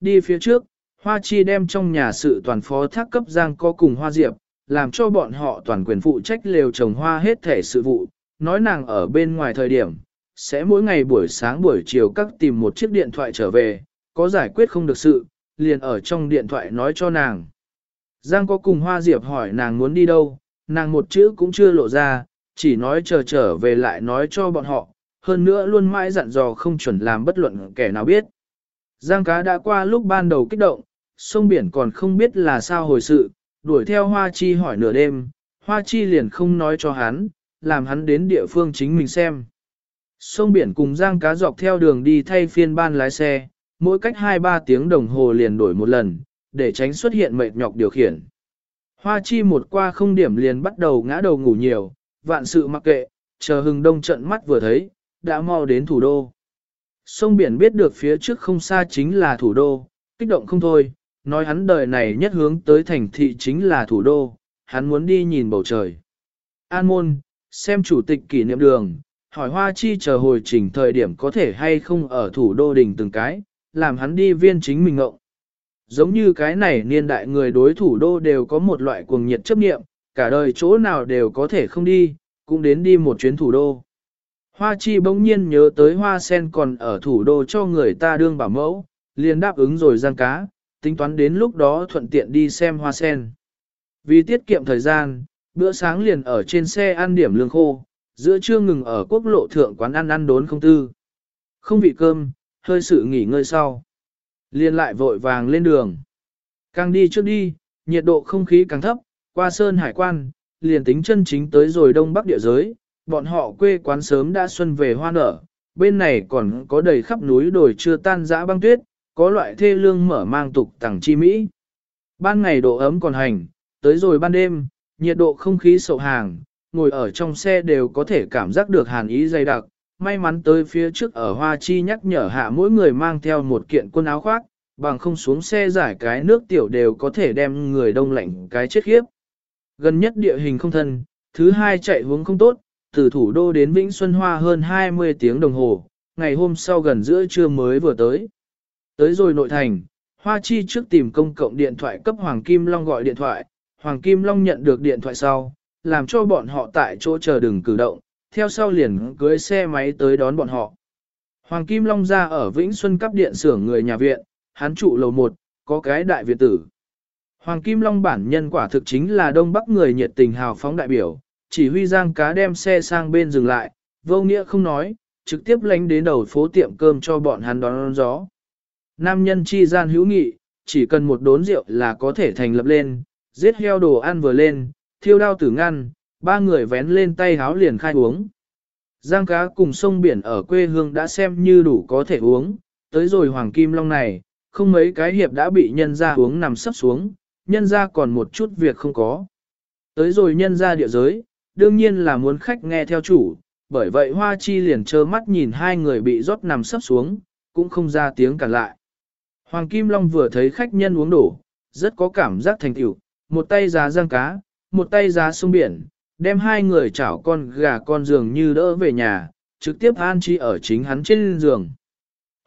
đi phía trước, Hoa Chi đem trong nhà sự toàn phó thác cấp Giang có cùng Hoa Diệp, làm cho bọn họ toàn quyền phụ trách lều trồng hoa hết thể sự vụ, nói nàng ở bên ngoài thời điểm, sẽ mỗi ngày buổi sáng buổi chiều các tìm một chiếc điện thoại trở về, có giải quyết không được sự, liền ở trong điện thoại nói cho nàng. Giang có cùng Hoa Diệp hỏi nàng muốn đi đâu, nàng một chữ cũng chưa lộ ra, chỉ nói chờ trở về lại nói cho bọn họ, hơn nữa luôn mãi dặn dò không chuẩn làm bất luận kẻ nào biết. Giang cá đã qua lúc ban đầu kích động, sông biển còn không biết là sao hồi sự, đuổi theo Hoa Chi hỏi nửa đêm, Hoa Chi liền không nói cho hắn, làm hắn đến địa phương chính mình xem. Sông biển cùng Giang cá dọc theo đường đi thay phiên ban lái xe, mỗi cách 2-3 tiếng đồng hồ liền đổi một lần, để tránh xuất hiện mệt nhọc điều khiển. Hoa Chi một qua không điểm liền bắt đầu ngã đầu ngủ nhiều, vạn sự mặc kệ, chờ hừng đông trận mắt vừa thấy, đã mau đến thủ đô. Sông biển biết được phía trước không xa chính là thủ đô, kích động không thôi, nói hắn đời này nhất hướng tới thành thị chính là thủ đô, hắn muốn đi nhìn bầu trời. An môn, xem chủ tịch kỷ niệm đường, hỏi Hoa Chi chờ hồi trình thời điểm có thể hay không ở thủ đô đình từng cái, làm hắn đi viên chính mình ngộng. Giống như cái này niên đại người đối thủ đô đều có một loại cuồng nhiệt chấp niệm, cả đời chỗ nào đều có thể không đi, cũng đến đi một chuyến thủ đô. Hoa chi bỗng nhiên nhớ tới hoa sen còn ở thủ đô cho người ta đương bảo mẫu, liền đáp ứng rồi giang cá, tính toán đến lúc đó thuận tiện đi xem hoa sen. Vì tiết kiệm thời gian, bữa sáng liền ở trên xe ăn điểm lương khô, giữa trưa ngừng ở quốc lộ thượng quán ăn ăn đốn không tư. Không vị cơm, hơi sự nghỉ ngơi sau. Liền lại vội vàng lên đường. Càng đi trước đi, nhiệt độ không khí càng thấp, qua sơn hải quan, liền tính chân chính tới rồi đông bắc địa giới, bọn họ quê quán sớm đã xuân về hoa nở, bên này còn có đầy khắp núi đồi chưa tan dã băng tuyết, có loại thê lương mở mang tục tẳng chi Mỹ. Ban ngày độ ấm còn hành, tới rồi ban đêm, nhiệt độ không khí sậu hàng, ngồi ở trong xe đều có thể cảm giác được hàn ý dày đặc. May mắn tới phía trước ở Hoa Chi nhắc nhở hạ mỗi người mang theo một kiện quần áo khoác, bằng không xuống xe giải cái nước tiểu đều có thể đem người đông lạnh cái chết khiếp. Gần nhất địa hình không thân, thứ hai chạy hướng không tốt, từ thủ đô đến Vĩnh Xuân Hoa hơn 20 tiếng đồng hồ, ngày hôm sau gần giữa trưa mới vừa tới. Tới rồi nội thành, Hoa Chi trước tìm công cộng điện thoại cấp Hoàng Kim Long gọi điện thoại, Hoàng Kim Long nhận được điện thoại sau, làm cho bọn họ tại chỗ chờ đừng cử động, theo sau liền cưới xe máy tới đón bọn họ. Hoàng Kim Long ra ở Vĩnh Xuân cấp điện xưởng người nhà viện, hắn trụ lầu 1, có cái đại viện tử. Hoàng Kim Long bản nhân quả thực chính là đông bắc người nhiệt tình hào phóng đại biểu, chỉ huy giang cá đem xe sang bên dừng lại, vô nghĩa không nói, trực tiếp lánh đến đầu phố tiệm cơm cho bọn hắn đón, đón gió. Nam nhân chi gian hữu nghị, chỉ cần một đốn rượu là có thể thành lập lên, giết heo đồ ăn vừa lên, thiêu đao tử ngăn, ba người vén lên tay háo liền khai uống. Giang cá cùng sông biển ở quê hương đã xem như đủ có thể uống, tới rồi Hoàng Kim Long này, không mấy cái hiệp đã bị nhân ra uống nằm sấp xuống, nhân ra còn một chút việc không có. Tới rồi nhân ra địa giới, đương nhiên là muốn khách nghe theo chủ, bởi vậy Hoa Chi liền trơ mắt nhìn hai người bị rót nằm sấp xuống, cũng không ra tiếng cản lại. Hoàng Kim Long vừa thấy khách nhân uống đổ, rất có cảm giác thành tựu, một tay giá giang cá, một tay giá sông biển, đem hai người chảo con gà con giường như đỡ về nhà, trực tiếp an chi ở chính hắn trên giường.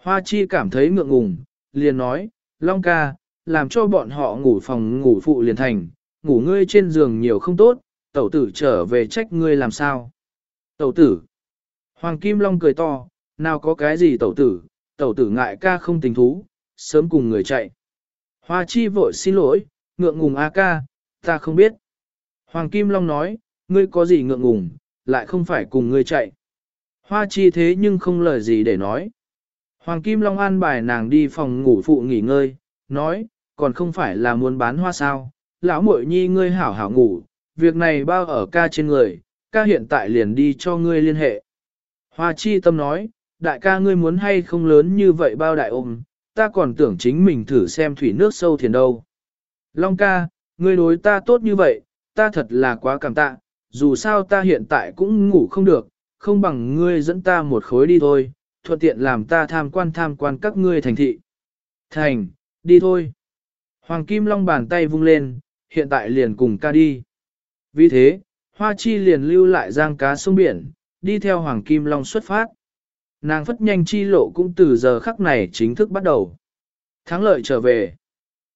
Hoa Chi cảm thấy ngượng ngùng, liền nói, Long ca, làm cho bọn họ ngủ phòng ngủ phụ liền thành, ngủ ngươi trên giường nhiều không tốt, tẩu tử trở về trách ngươi làm sao. Tẩu tử. Hoàng Kim Long cười to, nào có cái gì tẩu tử, tẩu tử ngại ca không tình thú, sớm cùng người chạy. Hoa chi vội xin lỗi, ngượng ngùng a ca, ta không biết. Hoàng Kim Long nói, ngươi có gì ngượng ngùng, lại không phải cùng ngươi chạy. Hoa chi thế nhưng không lời gì để nói. Hoàng Kim Long an bài nàng đi phòng ngủ phụ nghỉ ngơi, nói, còn không phải là muốn bán hoa sao, lão muội nhi ngươi hảo hảo ngủ, việc này bao ở ca trên người, ca hiện tại liền đi cho ngươi liên hệ. Hoa chi tâm nói, đại ca ngươi muốn hay không lớn như vậy bao đại ôm, ta còn tưởng chính mình thử xem thủy nước sâu thiền đâu. Long ca, ngươi đối ta tốt như vậy, ta thật là quá cảm tạ, dù sao ta hiện tại cũng ngủ không được, không bằng ngươi dẫn ta một khối đi thôi, thuận tiện làm ta tham quan tham quan các ngươi thành thị. Thành, đi thôi. Hoàng Kim Long bàn tay vung lên, hiện tại liền cùng ca đi. Vì thế, Hoa Chi liền lưu lại giang cá sông biển, đi theo Hoàng Kim Long xuất phát. Nàng phất nhanh chi lộ cũng từ giờ khắc này chính thức bắt đầu. Thắng lợi trở về.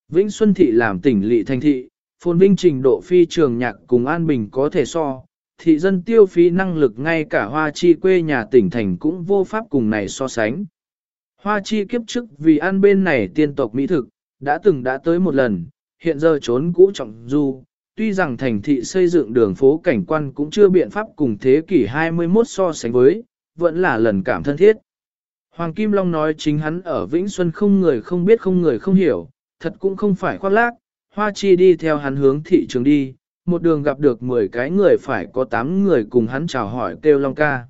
Vĩnh Xuân Thị làm tỉnh lỵ thành thị, phồn vinh trình độ phi trường nhạc cùng An Bình có thể so, thị dân tiêu phí năng lực ngay cả hoa chi quê nhà tỉnh thành cũng vô pháp cùng này so sánh. Hoa chi kiếp trước vì ăn bên này tiên tộc mỹ thực, đã từng đã tới một lần, hiện giờ trốn cũ trọng du, tuy rằng thành thị xây dựng đường phố cảnh quan cũng chưa biện pháp cùng thế kỷ 21 so sánh với, vẫn là lần cảm thân thiết. Hoàng Kim Long nói chính hắn ở Vĩnh Xuân không người không biết không người không hiểu, thật cũng không phải khoác lác, Hoa Chi đi theo hắn hướng thị trường đi, một đường gặp được 10 cái người phải có 8 người cùng hắn chào hỏi kêu Long ca.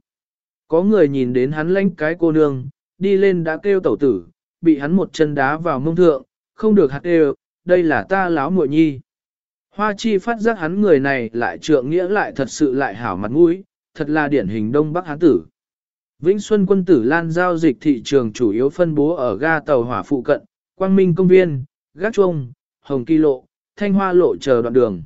Có người nhìn đến hắn lánh cái cô nương, đi lên đã kêu tẩu tử, bị hắn một chân đá vào mông thượng, không được hạt đều, đây là ta láo muội nhi. Hoa chi phát giác hắn người này lại trượng nghĩa lại thật sự lại hảo mặt mũi, thật là điển hình đông bắc hán tử. Vĩnh Xuân quân tử lan giao dịch thị trường chủ yếu phân bố ở ga tàu hỏa phụ cận, Quang Minh công viên, Gác Trung, Hồng Kỳ Lộ, Thanh Hoa Lộ chờ đoạn đường.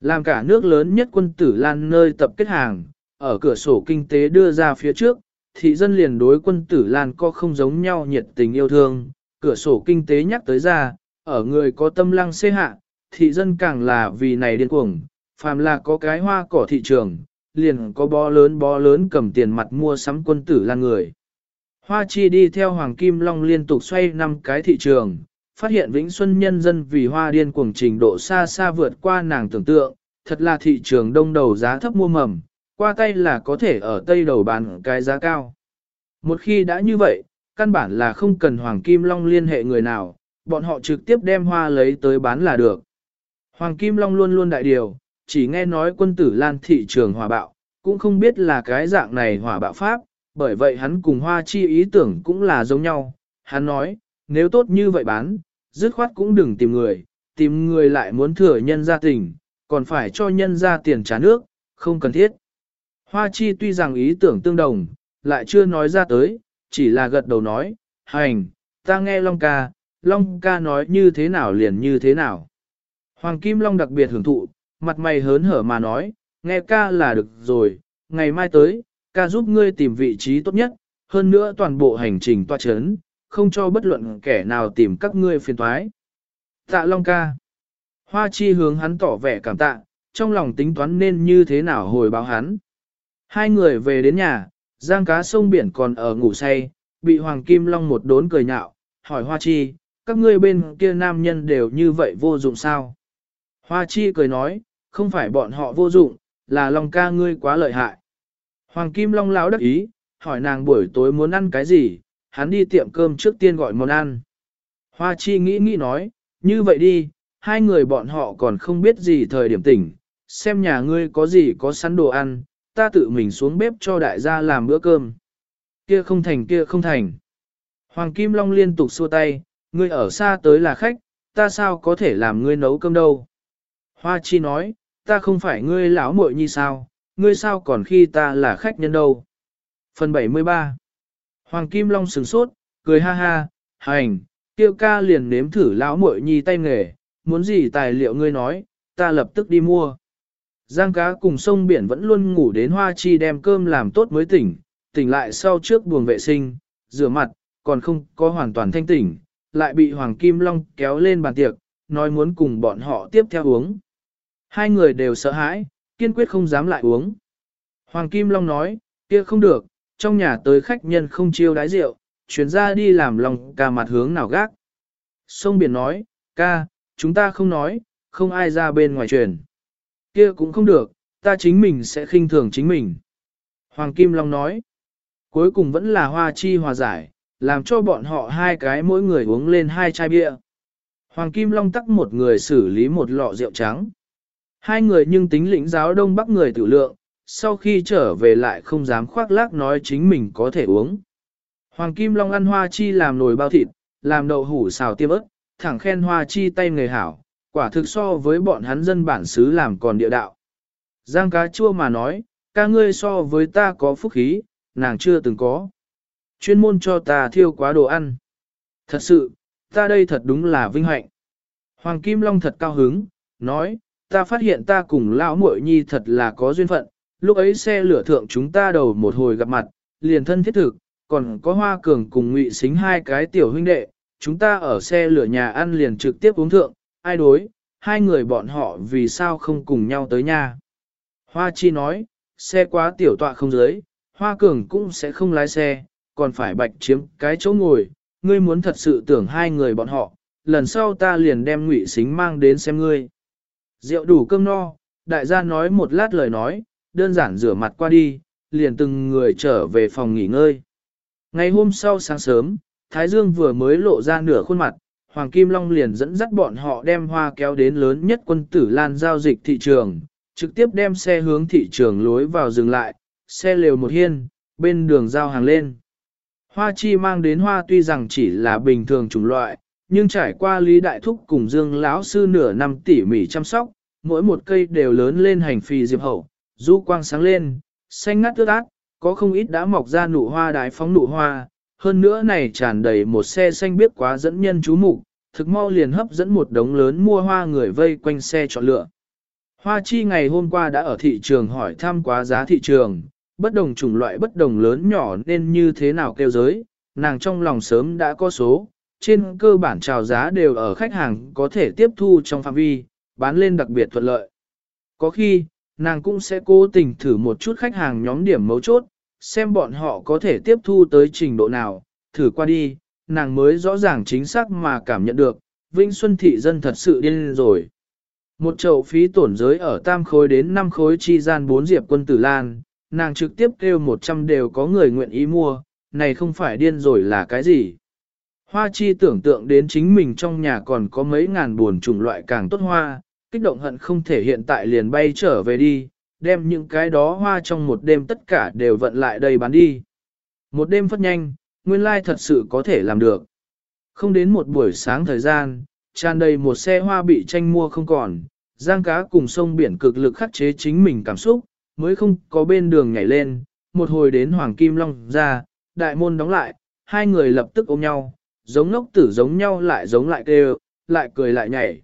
Làm cả nước lớn nhất quân tử lan nơi tập kết hàng, ở cửa sổ kinh tế đưa ra phía trước, thị dân liền đối quân tử lan có không giống nhau nhiệt tình yêu thương, cửa sổ kinh tế nhắc tới ra, ở người có tâm lăng xê hạ, thị dân càng là vì này điên cuồng, phàm là có cái hoa cỏ thị trường, liền có bó lớn bó lớn cầm tiền mặt mua sắm quân tử là người. Hoa chi đi theo Hoàng Kim Long liên tục xoay năm cái thị trường, phát hiện Vĩnh Xuân nhân dân vì hoa điên cuồng trình độ xa xa vượt qua nàng tưởng tượng, thật là thị trường đông đầu giá thấp mua mầm, qua tay là có thể ở tây đầu bán cái giá cao. Một khi đã như vậy, căn bản là không cần Hoàng Kim Long liên hệ người nào, bọn họ trực tiếp đem hoa lấy tới bán là được. Hoàng Kim Long luôn luôn đại điều, chỉ nghe nói quân tử lan thị trường hòa bạo, cũng không biết là cái dạng này hòa bạo pháp, bởi vậy hắn cùng hoa chi ý tưởng cũng là giống nhau. Hắn nói, nếu tốt như vậy bán, dứt khoát cũng đừng tìm người, tìm người lại muốn thừa nhân gia tình, còn phải cho nhân gia tiền trả nước, không cần thiết. Hoa chi tuy rằng ý tưởng tương đồng, lại chưa nói ra tới, chỉ là gật đầu nói, hành, ta nghe Long ca, Long ca nói như thế nào liền như thế nào. Hoàng Kim Long đặc biệt hưởng thụ, mặt mày hớn hở mà nói, nghe ca là được rồi, ngày mai tới, ca giúp ngươi tìm vị trí tốt nhất, hơn nữa toàn bộ hành trình toa chấn, không cho bất luận kẻ nào tìm các ngươi phiền thoái. Tạ Long ca. Hoa chi hướng hắn tỏ vẻ cảm tạ, trong lòng tính toán nên như thế nào hồi báo hắn. Hai người về đến nhà, giang cá sông biển còn ở ngủ say, bị Hoàng Kim Long một đốn cười nhạo, hỏi Hoa chi, các ngươi bên kia nam nhân đều như vậy vô dụng sao? Hoa chi cười nói, không phải bọn họ vô dụng, là Long ca ngươi quá lợi hại. Hoàng Kim Long lão đắc ý, hỏi nàng buổi tối muốn ăn cái gì, hắn đi tiệm cơm trước tiên gọi món ăn. Hoa chi nghĩ nghĩ nói, như vậy đi, hai người bọn họ còn không biết gì thời điểm tỉnh, xem nhà ngươi có gì có sẵn đồ ăn, ta tự mình xuống bếp cho đại gia làm bữa cơm. Kia không thành kia không thành. Hoàng Kim Long liên tục xua tay, ngươi ở xa tới là khách, ta sao có thể làm ngươi nấu cơm đâu. Hoa Chi nói, ta không phải ngươi lão muội như sao, ngươi sao còn khi ta là khách nhân đâu. Phần 73 Hoàng Kim Long sừng sốt, cười ha ha, hành, tiêu ca liền nếm thử lão muội nhi tay nghề, muốn gì tài liệu ngươi nói, ta lập tức đi mua. Giang cá cùng sông biển vẫn luôn ngủ đến hoa chi đem cơm làm tốt mới tỉnh, tỉnh lại sau trước buồng vệ sinh, rửa mặt, còn không có hoàn toàn thanh tỉnh, lại bị Hoàng Kim Long kéo lên bàn tiệc, nói muốn cùng bọn họ tiếp theo uống. Hai người đều sợ hãi, kiên quyết không dám lại uống. Hoàng Kim Long nói, kia không được, trong nhà tới khách nhân không chiêu đái rượu, chuyến ra đi làm lòng ca mặt hướng nào gác. Sông Biển nói, ca, chúng ta không nói, không ai ra bên ngoài truyền. Kia cũng không được, ta chính mình sẽ khinh thường chính mình. Hoàng Kim Long nói, cuối cùng vẫn là hoa chi hòa giải, làm cho bọn họ hai cái mỗi người uống lên hai chai bia. Hoàng Kim Long tắc một người xử lý một lọ rượu trắng. Hai người nhưng tính lĩnh giáo đông bắc người tự lượng, sau khi trở về lại không dám khoác lác nói chính mình có thể uống. Hoàng Kim Long ăn hoa chi làm nồi bao thịt, làm đậu hủ xào tiêm ớt, thẳng khen hoa chi tay người hảo, quả thực so với bọn hắn dân bản xứ làm còn địa đạo. Giang cá chua mà nói, ca ngươi so với ta có phúc khí, nàng chưa từng có. Chuyên môn cho ta thiêu quá đồ ăn. Thật sự, ta đây thật đúng là vinh hạnh. Hoàng Kim Long thật cao hứng, nói, ta phát hiện ta cùng lão muội nhi thật là có duyên phận, lúc ấy xe lửa thượng chúng ta đầu một hồi gặp mặt, liền thân thiết thực, còn có hoa cường cùng ngụy xính hai cái tiểu huynh đệ, chúng ta ở xe lửa nhà ăn liền trực tiếp uống thượng, ai đối, hai người bọn họ vì sao không cùng nhau tới nhà. Hoa chi nói, xe quá tiểu tọa không dưới, hoa cường cũng sẽ không lái xe, còn phải bạch chiếm cái chỗ ngồi, ngươi muốn thật sự tưởng hai người bọn họ, lần sau ta liền đem ngụy xính mang đến xem ngươi. Rượu đủ cơm no, đại gia nói một lát lời nói, đơn giản rửa mặt qua đi, liền từng người trở về phòng nghỉ ngơi. Ngày hôm sau sáng sớm, Thái Dương vừa mới lộ ra nửa khuôn mặt, Hoàng Kim Long liền dẫn dắt bọn họ đem hoa kéo đến lớn nhất quân tử lan giao dịch thị trường, trực tiếp đem xe hướng thị trường lối vào dừng lại, xe lều một hiên, bên đường giao hàng lên. Hoa chi mang đến hoa tuy rằng chỉ là bình thường chủng loại, nhưng trải qua Lý Đại Thúc cùng Dương lão sư nửa năm tỉ mỉ chăm sóc, mỗi một cây đều lớn lên hành phi diệp hậu, du quang sáng lên, xanh ngắt tươi át, có không ít đã mọc ra nụ hoa đái phóng nụ hoa, hơn nữa này tràn đầy một xe xanh biếc quá dẫn nhân chú mục, thực mau liền hấp dẫn một đống lớn mua hoa người vây quanh xe chọn lựa. Hoa chi ngày hôm qua đã ở thị trường hỏi thăm quá giá thị trường, bất đồng chủng loại bất đồng lớn nhỏ nên như thế nào kêu giới, nàng trong lòng sớm đã có số, trên cơ bản chào giá đều ở khách hàng có thể tiếp thu trong phạm vi, bán lên đặc biệt thuận lợi. Có khi, nàng cũng sẽ cố tình thử một chút khách hàng nhóm điểm mấu chốt, xem bọn họ có thể tiếp thu tới trình độ nào, thử qua đi, nàng mới rõ ràng chính xác mà cảm nhận được, Vinh Xuân thị dân thật sự điên rồi. Một chậu phí tổn giới ở tam khối đến năm khối chi gian bốn diệp quân tử lan, nàng trực tiếp kêu 100 đều có người nguyện ý mua, này không phải điên rồi là cái gì. Hoa chi tưởng tượng đến chính mình trong nhà còn có mấy ngàn buồn chủng loại càng tốt hoa, kích động hận không thể hiện tại liền bay trở về đi, đem những cái đó hoa trong một đêm tất cả đều vận lại đây bán đi. Một đêm phất nhanh, nguyên lai thật sự có thể làm được. Không đến một buổi sáng thời gian, tràn đầy một xe hoa bị tranh mua không còn, giang cá cùng sông biển cực lực khắc chế chính mình cảm xúc, mới không có bên đường nhảy lên, một hồi đến Hoàng Kim Long ra, đại môn đóng lại, hai người lập tức ôm nhau, giống ngốc tử giống nhau lại giống lại kêu, lại cười lại nhảy.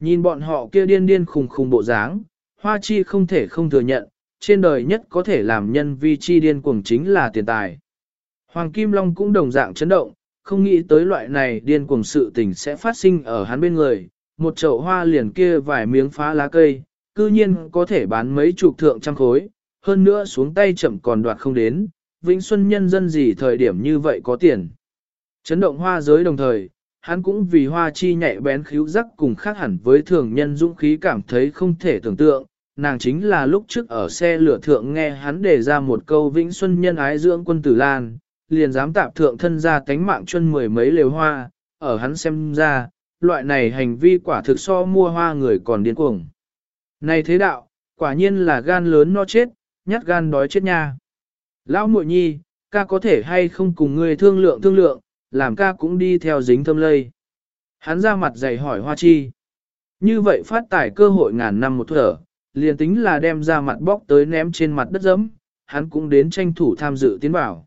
Nhìn bọn họ kia điên điên khùng khùng bộ dáng, hoa chi không thể không thừa nhận, trên đời nhất có thể làm nhân vi chi điên cuồng chính là tiền tài. Hoàng Kim Long cũng đồng dạng chấn động, không nghĩ tới loại này điên cuồng sự tình sẽ phát sinh ở hắn bên người, một chậu hoa liền kia vài miếng phá lá cây, cư nhiên có thể bán mấy chục thượng trăm khối, hơn nữa xuống tay chậm còn đoạt không đến, Vĩnh Xuân nhân dân gì thời điểm như vậy có tiền. Chấn động hoa giới đồng thời, hắn cũng vì hoa chi nhạy bén khíu giác cùng khác hẳn với thường nhân dũng khí cảm thấy không thể tưởng tượng. Nàng chính là lúc trước ở xe lửa thượng nghe hắn đề ra một câu vĩnh xuân nhân ái dưỡng quân tử lan, liền dám tạp thượng thân ra tánh mạng chân mười mấy lều hoa, ở hắn xem ra, loại này hành vi quả thực so mua hoa người còn điên cuồng. Này thế đạo, quả nhiên là gan lớn no chết, nhát gan đói chết nha. Lão muội nhi, ca có thể hay không cùng ngươi thương lượng thương lượng, làm ca cũng đi theo dính thâm lây. Hắn ra mặt dày hỏi Hoa Chi. Như vậy phát tải cơ hội ngàn năm một thở, liền tính là đem ra mặt bóc tới ném trên mặt đất dẫm, hắn cũng đến tranh thủ tham dự tiến bảo.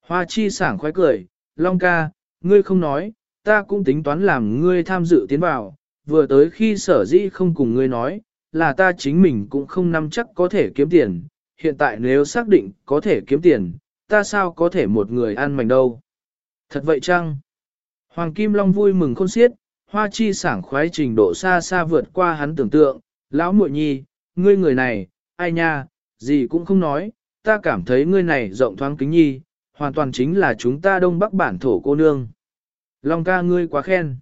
Hoa Chi sảng khoái cười, Long ca, ngươi không nói, ta cũng tính toán làm ngươi tham dự tiến bảo, vừa tới khi sở dĩ không cùng ngươi nói, là ta chính mình cũng không nắm chắc có thể kiếm tiền, hiện tại nếu xác định có thể kiếm tiền, ta sao có thể một người ăn mảnh đâu. Thật vậy chăng? Hoàng Kim Long vui mừng khôn xiết, hoa chi sảng khoái trình độ xa xa vượt qua hắn tưởng tượng, lão muội nhi, ngươi người này, ai nha, gì cũng không nói, ta cảm thấy ngươi này rộng thoáng kính nhi, hoàn toàn chính là chúng ta đông bắc bản thổ cô nương. Long ca ngươi quá khen.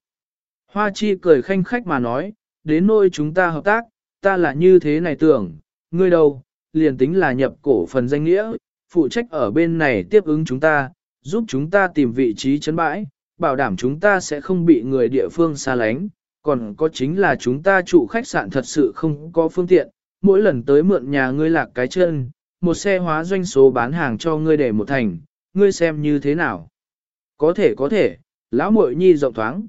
Hoa chi cười khanh khách mà nói, đến nôi chúng ta hợp tác, ta là như thế này tưởng, ngươi đâu, liền tính là nhập cổ phần danh nghĩa, phụ trách ở bên này tiếp ứng chúng ta, giúp chúng ta tìm vị trí chấn bãi, bảo đảm chúng ta sẽ không bị người địa phương xa lánh, còn có chính là chúng ta trụ khách sạn thật sự không có phương tiện, mỗi lần tới mượn nhà ngươi lạc cái chân, một xe hóa doanh số bán hàng cho ngươi để một thành, ngươi xem như thế nào. Có thể có thể, lão muội nhi rộng thoáng.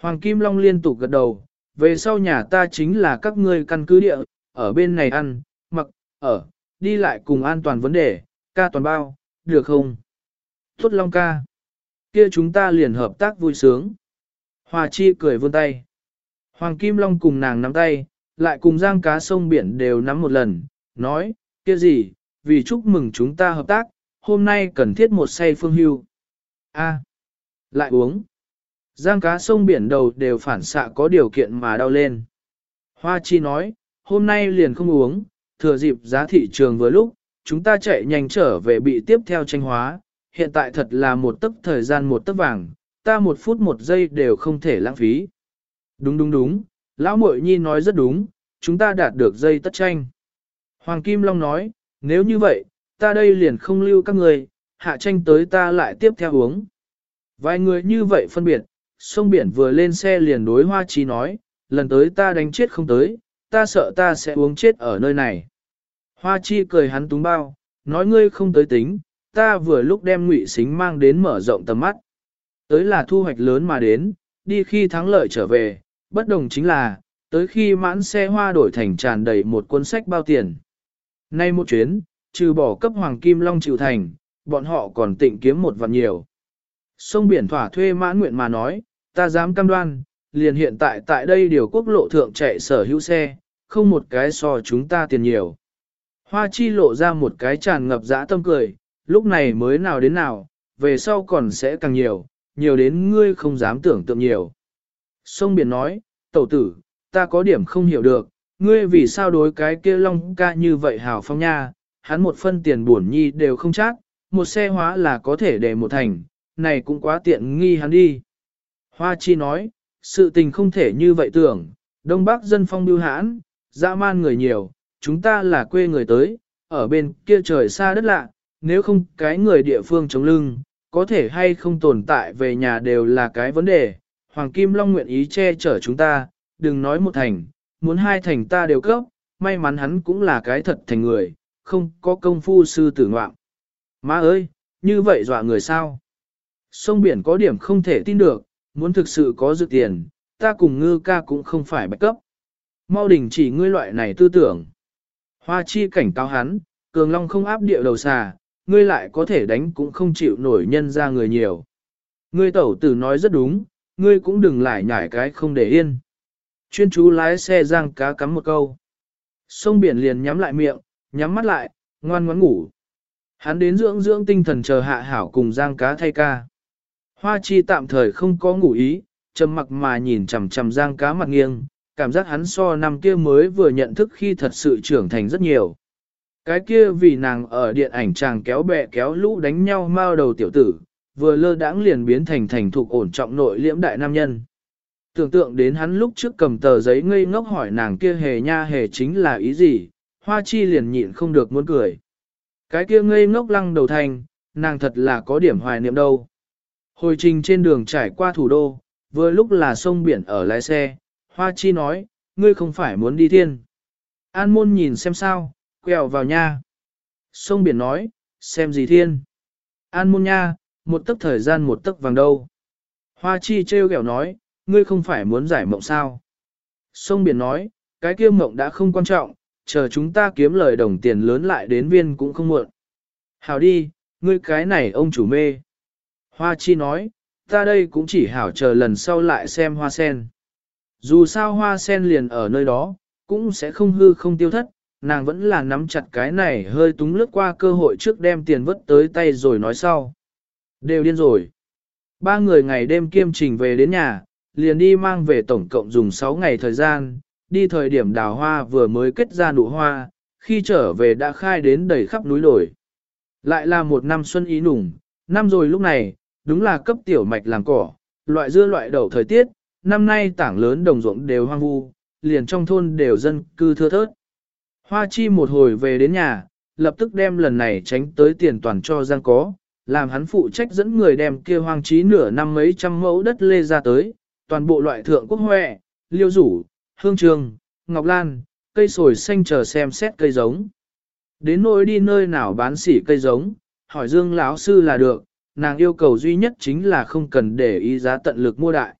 Hoàng Kim Long liên tục gật đầu, về sau nhà ta chính là các ngươi căn cứ địa, ở bên này ăn, mặc, ở, đi lại cùng an toàn vấn đề, ca toàn bao, được không? Tốt Long ca. Kia chúng ta liền hợp tác vui sướng. Hòa chi cười vươn tay. Hoàng Kim Long cùng nàng nắm tay, lại cùng giang cá sông biển đều nắm một lần, nói, kia gì, vì chúc mừng chúng ta hợp tác, hôm nay cần thiết một say phương hưu. A, lại uống. Giang cá sông biển đầu đều phản xạ có điều kiện mà đau lên. Hoa chi nói, hôm nay liền không uống, thừa dịp giá thị trường vừa lúc, chúng ta chạy nhanh trở về bị tiếp theo tranh hóa, hiện tại thật là một tấc thời gian một tấc vàng, ta một phút một giây đều không thể lãng phí. Đúng đúng đúng, lão muội nhi nói rất đúng, chúng ta đạt được dây tất tranh. Hoàng Kim Long nói, nếu như vậy, ta đây liền không lưu các người, hạ tranh tới ta lại tiếp theo uống. Vài người như vậy phân biệt, sông biển vừa lên xe liền đối hoa trí nói, lần tới ta đánh chết không tới, ta sợ ta sẽ uống chết ở nơi này. Hoa chi cười hắn túng bao, nói ngươi không tới tính, ta vừa lúc đem ngụy xính mang đến mở rộng tầm mắt. Tới là thu hoạch lớn mà đến, đi khi thắng lợi trở về, bất đồng chính là, tới khi mãn xe hoa đổi thành tràn đầy một cuốn sách bao tiền. Nay một chuyến, trừ bỏ cấp Hoàng Kim Long chịu thành, bọn họ còn tịnh kiếm một vạn nhiều. Sông biển thỏa thuê mãn nguyện mà nói, ta dám cam đoan, liền hiện tại tại đây điều quốc lộ thượng chạy sở hữu xe, không một cái so chúng ta tiền nhiều. Hoa chi lộ ra một cái tràn ngập dã tâm cười, lúc này mới nào đến nào, về sau còn sẽ càng nhiều, nhiều đến ngươi không dám tưởng tượng nhiều. Sông biển nói, tẩu tử, ta có điểm không hiểu được, ngươi vì sao đối cái kia long ca như vậy hào phong nha, hắn một phân tiền buồn nhi đều không chắc, một xe hóa là có thể để một thành, này cũng quá tiện nghi hắn đi. Hoa chi nói, sự tình không thể như vậy tưởng, Đông Bắc dân phong bưu hãn, dã man người nhiều, chúng ta là quê người tới, ở bên kia trời xa đất lạ, nếu không cái người địa phương chống lưng, có thể hay không tồn tại về nhà đều là cái vấn đề. Hoàng Kim Long nguyện ý che chở chúng ta, đừng nói một thành, muốn hai thành ta đều cấp, may mắn hắn cũng là cái thật thành người, không có công phu sư tử ngoạm. Má ơi, như vậy dọa người sao? Sông biển có điểm không thể tin được, muốn thực sự có dự tiền, ta cùng ngư ca cũng không phải bạch cấp. Mau đình chỉ ngươi loại này tư tưởng. Hoa chi cảnh cáo hắn, cường long không áp địa đầu xà, ngươi lại có thể đánh cũng không chịu nổi nhân ra người nhiều. Ngươi tẩu tử nói rất đúng, ngươi cũng đừng lại nhảy cái không để yên. Chuyên chú lái xe giang cá cắm một câu. Sông biển liền nhắm lại miệng, nhắm mắt lại, ngoan ngoãn ngủ. Hắn đến dưỡng dưỡng tinh thần chờ hạ hảo cùng giang cá thay ca. Hoa chi tạm thời không có ngủ ý, trầm mặc mà nhìn chằm chằm giang cá mặt nghiêng, cảm giác hắn so năm kia mới vừa nhận thức khi thật sự trưởng thành rất nhiều. Cái kia vì nàng ở điện ảnh chàng kéo bè kéo lũ đánh nhau mao đầu tiểu tử, vừa lơ đãng liền biến thành thành thục ổn trọng nội liễm đại nam nhân. Tưởng tượng đến hắn lúc trước cầm tờ giấy ngây ngốc hỏi nàng kia hề nha hề chính là ý gì, hoa chi liền nhịn không được muốn cười. Cái kia ngây ngốc lăng đầu thành, nàng thật là có điểm hoài niệm đâu. Hồi trình trên đường trải qua thủ đô, vừa lúc là sông biển ở lái xe, Hoa Chi nói, ngươi không phải muốn đi thiên. An môn nhìn xem sao, quẹo vào nha. Sông biển nói, xem gì thiên. An môn nha, một tấc thời gian một tấc vàng đâu. Hoa Chi treo kẹo nói, ngươi không phải muốn giải mộng sao. Sông biển nói, cái kia mộng đã không quan trọng, chờ chúng ta kiếm lời đồng tiền lớn lại đến viên cũng không muộn. Hảo đi, ngươi cái này ông chủ mê. Hoa chi nói, ta đây cũng chỉ hảo chờ lần sau lại xem hoa sen. Dù sao hoa sen liền ở nơi đó, cũng sẽ không hư không tiêu thất, nàng vẫn là nắm chặt cái này hơi túng lướt qua cơ hội trước đem tiền vất tới tay rồi nói sau. Đều điên rồi. Ba người ngày đêm kiêm trình về đến nhà, liền đi mang về tổng cộng dùng 6 ngày thời gian, đi thời điểm đào hoa vừa mới kết ra nụ hoa, khi trở về đã khai đến đầy khắp núi đồi. Lại là một năm xuân ý nùng, năm rồi lúc này, đúng là cấp tiểu mạch làm cỏ, loại dưa loại đậu thời tiết, năm nay tảng lớn đồng ruộng đều hoang vu, liền trong thôn đều dân cư thưa thớt. Hoa chi một hồi về đến nhà, lập tức đem lần này tránh tới tiền toàn cho Giang có, làm hắn phụ trách dẫn người đem kia hoang trí nửa năm mấy trăm mẫu đất lê ra tới, toàn bộ loại thượng quốc huệ, liêu rủ, hương trường, ngọc lan, cây sồi xanh chờ xem xét cây giống. Đến nỗi đi nơi nào bán sỉ cây giống, hỏi Dương lão sư là được, nàng yêu cầu duy nhất chính là không cần để ý giá tận lực mua đại.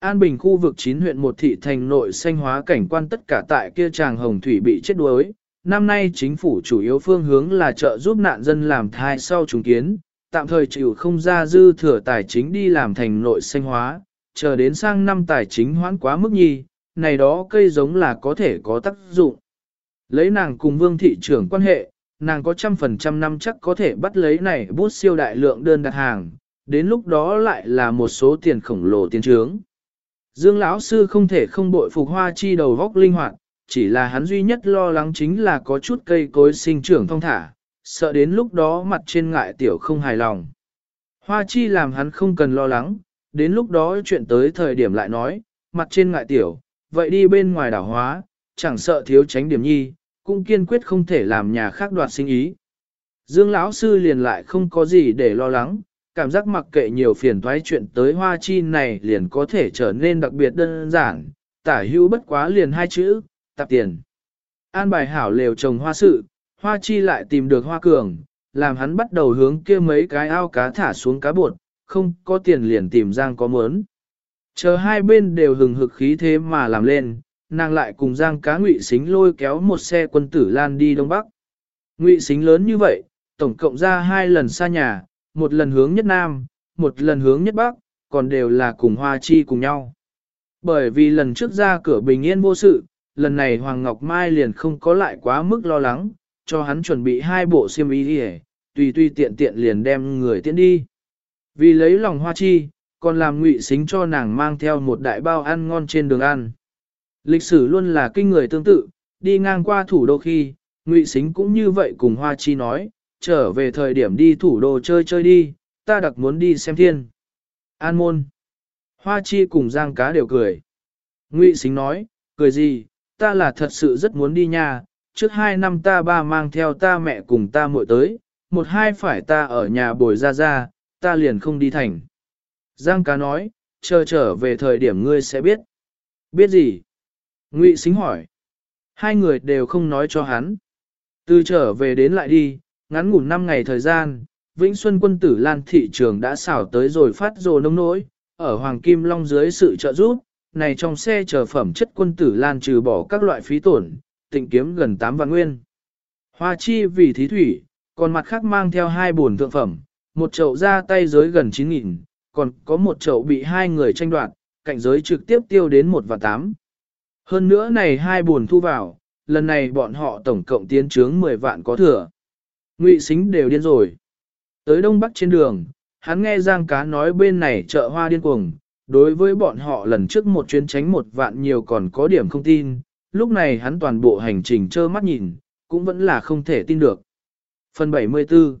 An Bình khu vực 9 huyện một thị thành nội xanh hóa cảnh quan tất cả tại kia tràng hồng thủy bị chết đuối. Năm nay chính phủ chủ yếu phương hướng là trợ giúp nạn dân làm thai sau trùng kiến, tạm thời chịu không ra dư thừa tài chính đi làm thành nội xanh hóa, chờ đến sang năm tài chính hoãn quá mức nhi, này đó cây giống là có thể có tác dụng. Lấy nàng cùng vương thị trưởng quan hệ, nàng có trăm phần trăm năm chắc có thể bắt lấy này bút siêu đại lượng đơn đặt hàng, đến lúc đó lại là một số tiền khổng lồ tiền trướng. Dương lão sư không thể không bội phục hoa chi đầu vóc linh hoạt, chỉ là hắn duy nhất lo lắng chính là có chút cây cối sinh trưởng thông thả, sợ đến lúc đó mặt trên ngại tiểu không hài lòng. Hoa chi làm hắn không cần lo lắng, đến lúc đó chuyện tới thời điểm lại nói, mặt trên ngại tiểu, vậy đi bên ngoài đảo hóa, chẳng sợ thiếu tránh điểm nhi, cũng kiên quyết không thể làm nhà khác đoạt sinh ý. Dương lão sư liền lại không có gì để lo lắng, cảm giác mặc kệ nhiều phiền toái chuyện tới hoa chi này liền có thể trở nên đặc biệt đơn giản, tả hữu bất quá liền hai chữ, tạp tiền. An bài hảo lều trồng hoa sự, hoa chi lại tìm được hoa cường, làm hắn bắt đầu hướng kia mấy cái ao cá thả xuống cá bột, không có tiền liền tìm Giang có mớn. Chờ hai bên đều hừng hực khí thế mà làm lên, nàng lại cùng Giang cá ngụy xính lôi kéo một xe quân tử lan đi Đông Bắc. Ngụy xính lớn như vậy, tổng cộng ra hai lần xa nhà, một lần hướng nhất Nam, một lần hướng nhất Bắc, còn đều là cùng Hoa Chi cùng nhau. Bởi vì lần trước ra cửa bình yên vô sự, lần này Hoàng Ngọc Mai liền không có lại quá mức lo lắng, cho hắn chuẩn bị hai bộ xiêm y đi tùy tùy tiện tiện liền đem người tiễn đi. Vì lấy lòng Hoa Chi, còn làm ngụy xính cho nàng mang theo một đại bao ăn ngon trên đường ăn. Lịch sử luôn là kinh người tương tự, đi ngang qua thủ đô khi, ngụy xính cũng như vậy cùng Hoa Chi nói, trở về thời điểm đi thủ đô chơi chơi đi, ta đặc muốn đi xem thiên. An môn. Hoa chi cùng giang cá đều cười. Ngụy xính nói, cười gì, ta là thật sự rất muốn đi nha, trước hai năm ta ba mang theo ta mẹ cùng ta muội tới, một hai phải ta ở nhà bồi ra ra, ta liền không đi thành. Giang cá nói, chờ trở về thời điểm ngươi sẽ biết. Biết gì? Ngụy xính hỏi. Hai người đều không nói cho hắn. Từ trở về đến lại đi, ngắn ngủ 5 ngày thời gian, Vĩnh Xuân quân tử Lan thị trường đã xảo tới rồi phát rồ nông nỗi, ở Hoàng Kim Long dưới sự trợ giúp, này trong xe chờ phẩm chất quân tử Lan trừ bỏ các loại phí tổn, tịnh kiếm gần 8 vạn nguyên. Hoa chi vì thí thủy, còn mặt khác mang theo hai buồn thượng phẩm, một chậu ra tay giới gần 9.000, còn có một chậu bị hai người tranh đoạt, cạnh giới trực tiếp tiêu đến 1 và 8. Hơn nữa này hai buồn thu vào, lần này bọn họ tổng cộng tiến trướng 10 vạn có thừa. Ngụy xính đều điên rồi. Tới Đông Bắc trên đường, hắn nghe Giang Cá nói bên này chợ hoa điên cuồng, đối với bọn họ lần trước một chuyến tránh một vạn nhiều còn có điểm không tin, lúc này hắn toàn bộ hành trình trơ mắt nhìn, cũng vẫn là không thể tin được. Phần 74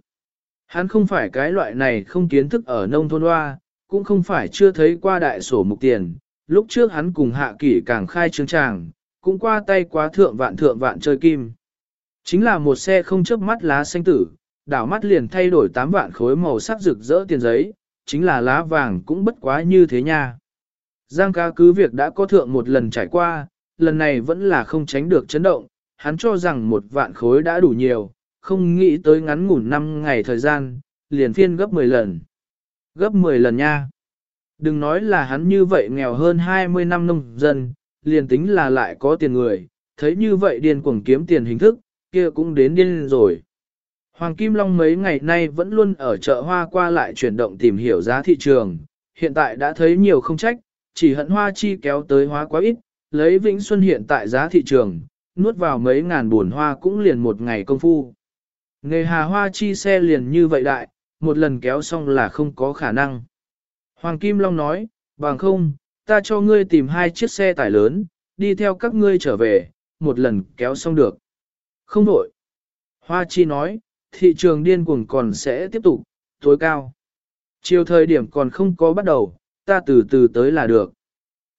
Hắn không phải cái loại này không kiến thức ở nông thôn hoa, cũng không phải chưa thấy qua đại sổ mục tiền, lúc trước hắn cùng hạ kỷ càng khai trương tràng, cũng qua tay quá thượng vạn thượng vạn chơi kim. Chính là một xe không chớp mắt lá xanh tử, đảo mắt liền thay đổi 8 vạn khối màu sắc rực rỡ tiền giấy, chính là lá vàng cũng bất quá như thế nha. Giang ca cứ việc đã có thượng một lần trải qua, lần này vẫn là không tránh được chấn động, hắn cho rằng một vạn khối đã đủ nhiều, không nghĩ tới ngắn ngủn 5 ngày thời gian, liền phiên gấp 10 lần. Gấp 10 lần nha. Đừng nói là hắn như vậy nghèo hơn 20 năm nông dân, liền tính là lại có tiền người, thấy như vậy điên cuồng kiếm tiền hình thức, kia cũng đến điên rồi. Hoàng Kim Long mấy ngày nay vẫn luôn ở chợ hoa qua lại chuyển động tìm hiểu giá thị trường, hiện tại đã thấy nhiều không trách, chỉ hận hoa chi kéo tới hoa quá ít, lấy Vĩnh Xuân hiện tại giá thị trường, nuốt vào mấy ngàn buồn hoa cũng liền một ngày công phu. Nghề hà hoa chi xe liền như vậy đại, một lần kéo xong là không có khả năng. Hoàng Kim Long nói, bằng không, ta cho ngươi tìm hai chiếc xe tải lớn, đi theo các ngươi trở về, một lần kéo xong được. Không đổi. Hoa Chi nói, thị trường điên cuồng còn sẽ tiếp tục, tối cao. Chiều thời điểm còn không có bắt đầu, ta từ từ tới là được.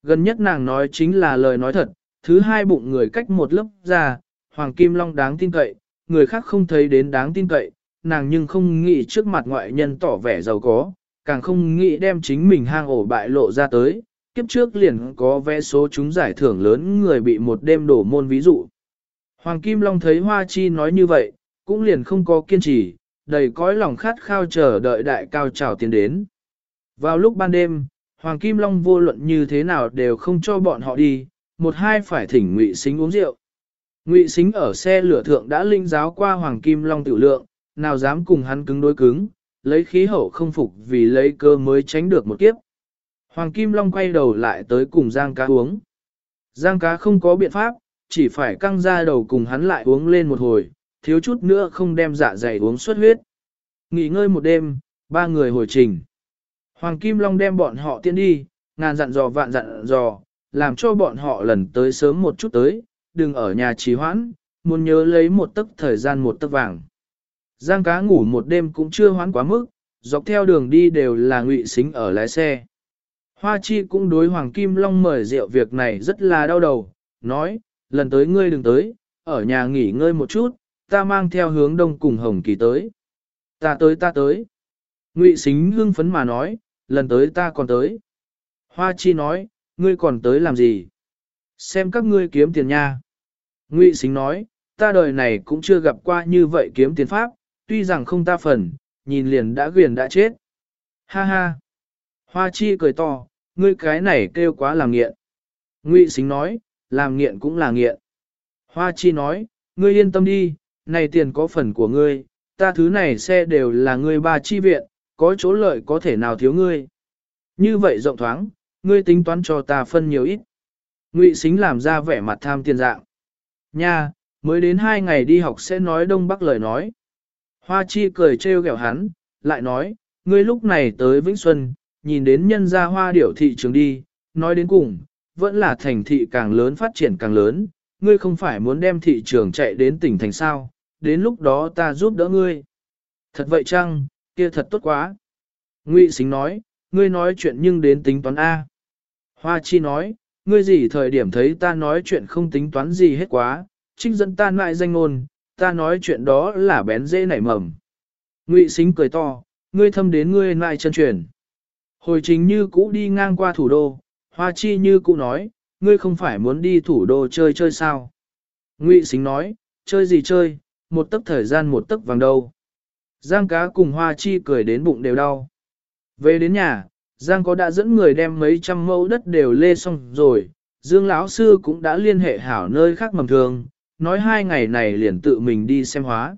Gần nhất nàng nói chính là lời nói thật, thứ hai bụng người cách một lớp ra, Hoàng Kim Long đáng tin cậy, người khác không thấy đến đáng tin cậy, nàng nhưng không nghĩ trước mặt ngoại nhân tỏ vẻ giàu có, càng không nghĩ đem chính mình hang ổ bại lộ ra tới. Kiếp trước liền có vé số chúng giải thưởng lớn người bị một đêm đổ môn ví dụ. Hoàng Kim Long thấy Hoa Chi nói như vậy, cũng liền không có kiên trì, đầy cõi lòng khát khao chờ đợi đại cao trào tiến đến. Vào lúc ban đêm, Hoàng Kim Long vô luận như thế nào đều không cho bọn họ đi, một hai phải thỉnh Ngụy Sính uống rượu. Ngụy Sính ở xe lửa thượng đã linh giáo qua Hoàng Kim Long tiểu lượng, nào dám cùng hắn cứng đối cứng, lấy khí hậu không phục vì lấy cơ mới tránh được một kiếp. Hoàng Kim Long quay đầu lại tới cùng Giang cá uống. Giang cá không có biện pháp, chỉ phải căng ra đầu cùng hắn lại uống lên một hồi, thiếu chút nữa không đem dạ dày uống suốt huyết. Nghỉ ngơi một đêm, ba người hồi trình. Hoàng Kim Long đem bọn họ tiễn đi, ngàn dặn dò vạn dặn dò, làm cho bọn họ lần tới sớm một chút tới, đừng ở nhà trì hoãn, muốn nhớ lấy một tấc thời gian một tấc vàng. Giang cá ngủ một đêm cũng chưa hoãn quá mức, dọc theo đường đi đều là ngụy xính ở lái xe. Hoa chi cũng đối Hoàng Kim Long mời rượu việc này rất là đau đầu, nói, lần tới ngươi đừng tới, ở nhà nghỉ ngơi một chút, ta mang theo hướng đông cùng Hồng Kỳ tới. Ta tới ta tới. Ngụy Sính hưng phấn mà nói, lần tới ta còn tới. Hoa chi nói, ngươi còn tới làm gì? Xem các ngươi kiếm tiền nha. Ngụy Sính nói, ta đời này cũng chưa gặp qua như vậy kiếm tiền pháp, tuy rằng không ta phần, nhìn liền đã quyền đã chết. Ha ha. Hoa chi cười to, ngươi cái này kêu quá làm nghiện. Ngụy Sính nói, làm nghiện cũng là nghiện. Hoa chi nói, ngươi yên tâm đi, này tiền có phần của ngươi, ta thứ này xe đều là ngươi ba chi viện, có chỗ lợi có thể nào thiếu ngươi. Như vậy rộng thoáng, ngươi tính toán cho ta phân nhiều ít. Ngụy xính làm ra vẻ mặt tham tiền dạng. Nha, mới đến hai ngày đi học sẽ nói đông bắc lời nói. Hoa chi cười trêu ghẹo hắn, lại nói, ngươi lúc này tới Vĩnh Xuân, nhìn đến nhân gia hoa điểu thị trường đi, nói đến cùng, vẫn là thành thị càng lớn phát triển càng lớn, ngươi không phải muốn đem thị trường chạy đến tỉnh thành sao, đến lúc đó ta giúp đỡ ngươi. Thật vậy chăng, kia thật tốt quá. Ngụy Sính nói, ngươi nói chuyện nhưng đến tính toán A. Hoa Chi nói, ngươi gì thời điểm thấy ta nói chuyện không tính toán gì hết quá, trích dẫn ta lại danh ngôn, ta nói chuyện đó là bén dễ nảy mầm. Ngụy Sính cười to, ngươi thâm đến ngươi lại chân truyền. Hồi chính như cũ đi ngang qua thủ đô, Hoa Chi như cũ nói, ngươi không phải muốn đi thủ đô chơi chơi sao? Ngụy Sính nói, chơi gì chơi, một tấc thời gian một tấc vàng đâu. Giang cá cùng Hoa Chi cười đến bụng đều đau. Về đến nhà, Giang có đã dẫn người đem mấy trăm mẫu đất đều lê xong rồi, Dương lão sư cũng đã liên hệ hảo nơi khác mầm thường, nói hai ngày này liền tự mình đi xem hóa.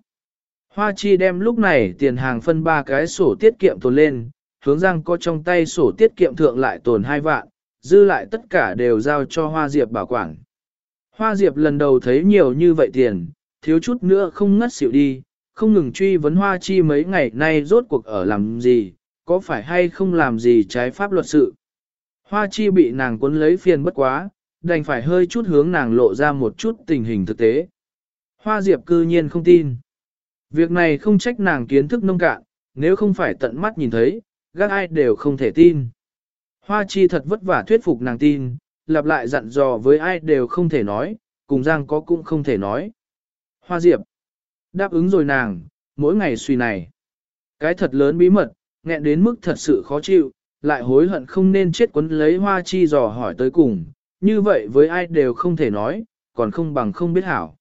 Hoa Chi đem lúc này tiền hàng phân ba cái sổ tiết kiệm tồn lên, hướng Giang có trong tay sổ tiết kiệm thượng lại tồn hai vạn, dư lại tất cả đều giao cho Hoa Diệp bảo quản. Hoa Diệp lần đầu thấy nhiều như vậy tiền, thiếu chút nữa không ngất xỉu đi, không ngừng truy vấn Hoa Chi mấy ngày nay rốt cuộc ở làm gì, có phải hay không làm gì trái pháp luật sự. Hoa Chi bị nàng cuốn lấy phiền bất quá, đành phải hơi chút hướng nàng lộ ra một chút tình hình thực tế. Hoa Diệp cư nhiên không tin. Việc này không trách nàng kiến thức nông cạn, nếu không phải tận mắt nhìn thấy, gác ai đều không thể tin. Hoa chi thật vất vả thuyết phục nàng tin, lặp lại dặn dò với ai đều không thể nói, cùng Giang có cũng không thể nói. Hoa Diệp đáp ứng rồi nàng, mỗi ngày suy này. Cái thật lớn bí mật, nghẹn đến mức thật sự khó chịu, lại hối hận không nên chết quấn lấy hoa chi dò hỏi tới cùng, như vậy với ai đều không thể nói, còn không bằng không biết hảo.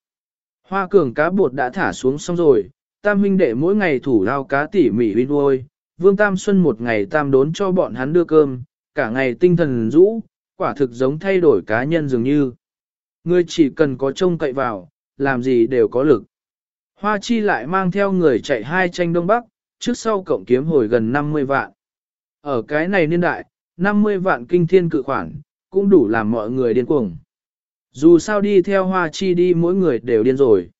Hoa cường cá bột đã thả xuống xong rồi, tam huynh đệ mỗi ngày thủ lao cá tỉ mỉ huy uôi, vương tam xuân một ngày tam đốn cho bọn hắn đưa cơm, cả ngày tinh thần rũ, quả thực giống thay đổi cá nhân dường như. Ngươi chỉ cần có trông cậy vào, làm gì đều có lực. Hoa chi lại mang theo người chạy hai tranh đông bắc, trước sau cộng kiếm hồi gần 50 vạn. Ở cái này niên đại, 50 vạn kinh thiên cự khoản, cũng đủ làm mọi người điên cuồng. Dù sao đi theo hoa chi đi mỗi người đều điên rồi.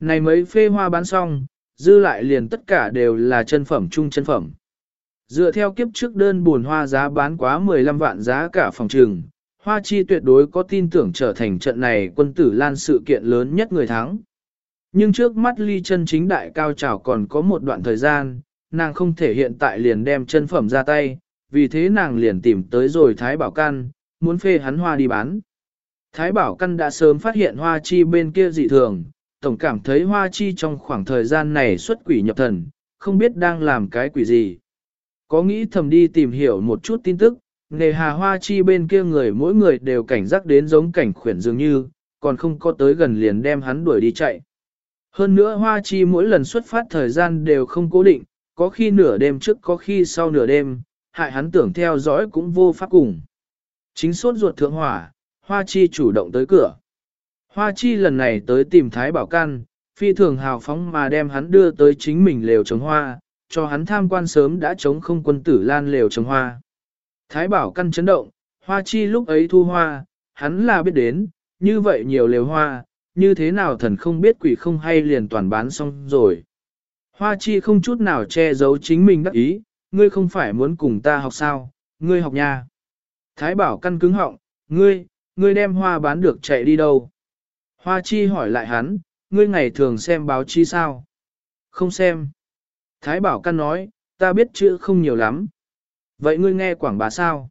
Này mấy phê hoa bán xong, dư lại liền tất cả đều là chân phẩm chung chân phẩm. Dựa theo kiếp trước đơn buồn hoa giá bán quá 15 vạn giá cả phòng trường, hoa chi tuyệt đối có tin tưởng trở thành trận này quân tử lan sự kiện lớn nhất người thắng. Nhưng trước mắt ly chân chính đại cao trào còn có một đoạn thời gian, nàng không thể hiện tại liền đem chân phẩm ra tay, vì thế nàng liền tìm tới rồi Thái Bảo Căn, muốn phê hắn hoa đi bán. Thái Bảo Căn đã sớm phát hiện hoa chi bên kia dị thường, tổng cảm thấy hoa chi trong khoảng thời gian này xuất quỷ nhập thần, không biết đang làm cái quỷ gì. Có nghĩ thầm đi tìm hiểu một chút tin tức, nề hà hoa chi bên kia người mỗi người đều cảnh giác đến giống cảnh khuyển dường như, còn không có tới gần liền đem hắn đuổi đi chạy. Hơn nữa hoa chi mỗi lần xuất phát thời gian đều không cố định, có khi nửa đêm trước có khi sau nửa đêm, hại hắn tưởng theo dõi cũng vô pháp cùng. Chính sốt ruột thượng hỏa, hoa chi chủ động tới cửa. Hoa chi lần này tới tìm Thái Bảo Căn, phi thường hào phóng mà đem hắn đưa tới chính mình lều trồng hoa, cho hắn tham quan sớm đã chống không quân tử lan lều trồng hoa. Thái Bảo Căn chấn động, hoa chi lúc ấy thu hoa, hắn là biết đến, như vậy nhiều lều hoa, như thế nào thần không biết quỷ không hay liền toàn bán xong rồi. Hoa chi không chút nào che giấu chính mình đắc ý, ngươi không phải muốn cùng ta học sao, ngươi học nha. Thái bảo căn cứng họng, ngươi, ngươi đem hoa bán được chạy đi đâu? Hoa chi hỏi lại hắn, ngươi ngày thường xem báo chi sao? Không xem. Thái bảo căn nói, ta biết chữ không nhiều lắm. Vậy ngươi nghe quảng bá sao?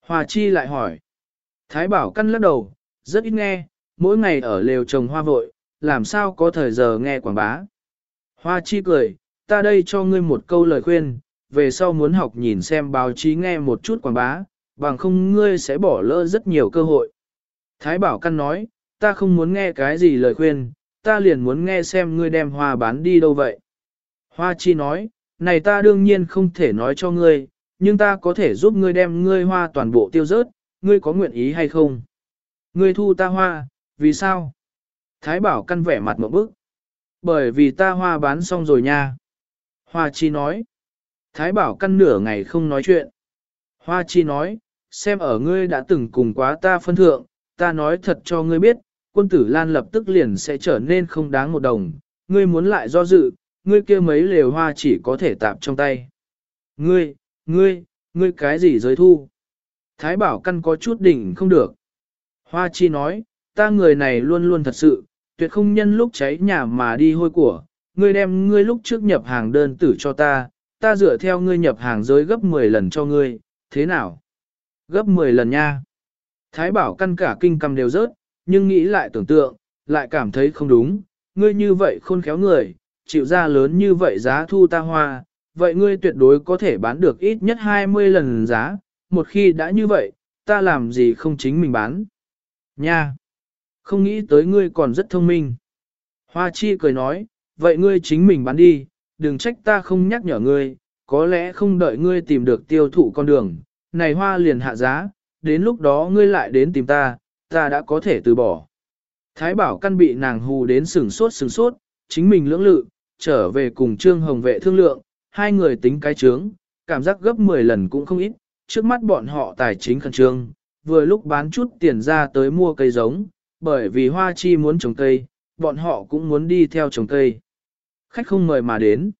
Hoa chi lại hỏi. Thái bảo căn lắc đầu, rất ít nghe, mỗi ngày ở lều trồng hoa vội, làm sao có thời giờ nghe quảng bá. Hoa chi cười, ta đây cho ngươi một câu lời khuyên, về sau muốn học nhìn xem báo chí nghe một chút quảng bá, bằng không ngươi sẽ bỏ lỡ rất nhiều cơ hội. Thái bảo căn nói, ta không muốn nghe cái gì lời khuyên, ta liền muốn nghe xem ngươi đem hoa bán đi đâu vậy. Hoa chi nói, này ta đương nhiên không thể nói cho ngươi, nhưng ta có thể giúp ngươi đem ngươi hoa toàn bộ tiêu rớt, ngươi có nguyện ý hay không? Ngươi thu ta hoa, vì sao? Thái bảo căn vẻ mặt một bức. Bởi vì ta hoa bán xong rồi nha. Hoa chi nói. Thái bảo căn nửa ngày không nói chuyện. Hoa chi nói, xem ở ngươi đã từng cùng quá ta phân thượng, ta nói thật cho ngươi biết, quân tử Lan lập tức liền sẽ trở nên không đáng một đồng, ngươi muốn lại do dự, ngươi kia mấy lều hoa chỉ có thể tạp trong tay. Ngươi, ngươi, ngươi cái gì giới thu? Thái bảo căn có chút đỉnh không được. Hoa chi nói, ta người này luôn luôn thật sự, tuyệt không nhân lúc cháy nhà mà đi hôi của, ngươi đem ngươi lúc trước nhập hàng đơn tử cho ta, ta dựa theo ngươi nhập hàng giới gấp 10 lần cho ngươi, thế nào? Gấp 10 lần nha. Thái bảo căn cả kinh cầm đều rớt, nhưng nghĩ lại tưởng tượng, lại cảm thấy không đúng, ngươi như vậy khôn khéo người, chịu ra lớn như vậy giá thu ta hoa, vậy ngươi tuyệt đối có thể bán được ít nhất 20 lần giá, một khi đã như vậy, ta làm gì không chính mình bán. Nha! Không nghĩ tới ngươi còn rất thông minh. Hoa chi cười nói, vậy ngươi chính mình bán đi, đừng trách ta không nhắc nhở ngươi, có lẽ không đợi ngươi tìm được tiêu thụ con đường, này hoa liền hạ giá, đến lúc đó ngươi lại đến tìm ta, ta đã có thể từ bỏ. Thái bảo căn bị nàng hù đến sừng sốt sừng sốt, chính mình lưỡng lự, trở về cùng Trương Hồng vệ thương lượng, hai người tính cái trướng, cảm giác gấp 10 lần cũng không ít, trước mắt bọn họ tài chính khẩn trương, vừa lúc bán chút tiền ra tới mua cây giống, bởi vì hoa chi muốn trồng cây, bọn họ cũng muốn đi theo trồng cây. Khách không mời mà đến.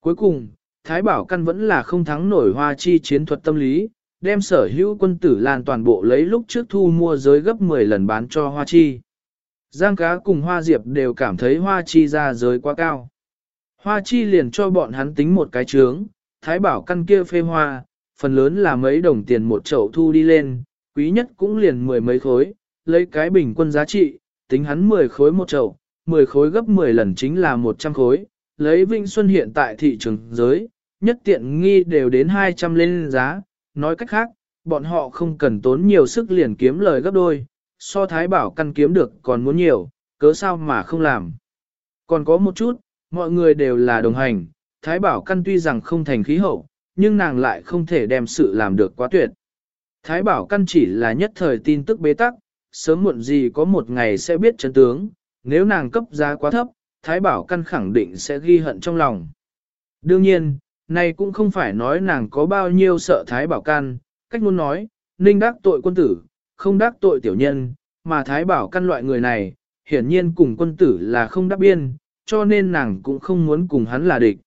Cuối cùng, Thái Bảo Căn vẫn là không thắng nổi hoa chi chiến thuật tâm lý, đem sở hữu quân tử lan toàn bộ lấy lúc trước thu mua giới gấp 10 lần bán cho hoa chi. Giang cá cùng hoa diệp đều cảm thấy hoa chi ra giới quá cao. Hoa chi liền cho bọn hắn tính một cái trướng, thái bảo căn kia phê hoa, phần lớn là mấy đồng tiền một chậu thu đi lên, quý nhất cũng liền mười mấy khối, lấy cái bình quân giá trị, tính hắn 10 khối một chậu, 10 khối gấp 10 lần chính là 100 khối, lấy Vinh Xuân hiện tại thị trường giới, nhất tiện nghi đều đến 200 lên giá, nói cách khác, bọn họ không cần tốn nhiều sức liền kiếm lời gấp đôi, so thái bảo căn kiếm được còn muốn nhiều, cớ sao mà không làm. Còn có một chút, mọi người đều là đồng hành, thái bảo căn tuy rằng không thành khí hậu, nhưng nàng lại không thể đem sự làm được quá tuyệt. Thái bảo căn chỉ là nhất thời tin tức bế tắc, sớm muộn gì có một ngày sẽ biết chân tướng, nếu nàng cấp giá quá thấp, thái bảo căn khẳng định sẽ ghi hận trong lòng. Đương nhiên, này cũng không phải nói nàng có bao nhiêu sợ thái bảo căn, cách muốn nói, ninh đắc tội quân tử, không đắc tội tiểu nhân, mà thái bảo căn loại người này, hiển nhiên cùng quân tử là không đắc biên, cho nên nàng cũng không muốn cùng hắn là địch.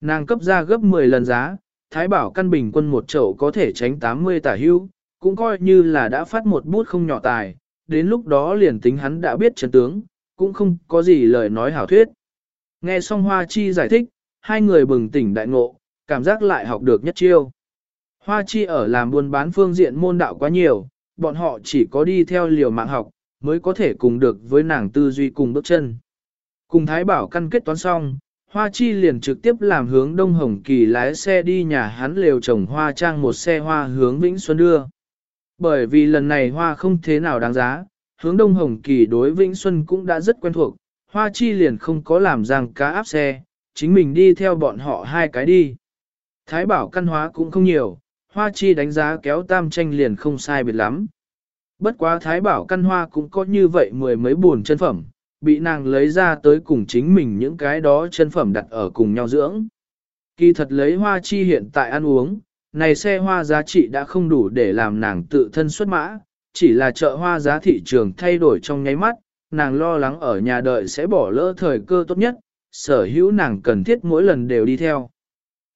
Nàng cấp ra gấp 10 lần giá, thái bảo căn bình quân một chậu có thể tránh 80 tả hưu, cũng coi như là đã phát một bút không nhỏ tài, đến lúc đó liền tính hắn đã biết chấn tướng, cũng không có gì lời nói hảo thuyết. Nghe xong Hoa Chi giải thích, hai người bừng tỉnh đại ngộ, cảm giác lại học được nhất chiêu. Hoa Chi ở làm buôn bán phương diện môn đạo quá nhiều, bọn họ chỉ có đi theo liều mạng học, mới có thể cùng được với nàng tư duy cùng bước chân. Cùng Thái Bảo căn kết toán xong, Hoa Chi liền trực tiếp làm hướng Đông Hồng Kỳ lái xe đi nhà hắn lều trồng hoa trang một xe hoa hướng Vĩnh Xuân đưa. Bởi vì lần này hoa không thế nào đáng giá, hướng Đông Hồng Kỳ đối Vĩnh Xuân cũng đã rất quen thuộc, Hoa Chi liền không có làm rằng cá áp xe, chính mình đi theo bọn họ hai cái đi. Thái bảo căn hóa cũng không nhiều, Hoa Chi đánh giá kéo tam tranh liền không sai biệt lắm. Bất quá Thái bảo căn hoa cũng có như vậy mười mấy buồn chân phẩm, bị nàng lấy ra tới cùng chính mình những cái đó chân phẩm đặt ở cùng nhau dưỡng. Kỳ thật lấy Hoa Chi hiện tại ăn uống, này xe hoa giá trị đã không đủ để làm nàng tự thân xuất mã, chỉ là chợ hoa giá thị trường thay đổi trong nháy mắt, nàng lo lắng ở nhà đợi sẽ bỏ lỡ thời cơ tốt nhất, sở hữu nàng cần thiết mỗi lần đều đi theo.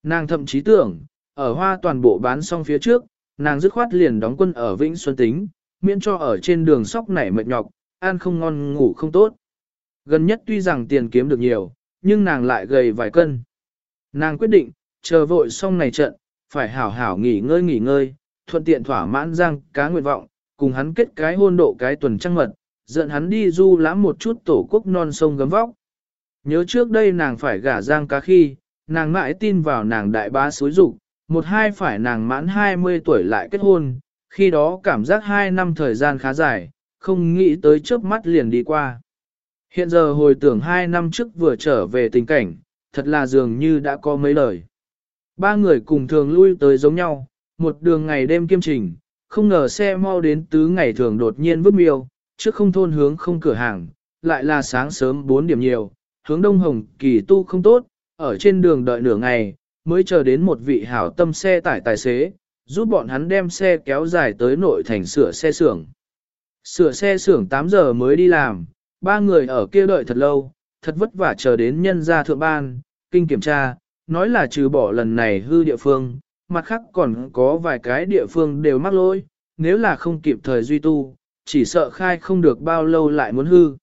Nàng thậm chí tưởng, ở hoa toàn bộ bán xong phía trước, nàng dứt khoát liền đóng quân ở Vĩnh Xuân Tính, miễn cho ở trên đường sóc nảy mệt nhọc, ăn không ngon ngủ không tốt. Gần nhất tuy rằng tiền kiếm được nhiều, nhưng nàng lại gầy vài cân. Nàng quyết định, chờ vội xong này trận, phải hảo hảo nghỉ ngơi nghỉ ngơi, thuận tiện thỏa mãn giang cá nguyện vọng, cùng hắn kết cái hôn độ cái tuần trăng mật, dẫn hắn đi du lãm một chút tổ quốc non sông gấm vóc. Nhớ trước đây nàng phải gả giang cá khi, nàng mãi tin vào nàng đại bá xối dục một hai phải nàng mãn 20 tuổi lại kết hôn, khi đó cảm giác hai năm thời gian khá dài, không nghĩ tới chớp mắt liền đi qua. Hiện giờ hồi tưởng hai năm trước vừa trở về tình cảnh, thật là dường như đã có mấy lời. Ba người cùng thường lui tới giống nhau, một đường ngày đêm kiêm trình, không ngờ xe mau đến tứ ngày thường đột nhiên vứt miêu, trước không thôn hướng không cửa hàng, lại là sáng sớm 4 điểm nhiều, hướng đông hồng kỳ tu không tốt, ở trên đường đợi nửa ngày, mới chờ đến một vị hảo tâm xe tải tài xế, giúp bọn hắn đem xe kéo dài tới nội thành sửa xe xưởng. Sửa xe xưởng 8 giờ mới đi làm, ba người ở kia đợi thật lâu, thật vất vả chờ đến nhân gia thượng ban, kinh kiểm tra, nói là trừ bỏ lần này hư địa phương, mặt khác còn có vài cái địa phương đều mắc lỗi, nếu là không kịp thời duy tu, chỉ sợ khai không được bao lâu lại muốn hư.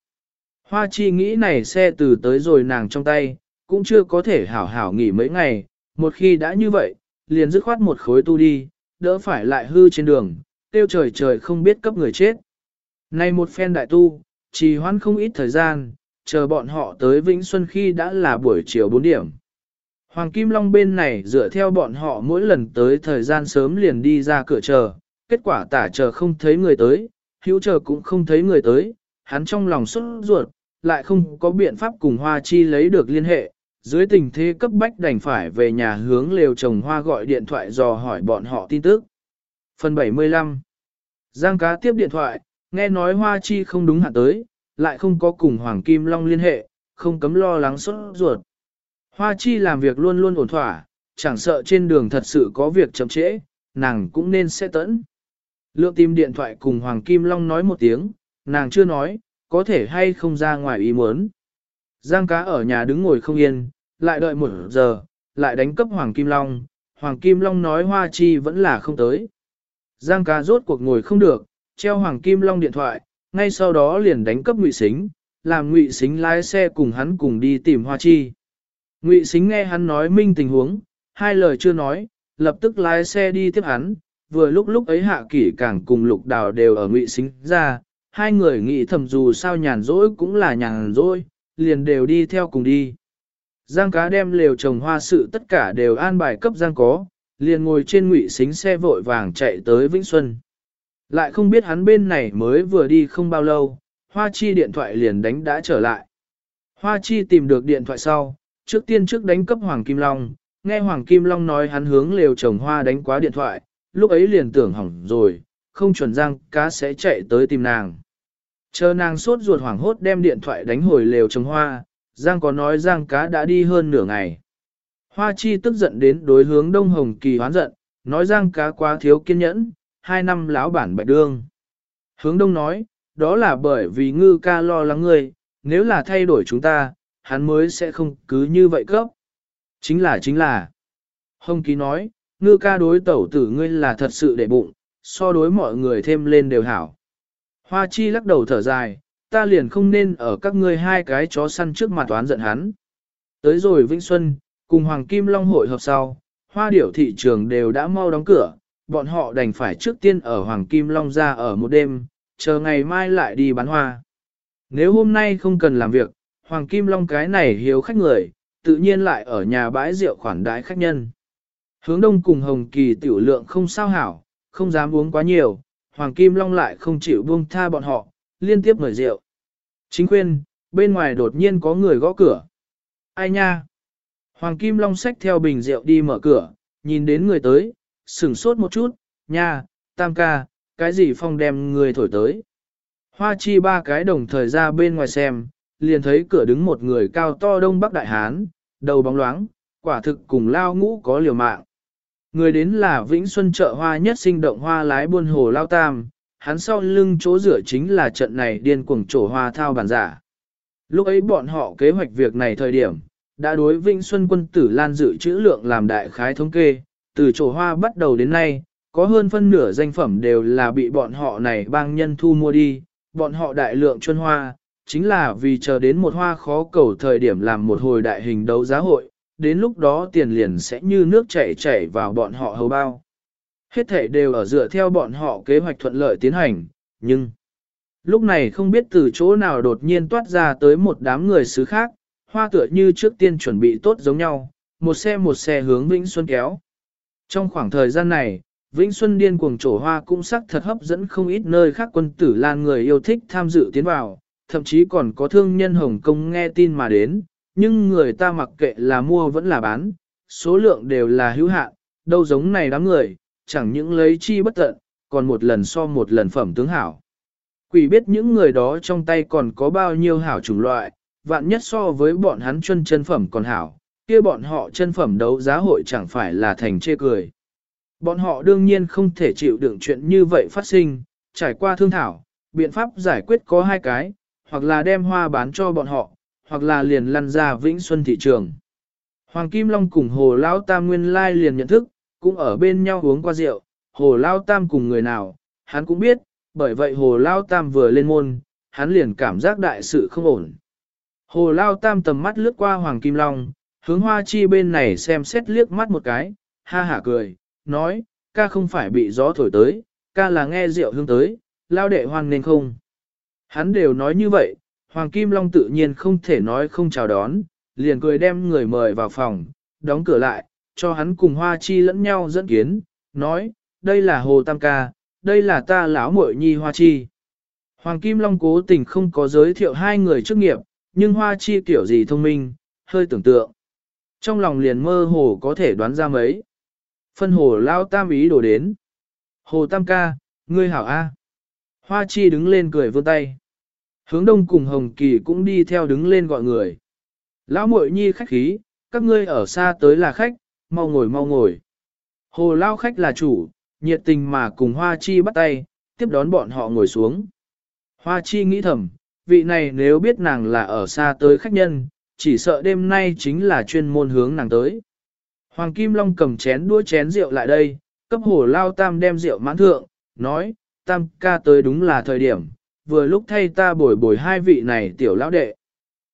Hoa chi nghĩ này xe từ tới rồi nàng trong tay, cũng chưa có thể hảo hảo nghỉ mấy ngày, một khi đã như vậy, liền dứt khoát một khối tu đi, đỡ phải lại hư trên đường, tiêu trời trời không biết cấp người chết. Này một phen đại tu, trì hoãn không ít thời gian, chờ bọn họ tới Vĩnh Xuân khi đã là buổi chiều 4 điểm. Hoàng Kim Long bên này dựa theo bọn họ mỗi lần tới thời gian sớm liền đi ra cửa chờ, kết quả tả chờ không thấy người tới, hữu chờ cũng không thấy người tới, hắn trong lòng xuất ruột, lại không có biện pháp cùng Hoa Chi lấy được liên hệ, dưới tình thế cấp bách đành phải về nhà hướng lều trồng hoa gọi điện thoại dò hỏi bọn họ tin tức. Phần 75 Giang cá tiếp điện thoại, nghe nói Hoa Chi không đúng hạn tới, lại không có cùng Hoàng Kim Long liên hệ, không cấm lo lắng sốt ruột. Hoa Chi làm việc luôn luôn ổn thỏa, chẳng sợ trên đường thật sự có việc chậm trễ, nàng cũng nên sẽ tẫn. Lượng tìm điện thoại cùng Hoàng Kim Long nói một tiếng, nàng chưa nói, có thể hay không ra ngoài ý muốn. Giang cá ở nhà đứng ngồi không yên, lại đợi một giờ, lại đánh cấp Hoàng Kim Long, Hoàng Kim Long nói Hoa Chi vẫn là không tới. Giang cá rốt cuộc ngồi không được, treo Hoàng Kim Long điện thoại, ngay sau đó liền đánh cấp Ngụy Sính, làm Ngụy Sính lái xe cùng hắn cùng đi tìm Hoa Chi. Ngụy Sính nghe hắn nói minh tình huống, hai lời chưa nói, lập tức lái xe đi tiếp hắn, vừa lúc lúc ấy hạ kỷ càng cùng lục đào đều ở Ngụy Sính ra, hai người nghĩ thầm dù sao nhàn rỗi cũng là nhàn rỗi, liền đều đi theo cùng đi. Giang cá đem lều trồng hoa sự tất cả đều an bài cấp Giang có, liền ngồi trên ngụy xính xe vội vàng chạy tới Vĩnh Xuân. Lại không biết hắn bên này mới vừa đi không bao lâu, Hoa Chi điện thoại liền đánh đã trở lại. Hoa Chi tìm được điện thoại sau, trước tiên trước đánh cấp Hoàng Kim Long, nghe Hoàng Kim Long nói hắn hướng lều trồng hoa đánh quá điện thoại, lúc ấy liền tưởng hỏng rồi, không chuẩn Giang cá sẽ chạy tới tìm nàng. Chờ nàng sốt ruột hoảng hốt đem điện thoại đánh hồi lều trồng hoa, Giang có nói Giang cá đã đi hơn nửa ngày. Hoa chi tức giận đến đối hướng Đông Hồng Kỳ hoán giận, nói Giang cá quá thiếu kiên nhẫn, hai năm láo bản bạch đương. Hướng Đông nói, đó là bởi vì ngư ca lo lắng ngươi, nếu là thay đổi chúng ta, hắn mới sẽ không cứ như vậy cấp. Chính là chính là. Hồng Kỳ nói, ngư ca đối tẩu tử ngươi là thật sự để bụng, so đối mọi người thêm lên đều hảo. Hoa chi lắc đầu thở dài, ta liền không nên ở các ngươi hai cái chó săn trước mặt toán giận hắn. Tới rồi Vĩnh Xuân, cùng Hoàng Kim Long hội hợp sau, hoa điểu thị trường đều đã mau đóng cửa, bọn họ đành phải trước tiên ở Hoàng Kim Long ra ở một đêm, chờ ngày mai lại đi bán hoa. Nếu hôm nay không cần làm việc, Hoàng Kim Long cái này hiếu khách người, tự nhiên lại ở nhà bãi rượu khoản đái khách nhân. Hướng đông cùng Hồng Kỳ tiểu lượng không sao hảo, không dám uống quá nhiều, Hoàng Kim Long lại không chịu buông tha bọn họ, liên tiếp mời rượu. Chính khuyên, bên ngoài đột nhiên có người gõ cửa. Ai nha? Hoàng Kim Long xách theo bình rượu đi mở cửa, nhìn đến người tới, sửng sốt một chút, nha, tam ca, cái gì phong đem người thổi tới. Hoa chi ba cái đồng thời ra bên ngoài xem, liền thấy cửa đứng một người cao to đông bắc đại hán, đầu bóng loáng, quả thực cùng lao ngũ có liều mạng. Người đến là Vĩnh Xuân chợ hoa nhất sinh động hoa lái buôn hồ lao tam, hắn sau lưng chỗ rửa chính là trận này điên cuồng trổ hoa thao bản giả. Lúc ấy bọn họ kế hoạch việc này thời điểm, Đã đối Vĩnh Xuân quân tử Lan dự trữ lượng làm đại khái thống kê, từ chỗ hoa bắt đầu đến nay, có hơn phân nửa danh phẩm đều là bị bọn họ này bang nhân thu mua đi, bọn họ đại lượng chuân hoa, chính là vì chờ đến một hoa khó cầu thời điểm làm một hồi đại hình đấu giá hội, đến lúc đó tiền liền sẽ như nước chảy chảy vào bọn họ hầu bao. Hết thể đều ở dựa theo bọn họ kế hoạch thuận lợi tiến hành, nhưng lúc này không biết từ chỗ nào đột nhiên toát ra tới một đám người xứ khác, hoa tựa như trước tiên chuẩn bị tốt giống nhau, một xe một xe hướng Vĩnh Xuân kéo. Trong khoảng thời gian này, Vĩnh Xuân điên cuồng trổ hoa cũng sắc thật hấp dẫn không ít nơi khác quân tử lan người yêu thích tham dự tiến vào, thậm chí còn có thương nhân Hồng Kông nghe tin mà đến, nhưng người ta mặc kệ là mua vẫn là bán, số lượng đều là hữu hạn, đâu giống này đám người, chẳng những lấy chi bất tận, còn một lần so một lần phẩm tướng hảo. Quỷ biết những người đó trong tay còn có bao nhiêu hảo chủng loại, vạn nhất so với bọn hắn chân chân phẩm còn hảo, kia bọn họ chân phẩm đấu giá hội chẳng phải là thành chê cười. Bọn họ đương nhiên không thể chịu đựng chuyện như vậy phát sinh, trải qua thương thảo, biện pháp giải quyết có hai cái, hoặc là đem hoa bán cho bọn họ, hoặc là liền lăn ra Vĩnh Xuân thị trường. Hoàng Kim Long cùng Hồ Lao Tam nguyên lai liền nhận thức, cũng ở bên nhau uống qua rượu, Hồ Lao Tam cùng người nào, hắn cũng biết, bởi vậy Hồ Lao Tam vừa lên môn, hắn liền cảm giác đại sự không ổn. Hồ Lao Tam tầm mắt lướt qua Hoàng Kim Long, hướng Hoa Chi bên này xem xét liếc mắt một cái, ha hả cười, nói, ca không phải bị gió thổi tới, ca là nghe rượu hương tới, lao đệ hoan nên không. Hắn đều nói như vậy, Hoàng Kim Long tự nhiên không thể nói không chào đón, liền cười đem người mời vào phòng, đóng cửa lại, cho hắn cùng Hoa Chi lẫn nhau dẫn kiến, nói, đây là Hồ Tam Ca, đây là ta lão muội nhi Hoa Chi. Hoàng Kim Long cố tình không có giới thiệu hai người trước nghiệp, nhưng Hoa Chi kiểu gì thông minh, hơi tưởng tượng. Trong lòng liền mơ hồ có thể đoán ra mấy. Phân hồ lao tam ý đổ đến. Hồ tam ca, ngươi hảo A. Hoa chi đứng lên cười vươn tay. Hướng đông cùng Hồng Kỳ cũng đi theo đứng lên gọi người. Lão muội nhi khách khí, các ngươi ở xa tới là khách, mau ngồi mau ngồi. Hồ lao khách là chủ, nhiệt tình mà cùng Hoa chi bắt tay, tiếp đón bọn họ ngồi xuống. Hoa chi nghĩ thầm, vị này nếu biết nàng là ở xa tới khách nhân, chỉ sợ đêm nay chính là chuyên môn hướng nàng tới. Hoàng Kim Long cầm chén đũa chén rượu lại đây, cấp hồ lao tam đem rượu mãn thượng, nói, tam ca tới đúng là thời điểm, vừa lúc thay ta bồi bồi hai vị này tiểu lão đệ.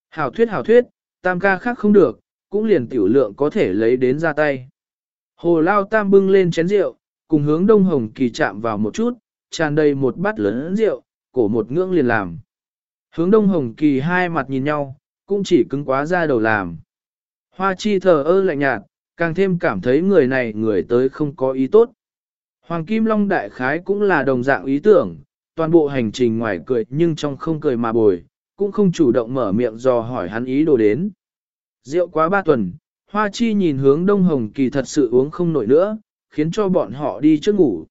Hảo thuyết hảo thuyết, tam ca khác không được, cũng liền tiểu lượng có thể lấy đến ra tay. Hồ lao tam bưng lên chén rượu, cùng hướng đông hồng kỳ chạm vào một chút, tràn đầy một bát lớn rượu, cổ một ngưỡng liền làm. Hướng đông hồng kỳ hai mặt nhìn nhau, cũng chỉ cứng quá ra đầu làm. Hoa chi thờ ơ lạnh nhạt, càng thêm cảm thấy người này người tới không có ý tốt. Hoàng Kim Long đại khái cũng là đồng dạng ý tưởng, toàn bộ hành trình ngoài cười nhưng trong không cười mà bồi, cũng không chủ động mở miệng dò hỏi hắn ý đồ đến. Rượu quá ba tuần, Hoa Chi nhìn hướng Đông Hồng Kỳ thật sự uống không nổi nữa, khiến cho bọn họ đi trước ngủ.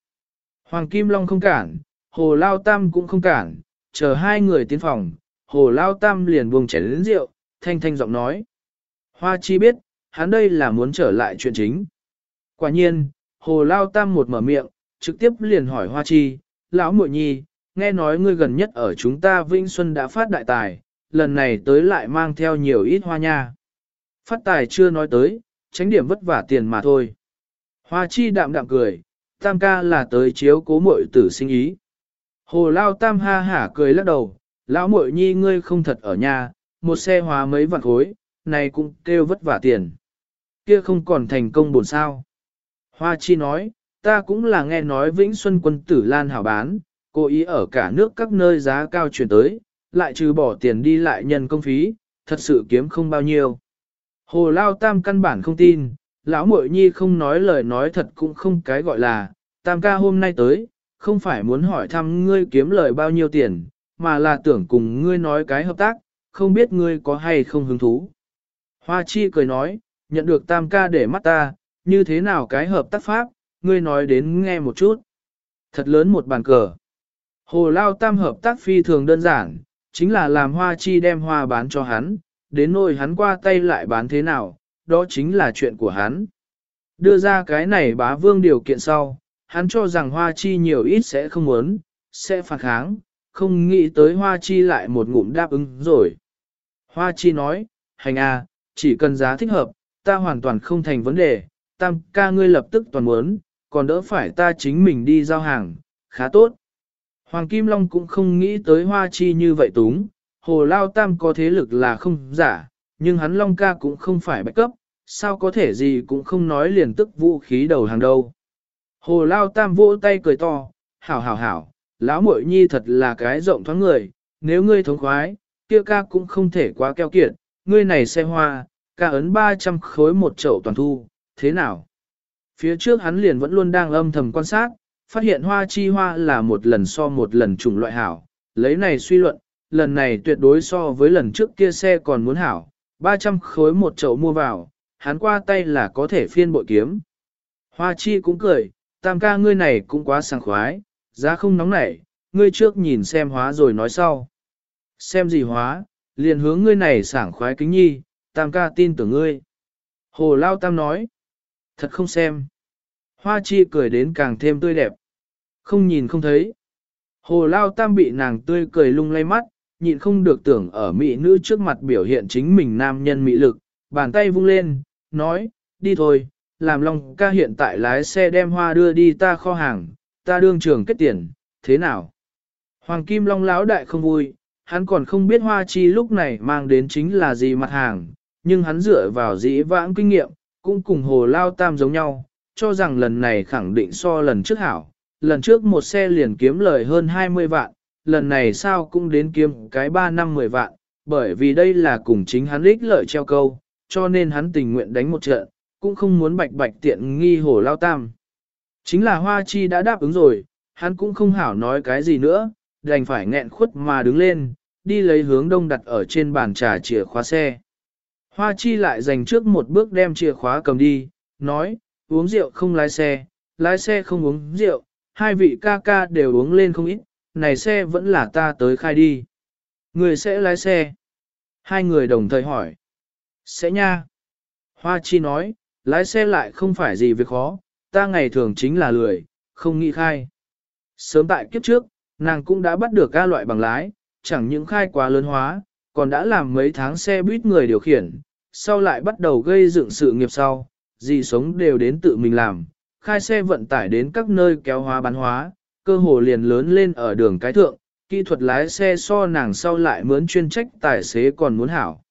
Hoàng Kim Long không cản, Hồ Lao Tam cũng không cản, chờ hai người tiến phòng, Hồ Lao Tam liền buông chén đến rượu, thanh thanh giọng nói. Hoa Chi biết, hắn đây là muốn trở lại chuyện chính. Quả nhiên, Hồ Lao Tam một mở miệng, trực tiếp liền hỏi Hoa Chi, lão muội nhi, nghe nói ngươi gần nhất ở chúng ta Vinh Xuân đã phát đại tài, lần này tới lại mang theo nhiều ít hoa nha. Phát tài chưa nói tới, tránh điểm vất vả tiền mà thôi. Hoa Chi đạm đạm cười, Tam ca là tới chiếu cố muội tử sinh ý. Hồ Lao Tam ha hả cười lắc đầu, lão muội nhi ngươi không thật ở nhà, một xe hóa mấy vạn khối, này cũng kêu vất vả tiền kia không còn thành công buồn sao. Hoa Chi nói, ta cũng là nghe nói Vĩnh Xuân quân tử Lan hảo bán, cố ý ở cả nước các nơi giá cao chuyển tới, lại trừ bỏ tiền đi lại nhân công phí, thật sự kiếm không bao nhiêu. Hồ Lao Tam căn bản không tin, lão muội nhi không nói lời nói thật cũng không cái gọi là, Tam ca hôm nay tới, không phải muốn hỏi thăm ngươi kiếm lời bao nhiêu tiền, mà là tưởng cùng ngươi nói cái hợp tác, không biết ngươi có hay không hứng thú. Hoa Chi cười nói, nhận được tam ca để mắt ta, như thế nào cái hợp tác pháp, ngươi nói đến nghe một chút. Thật lớn một bàn cờ. Hồ Lao Tam hợp tác phi thường đơn giản, chính là làm hoa chi đem hoa bán cho hắn, đến nỗi hắn qua tay lại bán thế nào, đó chính là chuyện của hắn. Đưa ra cái này bá vương điều kiện sau, hắn cho rằng hoa chi nhiều ít sẽ không muốn, sẽ phản kháng, không nghĩ tới hoa chi lại một ngụm đáp ứng rồi. Hoa chi nói, hành à, chỉ cần giá thích hợp, ta hoàn toàn không thành vấn đề, tam ca ngươi lập tức toàn muốn, còn đỡ phải ta chính mình đi giao hàng, khá tốt. Hoàng Kim Long cũng không nghĩ tới hoa chi như vậy túng, hồ lao tam có thế lực là không giả, nhưng hắn Long ca cũng không phải bạch cấp, sao có thể gì cũng không nói liền tức vũ khí đầu hàng đâu. Hồ lao tam vỗ tay cười to, hảo hảo hảo, lão muội nhi thật là cái rộng thoáng người, nếu ngươi thống khoái, kia ca cũng không thể quá keo kiệt, ngươi này xe hoa, ca ấn 300 khối một chậu toàn thu, thế nào? Phía trước hắn liền vẫn luôn đang âm thầm quan sát, phát hiện hoa chi hoa là một lần so một lần trùng loại hảo, lấy này suy luận, lần này tuyệt đối so với lần trước kia xe còn muốn hảo, 300 khối một chậu mua vào, hắn qua tay là có thể phiên bội kiếm. Hoa chi cũng cười, tam ca ngươi này cũng quá sảng khoái, giá không nóng nảy, ngươi trước nhìn xem hóa rồi nói sau. Xem gì hóa, liền hướng ngươi này sảng khoái kính nhi, tam ca tin tưởng ngươi. Hồ Lao Tam nói, thật không xem. Hoa chi cười đến càng thêm tươi đẹp. Không nhìn không thấy. Hồ Lao Tam bị nàng tươi cười lung lay mắt, nhịn không được tưởng ở mỹ nữ trước mặt biểu hiện chính mình nam nhân mỹ lực, bàn tay vung lên, nói, đi thôi, làm Long ca hiện tại lái xe đem hoa đưa đi ta kho hàng, ta đương trường kết tiền, thế nào? Hoàng Kim Long lão đại không vui, hắn còn không biết hoa chi lúc này mang đến chính là gì mặt hàng, nhưng hắn dựa vào dĩ vãng kinh nghiệm, cũng cùng hồ lao tam giống nhau, cho rằng lần này khẳng định so lần trước hảo, lần trước một xe liền kiếm lời hơn 20 vạn, lần này sao cũng đến kiếm cái 3 năm 10 vạn, bởi vì đây là cùng chính hắn ích lợi treo câu, cho nên hắn tình nguyện đánh một trận, cũng không muốn bạch bạch tiện nghi hồ lao tam. Chính là Hoa Chi đã đáp ứng rồi, hắn cũng không hảo nói cái gì nữa, đành phải nghẹn khuất mà đứng lên, đi lấy hướng đông đặt ở trên bàn trà chìa khóa xe. Hoa Chi lại dành trước một bước đem chìa khóa cầm đi, nói, uống rượu không lái xe, lái xe không uống rượu, hai vị ca ca đều uống lên không ít, này xe vẫn là ta tới khai đi. Người sẽ lái xe. Hai người đồng thời hỏi. Sẽ nha. Hoa Chi nói, lái xe lại không phải gì việc khó, ta ngày thường chính là lười, không nghĩ khai. Sớm tại kiếp trước, nàng cũng đã bắt được ca loại bằng lái, chẳng những khai quá lớn hóa, còn đã làm mấy tháng xe buýt người điều khiển, sau lại bắt đầu gây dựng sự nghiệp sau, gì sống đều đến tự mình làm, khai xe vận tải đến các nơi kéo hóa bán hóa, cơ hồ liền lớn lên ở đường cái thượng, kỹ thuật lái xe so nàng sau lại mướn chuyên trách tài xế còn muốn hảo.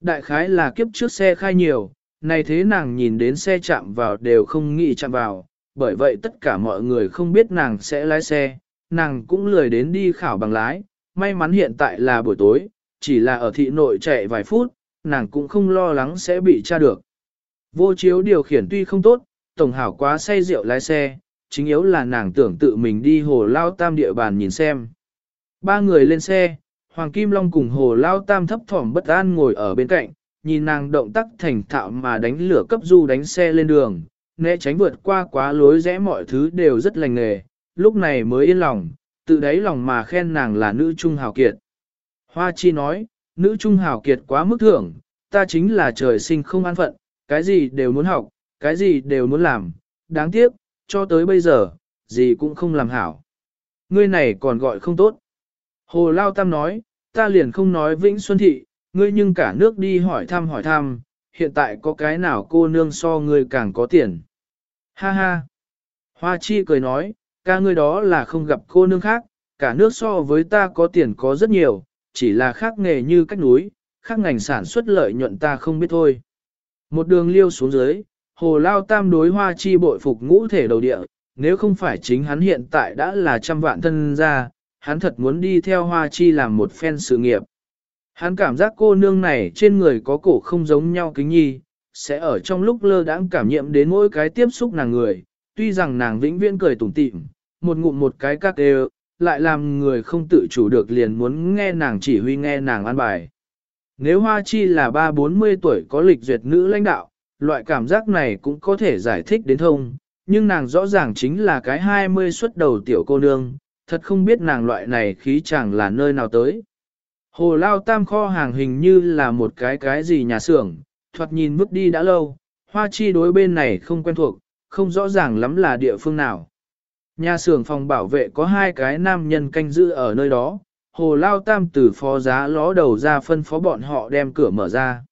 Đại khái là kiếp trước xe khai nhiều, này thế nàng nhìn đến xe chạm vào đều không nghĩ chạm vào, bởi vậy tất cả mọi người không biết nàng sẽ lái xe, nàng cũng lười đến đi khảo bằng lái, may mắn hiện tại là buổi tối, chỉ là ở thị nội chạy vài phút, nàng cũng không lo lắng sẽ bị tra được. Vô chiếu điều khiển tuy không tốt, tổng hảo quá say rượu lái xe, chính yếu là nàng tưởng tự mình đi hồ lao tam địa bàn nhìn xem. Ba người lên xe, Hoàng Kim Long cùng hồ lao tam thấp thỏm bất an ngồi ở bên cạnh, nhìn nàng động tác thành thạo mà đánh lửa cấp du đánh xe lên đường, né tránh vượt qua quá lối rẽ mọi thứ đều rất lành nghề, lúc này mới yên lòng, tự đáy lòng mà khen nàng là nữ trung hào kiệt. Hoa Chi nói, nữ trung hào kiệt quá mức thưởng, ta chính là trời sinh không an phận, cái gì đều muốn học, cái gì đều muốn làm, đáng tiếc, cho tới bây giờ, gì cũng không làm hảo. Ngươi này còn gọi không tốt. Hồ Lao Tam nói, ta liền không nói Vĩnh Xuân Thị, ngươi nhưng cả nước đi hỏi thăm hỏi thăm, hiện tại có cái nào cô nương so ngươi càng có tiền. Ha ha. Hoa Chi cười nói, ca ngươi đó là không gặp cô nương khác, cả nước so với ta có tiền có rất nhiều, chỉ là khác nghề như cách núi, khác ngành sản xuất lợi nhuận ta không biết thôi. Một đường liêu xuống dưới, hồ lao tam đối hoa chi bội phục ngũ thể đầu địa, nếu không phải chính hắn hiện tại đã là trăm vạn thân ra, hắn thật muốn đi theo hoa chi làm một phen sự nghiệp. Hắn cảm giác cô nương này trên người có cổ không giống nhau kính nhi, sẽ ở trong lúc lơ đãng cảm nhiệm đến mỗi cái tiếp xúc nàng người, tuy rằng nàng vĩnh viễn cười tủm tỉm, một ngụm một cái các đều, lại làm người không tự chủ được liền muốn nghe nàng chỉ huy nghe nàng an bài. Nếu Hoa Chi là ba bốn mươi tuổi có lịch duyệt nữ lãnh đạo, loại cảm giác này cũng có thể giải thích đến thông, nhưng nàng rõ ràng chính là cái hai mươi xuất đầu tiểu cô nương, thật không biết nàng loại này khí chẳng là nơi nào tới. Hồ Lao Tam kho hàng hình như là một cái cái gì nhà xưởng, thoạt nhìn vứt đi đã lâu, Hoa Chi đối bên này không quen thuộc, không rõ ràng lắm là địa phương nào. Nhà xưởng phòng bảo vệ có hai cái nam nhân canh giữ ở nơi đó, hồ lao tam từ phó giá ló đầu ra phân phó bọn họ đem cửa mở ra.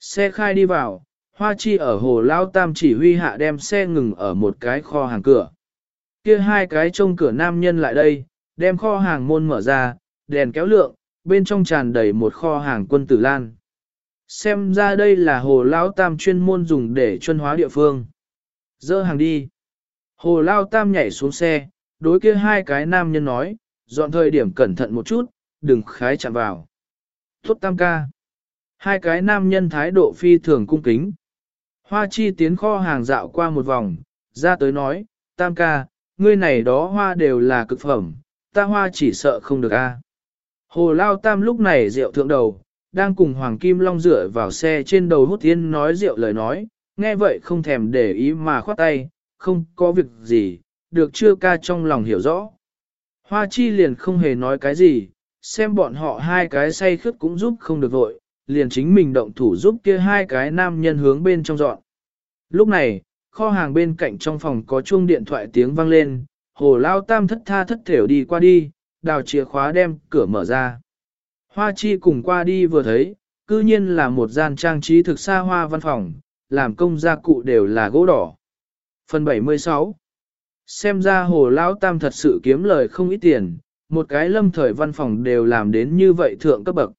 Xe khai đi vào, Hoa Chi ở hồ Lao Tam chỉ huy hạ đem xe ngừng ở một cái kho hàng cửa. Kia hai cái trông cửa nam nhân lại đây, đem kho hàng môn mở ra, đèn kéo lượng, bên trong tràn đầy một kho hàng quân tử lan. Xem ra đây là hồ Lao Tam chuyên môn dùng để chuyên hóa địa phương. Dỡ hàng đi. Hồ Lao Tam nhảy xuống xe, đối kia hai cái nam nhân nói, dọn thời điểm cẩn thận một chút, đừng khái chạm vào. Thốt Tam ca. Hai cái nam nhân thái độ phi thường cung kính. Hoa chi tiến kho hàng dạo qua một vòng, ra tới nói, Tam ca, ngươi này đó hoa đều là cực phẩm, ta hoa chỉ sợ không được a. Hồ Lao Tam lúc này rượu thượng đầu, đang cùng Hoàng Kim Long dựa vào xe trên đầu hút tiên nói rượu lời nói, nghe vậy không thèm để ý mà khoát tay, không có việc gì, được chưa ca trong lòng hiểu rõ. Hoa chi liền không hề nói cái gì, xem bọn họ hai cái say khướt cũng giúp không được vội, liền chính mình động thủ giúp kia hai cái nam nhân hướng bên trong dọn. Lúc này, kho hàng bên cạnh trong phòng có chuông điện thoại tiếng vang lên, hồ lao tam thất tha thất thểu đi qua đi, đào chìa khóa đem cửa mở ra. Hoa chi cùng qua đi vừa thấy, cư nhiên là một gian trang trí thực xa hoa văn phòng, làm công gia cụ đều là gỗ đỏ. Phần 76 Xem ra hồ lão tam thật sự kiếm lời không ít tiền, một cái lâm thời văn phòng đều làm đến như vậy thượng cấp bậc.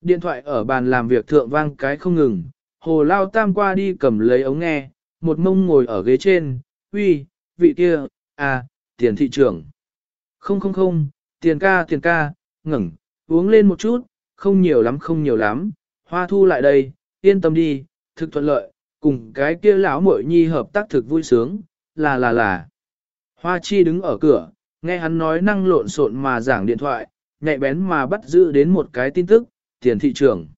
Điện thoại ở bàn làm việc thượng vang cái không ngừng, hồ lao tam qua đi cầm lấy ống nghe, một mông ngồi ở ghế trên, uy, vị kia, à, tiền thị trưởng. Không không không, tiền ca tiền ca, ngẩng, uống lên một chút, không nhiều lắm không nhiều lắm, hoa thu lại đây, yên tâm đi, thực thuận lợi, cùng cái kia lão muội nhi hợp tác thực vui sướng, là là là. Hoa chi đứng ở cửa, nghe hắn nói năng lộn xộn mà giảng điện thoại, nhạy bén mà bắt giữ đến một cái tin tức, tiền thị trường.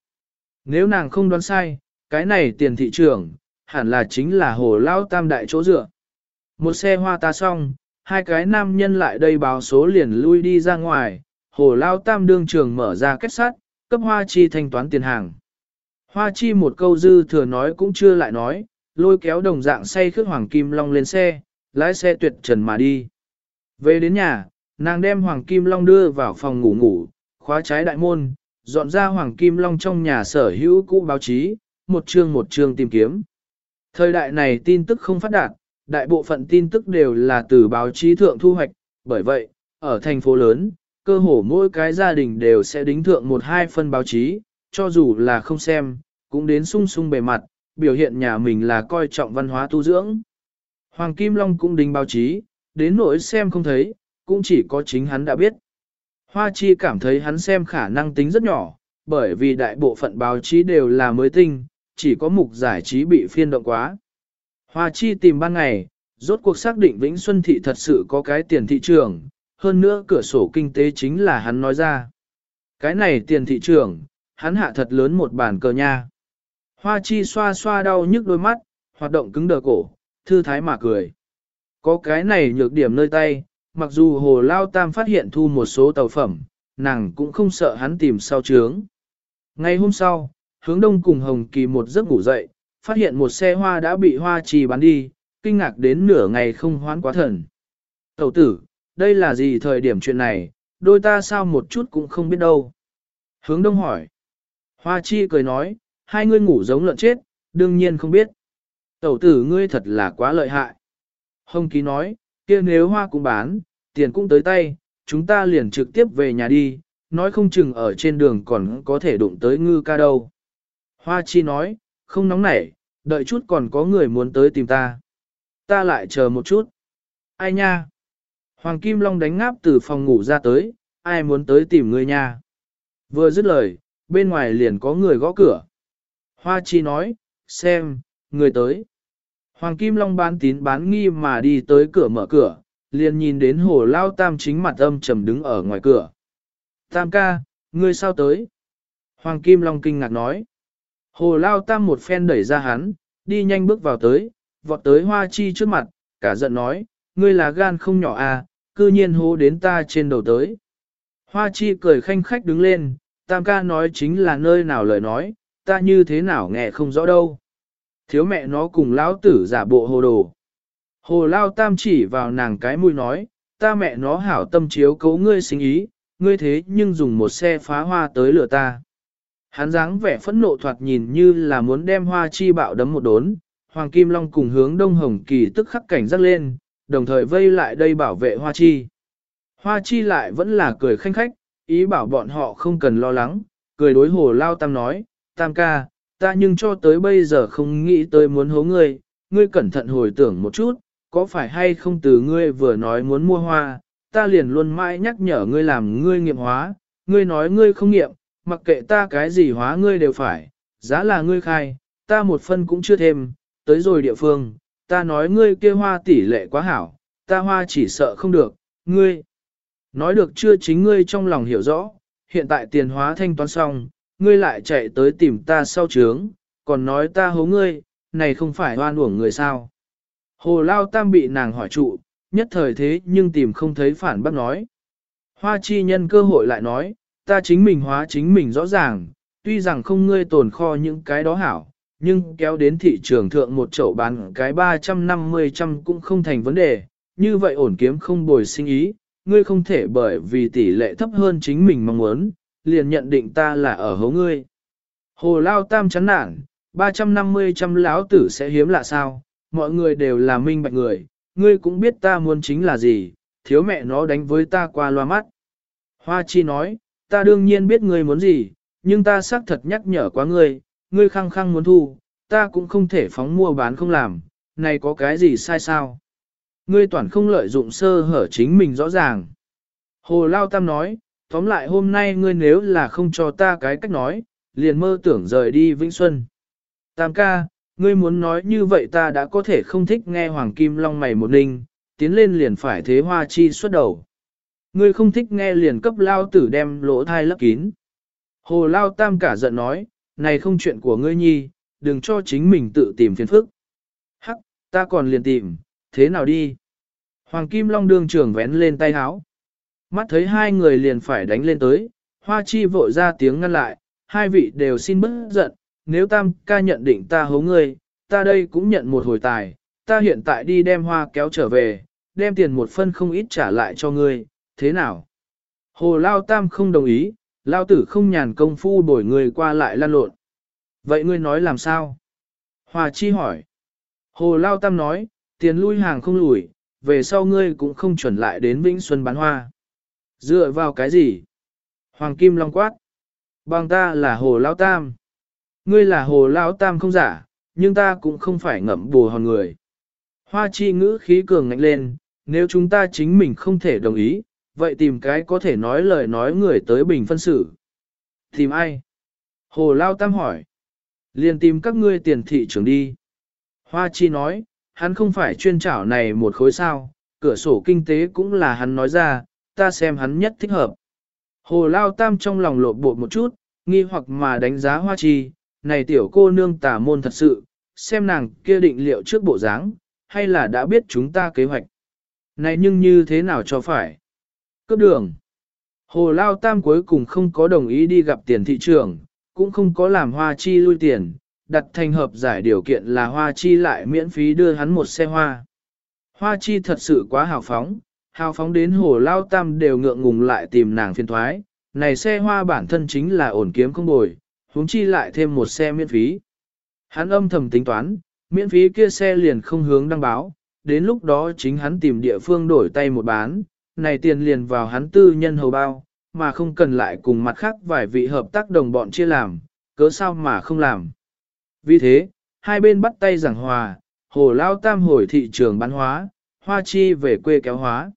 Nếu nàng không đoán sai, cái này tiền thị trường, hẳn là chính là hồ lao tam đại chỗ dựa. Một xe hoa ta xong, hai cái nam nhân lại đây báo số liền lui đi ra ngoài, hồ lao tam đương trường mở ra kết sắt, cấp hoa chi thanh toán tiền hàng. Hoa chi một câu dư thừa nói cũng chưa lại nói, lôi kéo đồng dạng say khước hoàng kim long lên xe, lái xe tuyệt trần mà đi. Về đến nhà, nàng đem hoàng kim long đưa vào phòng ngủ ngủ, khóa trái đại môn, dọn ra hoàng kim long trong nhà sở hữu cũ báo chí, một chương một chương tìm kiếm. Thời đại này tin tức không phát đạt, đại bộ phận tin tức đều là từ báo chí thượng thu hoạch, bởi vậy, ở thành phố lớn, cơ hồ mỗi cái gia đình đều sẽ đính thượng một hai phân báo chí, cho dù là không xem, cũng đến sung sung bề mặt, biểu hiện nhà mình là coi trọng văn hóa tu dưỡng. Hoàng Kim Long cũng đính báo chí, đến nỗi xem không thấy, cũng chỉ có chính hắn đã biết. Hoa Chi cảm thấy hắn xem khả năng tính rất nhỏ, bởi vì đại bộ phận báo chí đều là mới tinh, chỉ có mục giải trí bị phiên động quá. Hoa Chi tìm ban ngày, rốt cuộc xác định Vĩnh Xuân Thị thật sự có cái tiền thị trường, hơn nữa cửa sổ kinh tế chính là hắn nói ra. Cái này tiền thị trường, hắn hạ thật lớn một bàn cờ nha. Hoa Chi xoa xoa đau nhức đôi mắt, hoạt động cứng đờ cổ, thư thái mà cười. Có cái này nhược điểm nơi tay, mặc dù hồ lao tam phát hiện thu một số tàu phẩm, nàng cũng không sợ hắn tìm sau trướng. Ngay hôm sau, hướng đông cùng Hồng Kỳ một giấc ngủ dậy, phát hiện một xe hoa đã bị hoa trì bán đi, kinh ngạc đến nửa ngày không hoán quá thần. Tẩu tử, đây là gì thời điểm chuyện này, đôi ta sao một chút cũng không biết đâu. Hướng đông hỏi. Hoa chi cười nói, hai ngươi ngủ giống lợn chết, đương nhiên không biết. Tẩu tử ngươi thật là quá lợi hại. Hồng ký nói, kia nếu hoa cũng bán, tiền cũng tới tay, chúng ta liền trực tiếp về nhà đi, nói không chừng ở trên đường còn có thể đụng tới ngư ca đâu. Hoa chi nói, không nóng nảy, đợi chút còn có người muốn tới tìm ta. Ta lại chờ một chút. Ai nha? Hoàng Kim Long đánh ngáp từ phòng ngủ ra tới, ai muốn tới tìm ngươi nha? Vừa dứt lời, bên ngoài liền có người gõ cửa. Hoa chi nói, xem, người tới. Hoàng Kim Long bán tín bán nghi mà đi tới cửa mở cửa, liền nhìn đến hồ lao tam chính mặt âm trầm đứng ở ngoài cửa. Tam ca, ngươi sao tới? Hoàng Kim Long kinh ngạc nói. Hồ lao tam một phen đẩy ra hắn, đi nhanh bước vào tới, vọt tới hoa chi trước mặt, cả giận nói, ngươi là gan không nhỏ à, cư nhiên hô đến ta trên đầu tới. Hoa chi cười khanh khách đứng lên, tam ca nói chính là nơi nào lời nói, ta như thế nào nghe không rõ đâu. Thiếu mẹ nó cùng lão tử giả bộ hồ đồ. Hồ Lao Tam chỉ vào nàng cái mũi nói, ta mẹ nó hảo tâm chiếu cấu ngươi sinh ý, ngươi thế nhưng dùng một xe phá hoa tới lửa ta. Hắn dáng vẻ phẫn nộ thoạt nhìn như là muốn đem hoa chi bạo đấm một đốn, Hoàng Kim Long cùng hướng Đông Hồng Kỳ tức khắc cảnh giác lên, đồng thời vây lại đây bảo vệ hoa chi. Hoa chi lại vẫn là cười khanh khách, ý bảo bọn họ không cần lo lắng, cười đối hồ lao tam nói, tam ca, ta nhưng cho tới bây giờ không nghĩ tới muốn hố ngươi, ngươi cẩn thận hồi tưởng một chút, có phải hay không từ ngươi vừa nói muốn mua hoa, ta liền luôn mãi nhắc nhở ngươi làm ngươi nghiệm hóa, ngươi nói ngươi không nghiệm, mặc kệ ta cái gì hóa ngươi đều phải, giá là ngươi khai, ta một phân cũng chưa thêm, tới rồi địa phương, ta nói ngươi kia hoa tỷ lệ quá hảo, ta hoa chỉ sợ không được, ngươi. Nói được chưa chính ngươi trong lòng hiểu rõ, hiện tại tiền hóa thanh toán xong, ngươi lại chạy tới tìm ta sau trướng, còn nói ta hố ngươi, này không phải oan uổng người sao. Hồ Lao Tam bị nàng hỏi trụ, nhất thời thế nhưng tìm không thấy phản bác nói. Hoa chi nhân cơ hội lại nói, ta chính mình hóa chính mình rõ ràng, tuy rằng không ngươi tồn kho những cái đó hảo, nhưng kéo đến thị trường thượng một chậu bán cái 350 trăm cũng không thành vấn đề, như vậy ổn kiếm không bồi sinh ý, ngươi không thể bởi vì tỷ lệ thấp hơn chính mình mong muốn, liền nhận định ta là ở hố ngươi. Hồ Lao Tam chán nản, 350 trăm lão tử sẽ hiếm lạ sao, mọi người đều là minh bạch người, ngươi cũng biết ta muốn chính là gì, thiếu mẹ nó đánh với ta qua loa mắt. Hoa Chi nói, ta đương nhiên biết ngươi muốn gì, nhưng ta xác thật nhắc nhở quá ngươi, ngươi khăng khăng muốn thu, ta cũng không thể phóng mua bán không làm, này có cái gì sai sao? Ngươi toàn không lợi dụng sơ hở chính mình rõ ràng. Hồ Lao Tam nói, tóm lại hôm nay ngươi nếu là không cho ta cái cách nói, liền mơ tưởng rời đi Vĩnh Xuân. Tam ca, ngươi muốn nói như vậy ta đã có thể không thích nghe Hoàng Kim Long mày một ninh, tiến lên liền phải thế hoa chi xuất đầu. Ngươi không thích nghe liền cấp lao tử đem lỗ thai lấp kín. Hồ Lao Tam cả giận nói, này không chuyện của ngươi nhi, đừng cho chính mình tự tìm phiền phức. Hắc, ta còn liền tìm, thế nào đi? Hoàng Kim Long đương trưởng vén lên tay háo. Mắt thấy hai người liền phải đánh lên tới, Hoa Chi vội ra tiếng ngăn lại, hai vị đều xin bớt giận, nếu tam ca nhận định ta hố ngươi, ta đây cũng nhận một hồi tài, ta hiện tại đi đem hoa kéo trở về, đem tiền một phân không ít trả lại cho ngươi, thế nào? Hồ Lao Tam không đồng ý, Lao Tử không nhàn công phu bồi người qua lại lan lộn. Vậy ngươi nói làm sao? Hòa Chi hỏi. Hồ Lao Tam nói, tiền lui hàng không lùi, về sau ngươi cũng không chuẩn lại đến Vĩnh Xuân bán hoa. Dựa vào cái gì? Hoàng Kim Long quát. Bằng ta là Hồ Lao Tam. Ngươi là Hồ Lao Tam không giả, nhưng ta cũng không phải ngậm bù hòn người. Hoa chi ngữ khí cường ngạnh lên, nếu chúng ta chính mình không thể đồng ý, vậy tìm cái có thể nói lời nói người tới bình phân xử. Tìm ai? Hồ Lao Tam hỏi. Liền tìm các ngươi tiền thị trưởng đi. Hoa chi nói, hắn không phải chuyên trảo này một khối sao, cửa sổ kinh tế cũng là hắn nói ra, ta xem hắn nhất thích hợp. Hồ Lao Tam trong lòng lộ bộ một chút, nghi hoặc mà đánh giá Hoa Chi, này tiểu cô nương tà môn thật sự, xem nàng kia định liệu trước bộ dáng, hay là đã biết chúng ta kế hoạch. Này nhưng như thế nào cho phải? Cướp đường. Hồ Lao Tam cuối cùng không có đồng ý đi gặp tiền thị trường, cũng không có làm Hoa Chi lui tiền, đặt thành hợp giải điều kiện là Hoa Chi lại miễn phí đưa hắn một xe hoa. Hoa Chi thật sự quá hào phóng, hào phóng đến Hồ Lao Tam đều ngượng ngùng lại tìm nàng phiền thoái, này xe hoa bản thân chính là ổn kiếm không bồi, huống chi lại thêm một xe miễn phí. Hắn âm thầm tính toán, miễn phí kia xe liền không hướng đăng báo, đến lúc đó chính hắn tìm địa phương đổi tay một bán, này tiền liền vào hắn tư nhân hầu bao, mà không cần lại cùng mặt khác vài vị hợp tác đồng bọn chia làm, cớ sao mà không làm. Vì thế, hai bên bắt tay giảng hòa, hồ lao tam hồi thị trường bán hóa, hoa chi về quê kéo hóa.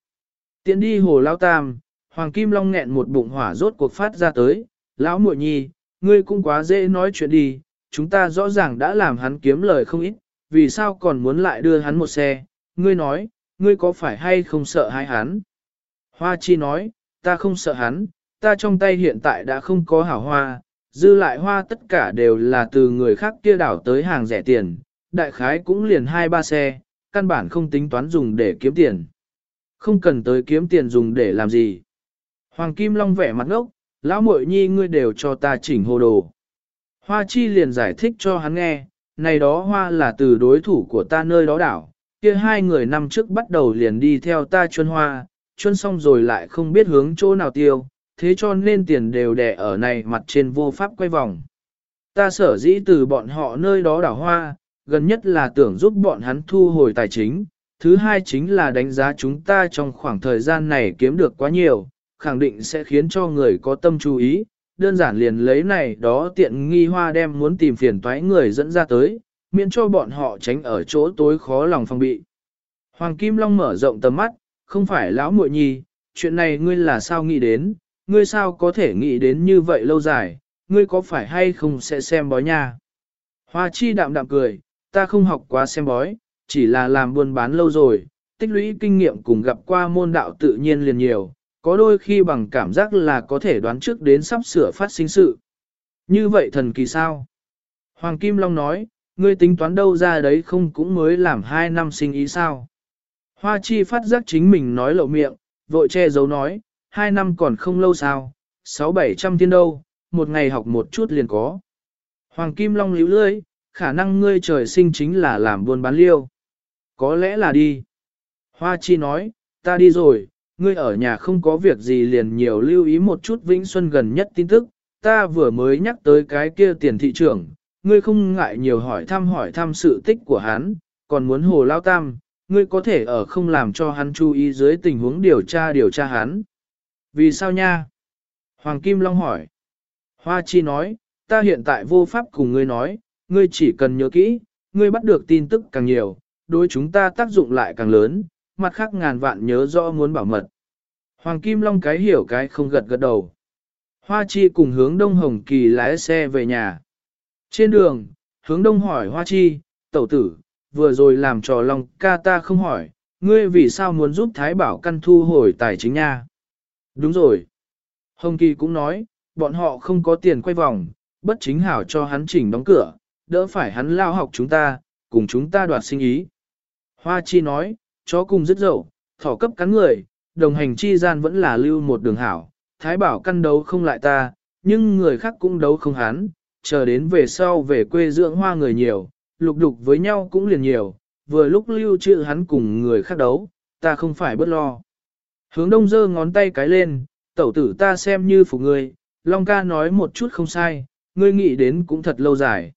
Tiến đi hồ lao tam, Hoàng Kim Long nghẹn một bụng hỏa rốt cuộc phát ra tới, lão muội nhi, ngươi cũng quá dễ nói chuyện đi, chúng ta rõ ràng đã làm hắn kiếm lời không ít, vì sao còn muốn lại đưa hắn một xe, ngươi nói, ngươi có phải hay không sợ hai hắn? Hoa chi nói, ta không sợ hắn, ta trong tay hiện tại đã không có hảo hoa, dư lại hoa tất cả đều là từ người khác kia đảo tới hàng rẻ tiền, đại khái cũng liền hai ba xe, căn bản không tính toán dùng để kiếm tiền. Không cần tới kiếm tiền dùng để làm gì. Hoàng Kim Long vẻ mặt ngốc, lão muội nhi ngươi đều cho ta chỉnh hồ đồ. Hoa chi liền giải thích cho hắn nghe, này đó hoa là từ đối thủ của ta nơi đó đảo, kia hai người năm trước bắt đầu liền đi theo ta chuân hoa, chuân xong rồi lại không biết hướng chỗ nào tiêu, thế cho nên tiền đều đẻ ở này mặt trên vô pháp quay vòng. Ta sở dĩ từ bọn họ nơi đó đảo hoa, gần nhất là tưởng giúp bọn hắn thu hồi tài chính, thứ hai chính là đánh giá chúng ta trong khoảng thời gian này kiếm được quá nhiều, khẳng định sẽ khiến cho người có tâm chú ý, đơn giản liền lấy này đó tiện nghi hoa đem muốn tìm phiền toái người dẫn ra tới, miễn cho bọn họ tránh ở chỗ tối khó lòng phòng bị. Hoàng Kim Long mở rộng tầm mắt, không phải lão muội nhi, chuyện này ngươi là sao nghĩ đến, ngươi sao có thể nghĩ đến như vậy lâu dài, ngươi có phải hay không sẽ xem bói nha. Hoa chi đạm đạm cười, ta không học quá xem bói, chỉ là làm buôn bán lâu rồi, tích lũy kinh nghiệm cùng gặp qua môn đạo tự nhiên liền nhiều, có đôi khi bằng cảm giác là có thể đoán trước đến sắp sửa phát sinh sự. Như vậy thần kỳ sao? Hoàng Kim Long nói, ngươi tính toán đâu ra đấy không cũng mới làm hai năm sinh ý sao? Hoa chi phát giác chính mình nói lộ miệng, vội che giấu nói, hai năm còn không lâu sao, sáu bảy trăm thiên đâu, một ngày học một chút liền có. Hoàng Kim Long líu lưỡi, khả năng ngươi trời sinh chính là làm buôn bán liêu. Có lẽ là đi. Hoa Chi nói, ta đi rồi, ngươi ở nhà không có việc gì liền nhiều lưu ý một chút Vĩnh Xuân gần nhất tin tức, ta vừa mới nhắc tới cái kia tiền thị trưởng, ngươi không ngại nhiều hỏi thăm hỏi thăm sự tích của hắn, còn muốn hồ lao tam, ngươi có thể ở không làm cho hắn chú ý dưới tình huống điều tra điều tra hắn. Vì sao nha? Hoàng Kim Long hỏi. Hoa Chi nói, ta hiện tại vô pháp cùng ngươi nói, ngươi chỉ cần nhớ kỹ, ngươi bắt được tin tức càng nhiều, đối chúng ta tác dụng lại càng lớn, mặt khác ngàn vạn nhớ rõ muốn bảo mật. Hoàng Kim Long cái hiểu cái không gật gật đầu. Hoa Chi cùng hướng Đông Hồng Kỳ lái xe về nhà. Trên đường, hướng Đông hỏi Hoa Chi, tẩu tử, vừa rồi làm trò lòng ca ta không hỏi, ngươi vì sao muốn giúp Thái Bảo căn thu hồi tài chính nha? Đúng rồi. Hồng Kỳ cũng nói, bọn họ không có tiền quay vòng, bất chính hảo cho hắn chỉnh đóng cửa, đỡ phải hắn lao học chúng ta, cùng chúng ta đoạt sinh ý. Hoa Chi nói, chó cùng rất dậu, thỏ cấp cắn người, đồng hành chi gian vẫn là lưu một đường hảo, thái bảo căn đấu không lại ta, nhưng người khác cũng đấu không hắn, chờ đến về sau về quê dưỡng hoa người nhiều, lục đục với nhau cũng liền nhiều, vừa lúc lưu trữ hắn cùng người khác đấu, ta không phải bất lo. Hướng đông giơ ngón tay cái lên, tẩu tử ta xem như phục người, Long ca nói một chút không sai, ngươi nghĩ đến cũng thật lâu dài.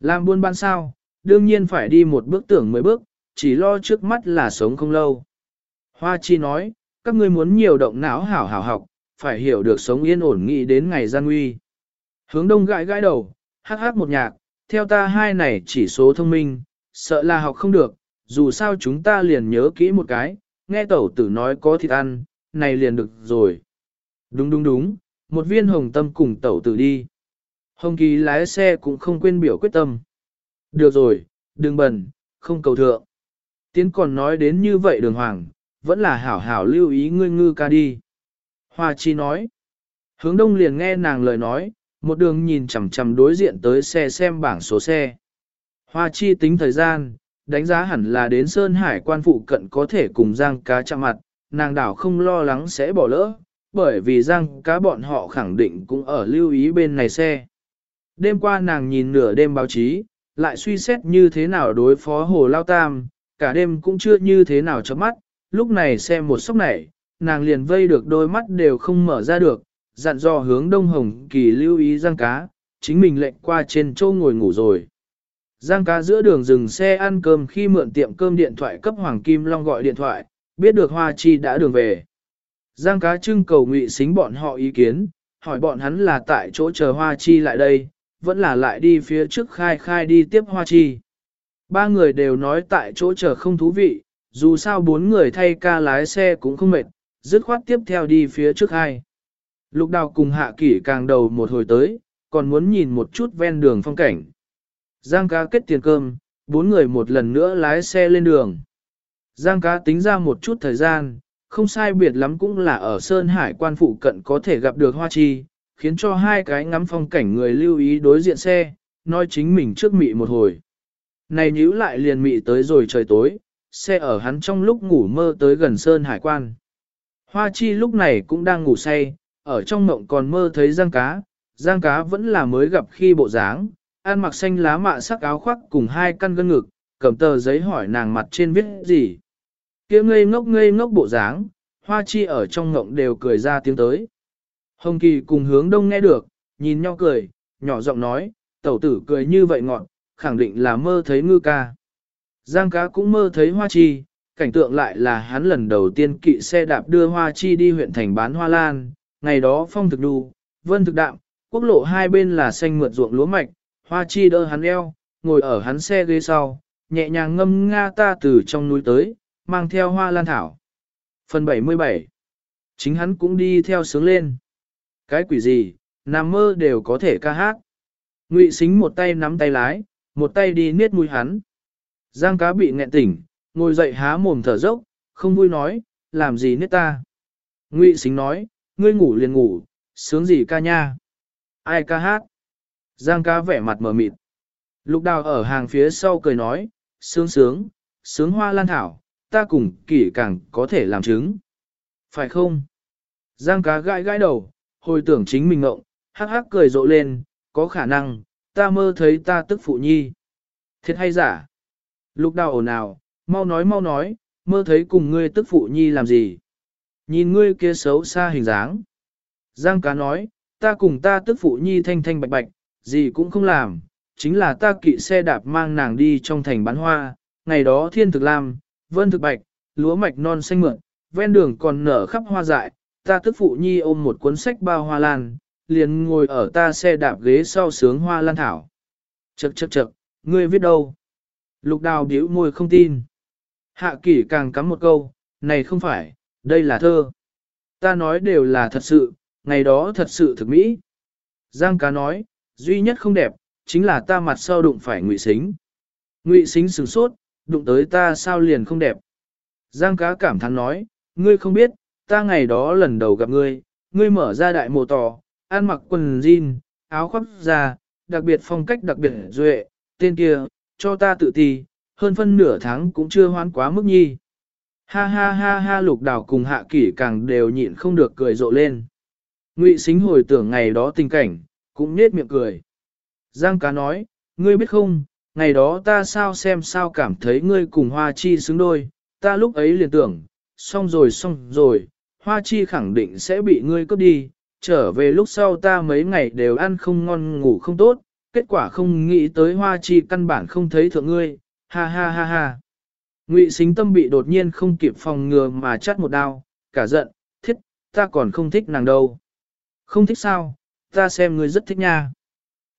Làm buôn bán sao, đương nhiên phải đi một bước tưởng mười bước, chỉ lo trước mắt là sống không lâu. Hoa Chi nói, các ngươi muốn nhiều động não hảo hảo học, phải hiểu được sống yên ổn nghĩ đến ngày gian nguy. Hướng đông gãi gãi đầu, hát hát một nhạc, theo ta hai này chỉ số thông minh, sợ là học không được, dù sao chúng ta liền nhớ kỹ một cái, nghe tẩu tử nói có thịt ăn, này liền được rồi. Đúng đúng đúng, một viên hồng tâm cùng tẩu tử đi. Hồng kỳ lái xe cũng không quên biểu quyết tâm. Được rồi, đừng bẩn, không cầu thượng. Tiến còn nói đến như vậy đường hoàng, vẫn là hảo hảo lưu ý ngươi ngư ca đi. Hoa chi nói. Hướng đông liền nghe nàng lời nói, một đường nhìn chằm chằm đối diện tới xe xem bảng số xe. Hoa chi tính thời gian, đánh giá hẳn là đến Sơn Hải quan phụ cận có thể cùng Giang cá chạm mặt, nàng đảo không lo lắng sẽ bỏ lỡ, bởi vì Giang cá bọn họ khẳng định cũng ở lưu ý bên này xe. Đêm qua nàng nhìn nửa đêm báo chí, lại suy xét như thế nào đối phó Hồ Lao Tam, cả đêm cũng chưa như thế nào chấm mắt, lúc này xem một sốc này, nàng liền vây được đôi mắt đều không mở ra được, dặn dò hướng đông hồng kỳ lưu ý giang cá, chính mình lệnh qua trên châu ngồi ngủ rồi. Giang cá giữa đường dừng xe ăn cơm khi mượn tiệm cơm điện thoại cấp Hoàng Kim Long gọi điện thoại, biết được Hoa Chi đã đường về. Giang cá trưng cầu ngụy xính bọn họ ý kiến, hỏi bọn hắn là tại chỗ chờ Hoa Chi lại đây, vẫn là lại đi phía trước khai khai đi tiếp Hoa Chi. Ba người đều nói tại chỗ chờ không thú vị, dù sao bốn người thay ca lái xe cũng không mệt, dứt khoát tiếp theo đi phía trước hai. Lục đào cùng hạ kỷ càng đầu một hồi tới, còn muốn nhìn một chút ven đường phong cảnh. Giang cá kết tiền cơm, bốn người một lần nữa lái xe lên đường. Giang cá tính ra một chút thời gian, không sai biệt lắm cũng là ở Sơn Hải quan phụ cận có thể gặp được Hoa Chi, khiến cho hai cái ngắm phong cảnh người lưu ý đối diện xe, nói chính mình trước mị một hồi. Này nhíu lại liền mị tới rồi trời tối, xe ở hắn trong lúc ngủ mơ tới gần Sơn Hải quan. Hoa Chi lúc này cũng đang ngủ say, ở trong mộng còn mơ thấy giang cá, giang cá vẫn là mới gặp khi bộ dáng, ăn mặc xanh lá mạ sắc áo khoác cùng hai căn gân ngực, cầm tờ giấy hỏi nàng mặt trên viết gì. kia ngây ngốc ngây ngốc bộ dáng, hoa chi ở trong ngộng đều cười ra tiếng tới. Hồng Kỳ cùng hướng đông nghe được, nhìn nhau cười, nhỏ giọng nói, tẩu tử cười như vậy ngọn, khẳng định là mơ thấy ngư ca. Giang cá cũng mơ thấy hoa chi, cảnh tượng lại là hắn lần đầu tiên kỵ xe đạp đưa hoa chi đi huyện thành bán hoa lan, ngày đó phong thực đu, vân thực đạm, quốc lộ hai bên là xanh mượt ruộng lúa mạch, hoa chi đỡ hắn eo, ngồi ở hắn xe ghế sau, nhẹ nhàng ngâm nga ta từ trong núi tới, mang theo hoa lan thảo. Phần 77 Chính hắn cũng đi theo sướng lên. Cái quỷ gì, nằm mơ đều có thể ca hát. Ngụy xính một tay nắm tay lái, một tay đi niết mũi hắn. Giang cá bị nghẹn tỉnh, ngồi dậy há mồm thở dốc, không vui nói, làm gì niết ta. Ngụy xính nói, ngươi ngủ liền ngủ, sướng gì ca nha. Ai ca hát? Giang cá vẻ mặt mờ mịt. Lục đào ở hàng phía sau cười nói, sướng sướng, sướng hoa lan thảo, ta cùng kỷ càng có thể làm chứng. Phải không? Giang cá gãi gãi đầu, hồi tưởng chính mình ngộng, hắc hắc cười rộ lên, có khả năng, ta mơ thấy ta tức phụ nhi. Thiệt hay giả? Lục đào ồn ào, mau nói mau nói, mơ thấy cùng ngươi tức phụ nhi làm gì? Nhìn ngươi kia xấu xa hình dáng. Giang cá nói, ta cùng ta tức phụ nhi thanh thanh bạch bạch, gì cũng không làm, chính là ta kỵ xe đạp mang nàng đi trong thành bán hoa, ngày đó thiên thực lam, vân thực bạch, lúa mạch non xanh mượn, ven đường còn nở khắp hoa dại, ta tức phụ nhi ôm một cuốn sách bao hoa lan, liền ngồi ở ta xe đạp ghế sau sướng hoa lan thảo. Chậc chậc chậc, ngươi viết đâu? Lục đào biểu môi không tin. Hạ kỷ càng cắm một câu, này không phải, đây là thơ. Ta nói đều là thật sự, ngày đó thật sự thực mỹ. Giang cá nói, duy nhất không đẹp, chính là ta mặt sau đụng phải ngụy xính. Ngụy xính sửng sốt, đụng tới ta sao liền không đẹp. Giang cá cảm thán nói, ngươi không biết, ta ngày đó lần đầu gặp ngươi, ngươi mở ra đại mồ tỏ, ăn mặc quần jean, áo khoác da, đặc biệt phong cách đặc biệt duệ, tên kia, cho ta tự ti, hơn phân nửa tháng cũng chưa hoan quá mức nhi. Ha ha ha ha lục đào cùng hạ kỷ càng đều nhịn không được cười rộ lên. Ngụy xính hồi tưởng ngày đó tình cảnh, cũng nết miệng cười. Giang cá nói, ngươi biết không, ngày đó ta sao xem sao cảm thấy ngươi cùng hoa chi xứng đôi, ta lúc ấy liền tưởng, xong rồi xong rồi, hoa chi khẳng định sẽ bị ngươi cướp đi, trở về lúc sau ta mấy ngày đều ăn không ngon ngủ không tốt, kết quả không nghĩ tới hoa chi căn bản không thấy thượng ngươi, ha ha ha ha. Ngụy xính tâm bị đột nhiên không kịp phòng ngừa mà chắt một đao, cả giận, thiết, ta còn không thích nàng đâu. Không thích sao, ta xem ngươi rất thích nha.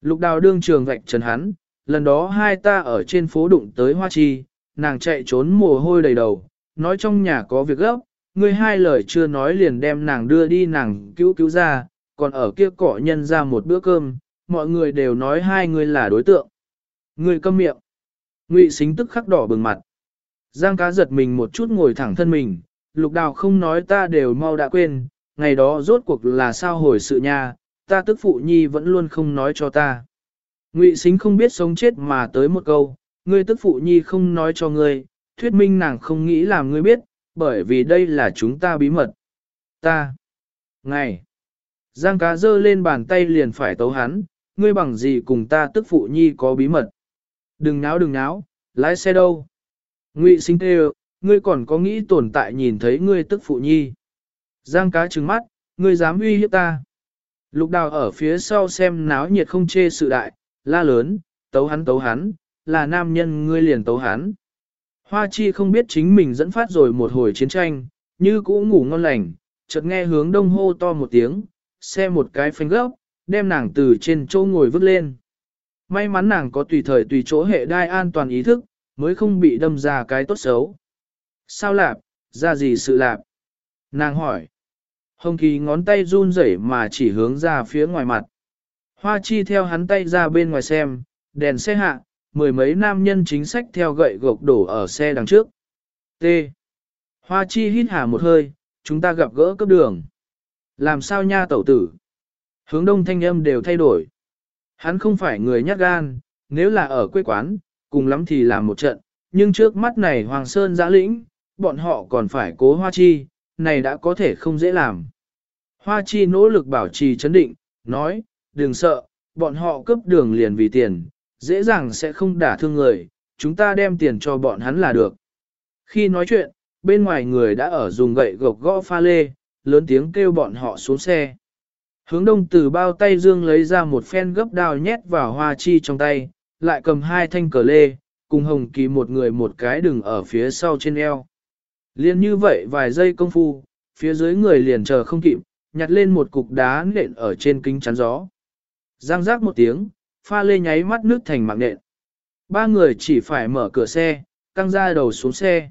Lục đào đương trường vạch trần hắn, lần đó hai ta ở trên phố đụng tới hoa chi, nàng chạy trốn mồ hôi đầy đầu, nói trong nhà có việc gấp, ngươi hai lời chưa nói liền đem nàng đưa đi nàng cứu cứu ra, còn ở kia cỏ nhân ra một bữa cơm, mọi người đều nói hai người là đối tượng. Ngươi câm miệng. Ngụy xính tức khắc đỏ bừng mặt. Giang cá giật mình một chút ngồi thẳng thân mình, lục đào không nói ta đều mau đã quên, ngày đó rốt cuộc là sao hồi sự nha, ta tức phụ nhi vẫn luôn không nói cho ta. Ngụy xính không biết sống chết mà tới một câu, ngươi tức phụ nhi không nói cho ngươi, thuyết minh nàng không nghĩ làm ngươi biết, bởi vì đây là chúng ta bí mật. Ta. Ngày. Giang cá dơ lên bàn tay liền phải tấu hắn, ngươi bằng gì cùng ta tức phụ nhi có bí mật. Đừng náo đừng náo, lái xe đâu. Ngụy sinh tê ngươi còn có nghĩ tồn tại nhìn thấy ngươi tức phụ nhi. Giang cá trừng mắt, ngươi dám uy hiếp ta. Lục đào ở phía sau xem náo nhiệt không chê sự đại, la lớn, tấu hắn tấu hắn, là nam nhân ngươi liền tấu hắn. Hoa chi không biết chính mình dẫn phát rồi một hồi chiến tranh, như cũ ngủ ngon lành, chợt nghe hướng đông hô to một tiếng, xe một cái phanh gốc, đem nàng từ trên chỗ ngồi vứt lên. May mắn nàng có tùy thời tùy chỗ hệ đai an toàn ý thức, mới không bị đâm ra cái tốt xấu. Sao lạp, ra gì sự lạp? Nàng hỏi. Hồng Kỳ ngón tay run rẩy mà chỉ hướng ra phía ngoài mặt. Hoa chi theo hắn tay ra bên ngoài xem, đèn xe hạ, mười mấy nam nhân chính sách theo gậy gộc đổ ở xe đằng trước. T. Hoa chi hít hà một hơi, chúng ta gặp gỡ cấp đường. Làm sao nha tẩu tử? Hướng đông thanh âm đều thay đổi. Hắn không phải người nhát gan, nếu là ở quê quán, cùng lắm thì làm một trận, nhưng trước mắt này Hoàng Sơn giã lĩnh, bọn họ còn phải cố hoa chi, này đã có thể không dễ làm. Hoa chi nỗ lực bảo trì chấn định, nói, đừng sợ, bọn họ cướp đường liền vì tiền, dễ dàng sẽ không đả thương người, chúng ta đem tiền cho bọn hắn là được. Khi nói chuyện, bên ngoài người đã ở dùng gậy gộc gõ pha lê, lớn tiếng kêu bọn họ xuống xe. Hướng đông từ bao tay dương lấy ra một phen gấp đao nhét vào hoa chi trong tay, lại cầm hai thanh cờ lê, cùng hồng kỳ một người một cái đừng ở phía sau trên eo. Liên như vậy vài giây công phu, phía dưới người liền chờ không kịp, nhặt lên một cục đá nện ở trên kính chắn gió. Giang giác một tiếng, pha lê nháy mắt nước thành mạng nện. Ba người chỉ phải mở cửa xe, căng ra đầu xuống xe.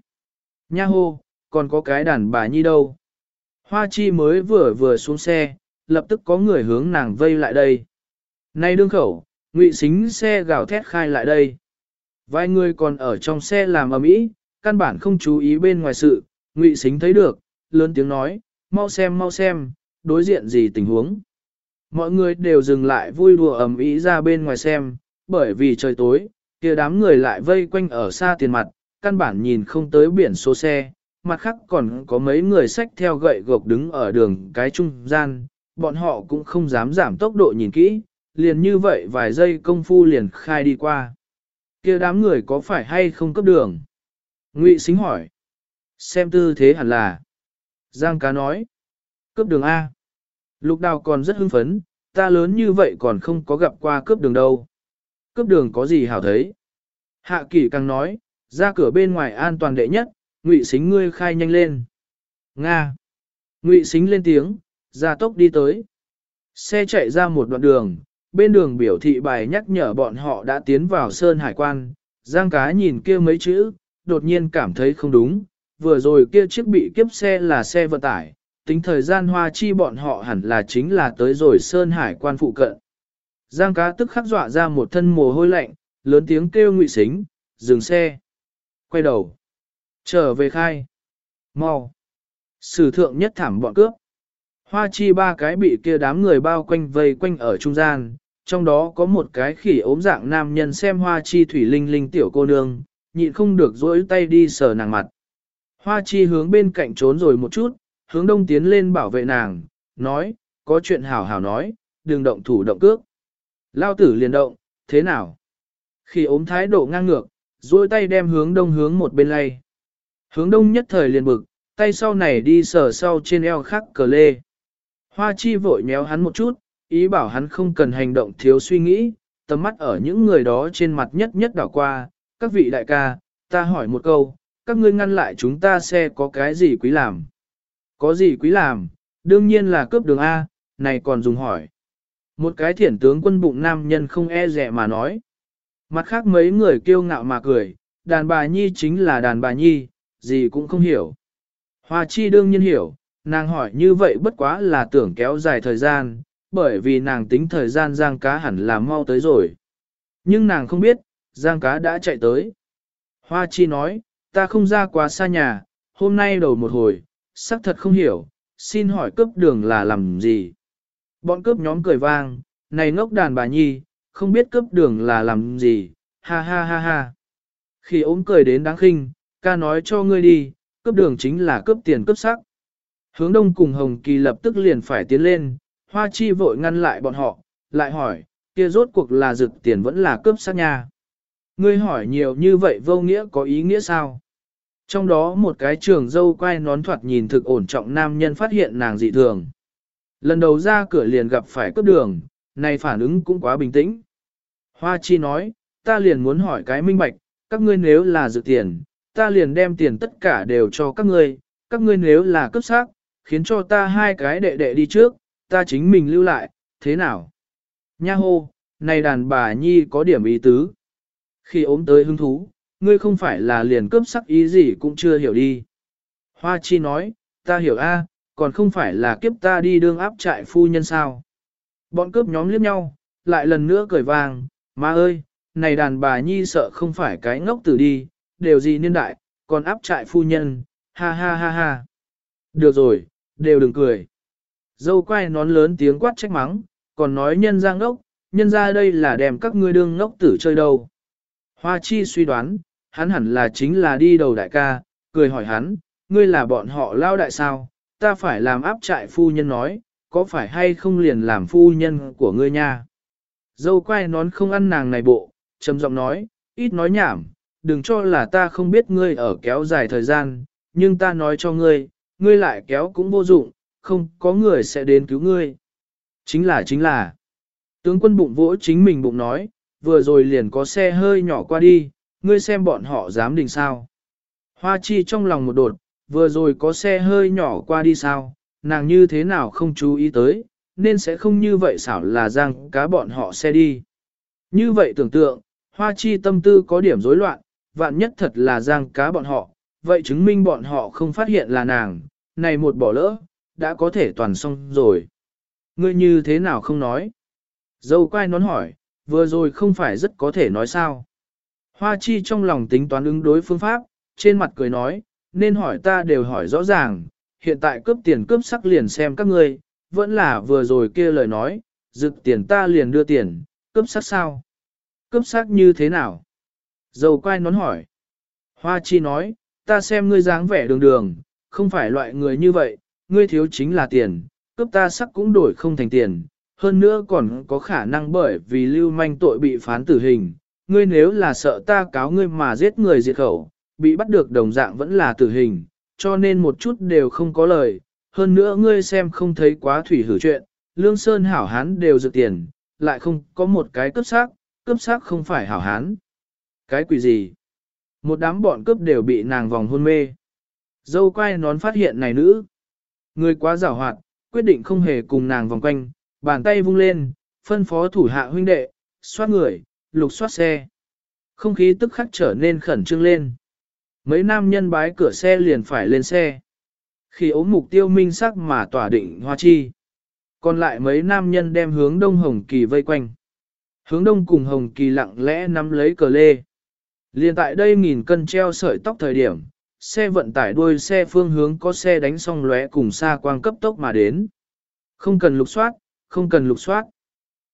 Nha hô, còn có cái đàn bà nhi đâu. Hoa chi mới vừa vừa xuống xe, lập tức có người hướng nàng vây lại đây. Nay đương khẩu, ngụy xính xe gào thét khai lại đây. Vài người còn ở trong xe làm ầm ĩ, căn bản không chú ý bên ngoài sự, ngụy xính thấy được, lớn tiếng nói, mau xem mau xem, đối diện gì tình huống. Mọi người đều dừng lại vui đùa ầm ĩ ra bên ngoài xem, bởi vì trời tối, kia đám người lại vây quanh ở xa tiền mặt, căn bản nhìn không tới biển số xe, mặt khác còn có mấy người xách theo gậy gộc đứng ở đường cái trung gian, bọn họ cũng không dám giảm tốc độ nhìn kỹ, liền như vậy vài giây công phu liền khai đi qua. kia đám người có phải hay không cấp đường? Ngụy xính hỏi. Xem tư thế hẳn là. Giang cá nói. Cấp đường A. Lục đào còn rất hưng phấn, ta lớn như vậy còn không có gặp qua cướp đường đâu. Cướp đường có gì hảo thấy? Hạ kỷ càng nói, ra cửa bên ngoài an toàn đệ nhất, ngụy xính ngươi khai nhanh lên. Nga. Ngụy xính lên tiếng, ra tốc đi tới. Xe chạy ra một đoạn đường, bên đường biểu thị bài nhắc nhở bọn họ đã tiến vào sơn hải quan. Giang cá nhìn kia mấy chữ, đột nhiên cảm thấy không đúng, vừa rồi kia chiếc bị kiếp xe là xe vận tải, tính thời gian hoa chi bọn họ hẳn là chính là tới rồi sơn hải quan phụ cận. Giang cá tức khắc dọa ra một thân mồ hôi lạnh, lớn tiếng kêu ngụy xính, dừng xe. Quay đầu. Trở về khai. mau Sử thượng nhất thảm bọn cướp. Hoa chi ba cái bị kia đám người bao quanh vây quanh ở trung gian, trong đó có một cái khỉ ốm dạng nam nhân xem hoa chi thủy linh linh tiểu cô nương, nhịn không được dỗi tay đi sờ nàng mặt. Hoa chi hướng bên cạnh trốn rồi một chút, hướng đông tiến lên bảo vệ nàng, nói, có chuyện hảo hảo nói, đừng động thủ động cước. Lao tử liền động, thế nào? Khi ốm thái độ ngang ngược, duỗi tay đem hướng đông hướng một bên lay. Hướng đông nhất thời liền bực, tay sau này đi sờ sau trên eo khắc cờ lê. Hoa chi vội méo hắn một chút, ý bảo hắn không cần hành động thiếu suy nghĩ, tầm mắt ở những người đó trên mặt nhất nhất đảo qua, các vị đại ca, ta hỏi một câu, các ngươi ngăn lại chúng ta xe có cái gì quý làm? Có gì quý làm? Đương nhiên là cướp đường A, này còn dùng hỏi. Một cái thiển tướng quân bụng nam nhân không e rẻ mà nói. Mặt khác mấy người kiêu ngạo mà cười, đàn bà nhi chính là đàn bà nhi, gì cũng không hiểu. Hoa chi đương nhiên hiểu, nàng hỏi như vậy bất quá là tưởng kéo dài thời gian, bởi vì nàng tính thời gian giang cá hẳn là mau tới rồi. Nhưng nàng không biết, giang cá đã chạy tới. Hoa chi nói, ta không ra quá xa nhà, hôm nay đầu một hồi, xác thật không hiểu, xin hỏi cướp đường là làm gì. Bọn cướp nhóm cười vang, này ngốc đàn bà nhi, không biết cướp đường là làm gì, ha ha ha ha. Khi ốm cười đến đáng khinh, ca nói cho ngươi đi, cướp đường chính là cướp tiền cướp sắc. Hướng đông cùng Hồng Kỳ lập tức liền phải tiến lên, Hoa Chi vội ngăn lại bọn họ, lại hỏi, kia rốt cuộc là rực tiền vẫn là cướp sát nha. Ngươi hỏi nhiều như vậy vô nghĩa có ý nghĩa sao? Trong đó một cái trường dâu quay nón thoạt nhìn thực ổn trọng nam nhân phát hiện nàng dị thường. Lần đầu ra cửa liền gặp phải cướp đường, này phản ứng cũng quá bình tĩnh. Hoa Chi nói, ta liền muốn hỏi cái minh bạch, các ngươi nếu là dự tiền, ta liền đem tiền tất cả đều cho các ngươi, các ngươi nếu là cấp xác, khiến cho ta hai cái đệ đệ đi trước, ta chính mình lưu lại, thế nào? Nha hô, này đàn bà nhi có điểm ý tứ. Khi ốm tới hứng thú, ngươi không phải là liền cướp sắc ý gì cũng chưa hiểu đi. Hoa chi nói, ta hiểu a, còn không phải là kiếp ta đi đương áp trại phu nhân sao. Bọn cướp nhóm liếc nhau, lại lần nữa cười vang, má ơi, này đàn bà nhi sợ không phải cái ngốc tử đi, đều gì niên đại, còn áp trại phu nhân, ha ha ha ha. Được rồi, đều đừng cười. Dâu quay nón lớn tiếng quát trách mắng, còn nói nhân ra ngốc, nhân ra đây là đem các ngươi đương ngốc tử chơi đâu. Hoa chi suy đoán, hắn hẳn là chính là đi đầu đại ca, cười hỏi hắn, ngươi là bọn họ lao đại sao, ta phải làm áp trại phu nhân nói, có phải hay không liền làm phu nhân của ngươi nha. Dâu quay nón không ăn nàng này bộ, trầm giọng nói, ít nói nhảm, đừng cho là ta không biết ngươi ở kéo dài thời gian, nhưng ta nói cho ngươi, ngươi lại kéo cũng vô dụng, không có người sẽ đến cứu ngươi. Chính là chính là. Tướng quân bụng vỗ chính mình bụng nói, vừa rồi liền có xe hơi nhỏ qua đi, ngươi xem bọn họ dám đình sao. Hoa chi trong lòng một đột, vừa rồi có xe hơi nhỏ qua đi sao, nàng như thế nào không chú ý tới, nên sẽ không như vậy xảo là giang cá bọn họ xe đi. Như vậy tưởng tượng, hoa chi tâm tư có điểm rối loạn, vạn nhất thật là giang cá bọn họ, vậy chứng minh bọn họ không phát hiện là nàng, này một bỏ lỡ, đã có thể toàn xong rồi. Ngươi như thế nào không nói? Dâu quay nón hỏi, vừa rồi không phải rất có thể nói sao. Hoa chi trong lòng tính toán ứng đối phương pháp, trên mặt cười nói, nên hỏi ta đều hỏi rõ ràng, hiện tại cướp tiền cướp sắc liền xem các ngươi, vẫn là vừa rồi kia lời nói, dực tiền ta liền đưa tiền, cướp sắc sao? Cướp sắc như thế nào? Dâu quay nón hỏi. Hoa chi nói, ta xem ngươi dáng vẻ đường đường, không phải loại người như vậy, ngươi thiếu chính là tiền, cướp ta sắc cũng đổi không thành tiền, hơn nữa còn có khả năng bởi vì lưu manh tội bị phán tử hình, ngươi nếu là sợ ta cáo ngươi mà giết người diệt khẩu, bị bắt được đồng dạng vẫn là tử hình, cho nên một chút đều không có lời, hơn nữa ngươi xem không thấy quá thủy hử chuyện, lương sơn hảo hán đều dự tiền, lại không có một cái cướp xác, cướp xác không phải hảo hán. Cái quỷ gì? Một đám bọn cướp đều bị nàng vòng hôn mê. Dâu quay nón phát hiện này nữ. Người quá giảo hoạt, quyết định không hề cùng nàng vòng quanh, bàn tay vung lên, phân phó thủ hạ huynh đệ, xoát người, lục xoát xe. Không khí tức khắc trở nên khẩn trương lên. Mấy nam nhân bái cửa xe liền phải lên xe. Khi ống mục tiêu minh sắc mà tỏa định hoa chi. Còn lại mấy nam nhân đem hướng đông Hồng Kỳ vây quanh. Hướng đông cùng Hồng Kỳ lặng lẽ nắm lấy cờ lê. liền tại đây nghìn cân treo sợi tóc thời điểm, xe vận tải đuôi xe phương hướng có xe đánh xong lóe cùng xa quang cấp tốc mà đến. Không cần lục soát, không cần lục soát.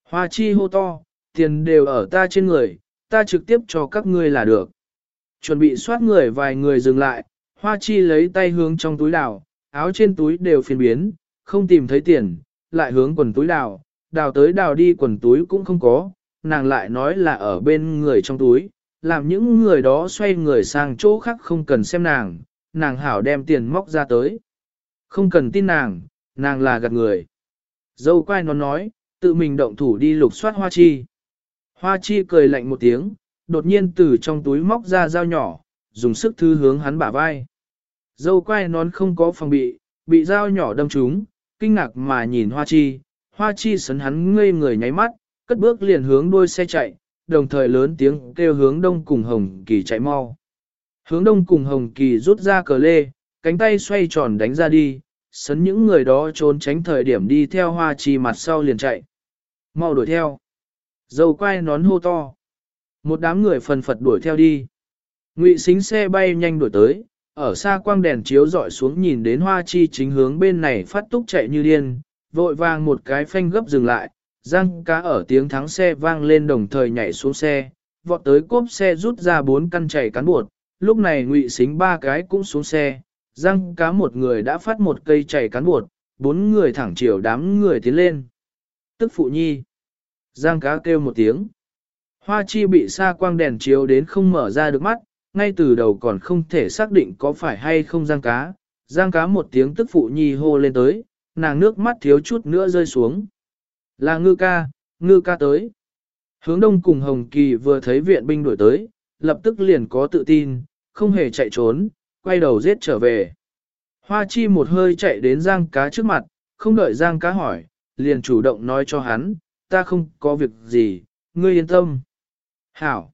Hoa chi hô to, tiền đều ở ta trên người, ta trực tiếp cho các ngươi là được. Chuẩn bị soát người vài người dừng lại, hoa chi lấy tay hướng trong túi đào, áo trên túi đều phiền biến, không tìm thấy tiền, lại hướng quần túi đào, đào tới đào đi quần túi cũng không có, nàng lại nói là ở bên người trong túi, làm những người đó xoay người sang chỗ khác không cần xem nàng, nàng hảo đem tiền móc ra tới. Không cần tin nàng, nàng là gạt người. Dâu quay nó nói, tự mình động thủ đi lục soát hoa chi. Hoa chi cười lạnh một tiếng, đột nhiên từ trong túi móc ra dao nhỏ, dùng sức thư hướng hắn bả vai. Dâu quay nón không có phòng bị, bị dao nhỏ đâm trúng, kinh ngạc mà nhìn hoa chi. Hoa chi sấn hắn ngây người nháy mắt, cất bước liền hướng đuôi xe chạy, đồng thời lớn tiếng kêu hướng đông cùng Hồng Kỳ chạy mau. Hướng đông cùng Hồng Kỳ rút ra cờ lê, cánh tay xoay tròn đánh ra đi, sấn những người đó trốn tránh thời điểm đi theo hoa chi mặt sau liền chạy. Mau đuổi theo. Dầu quay nón hô to. Một đám người phần phật đuổi theo đi. Ngụy xính xe bay nhanh đuổi tới, ở xa quang đèn chiếu dọi xuống nhìn đến hoa chi chính hướng bên này phát túc chạy như điên, vội vàng một cái phanh gấp dừng lại, Giang cá ở tiếng thắng xe vang lên đồng thời nhảy xuống xe, vọt tới cốp xe rút ra bốn căn chảy cán bột, lúc này ngụy xính ba cái cũng xuống xe, Giang cá một người đã phát một cây chảy cán bột, bốn người thẳng chiều đám người tiến lên. Tức phụ nhi. Giang cá kêu một tiếng. Hoa chi bị xa quang đèn chiếu đến không mở ra được mắt, ngay từ đầu còn không thể xác định có phải hay không giang cá. Giang cá một tiếng tức phụ nhi hô lên tới, nàng nước mắt thiếu chút nữa rơi xuống. Là ngư ca, ngư ca tới. Hướng đông cùng Hồng Kỳ vừa thấy viện binh đuổi tới, lập tức liền có tự tin, không hề chạy trốn, quay đầu giết trở về. Hoa chi một hơi chạy đến giang cá trước mặt, không đợi giang cá hỏi, liền chủ động nói cho hắn, ta không có việc gì, ngươi yên tâm. Hảo.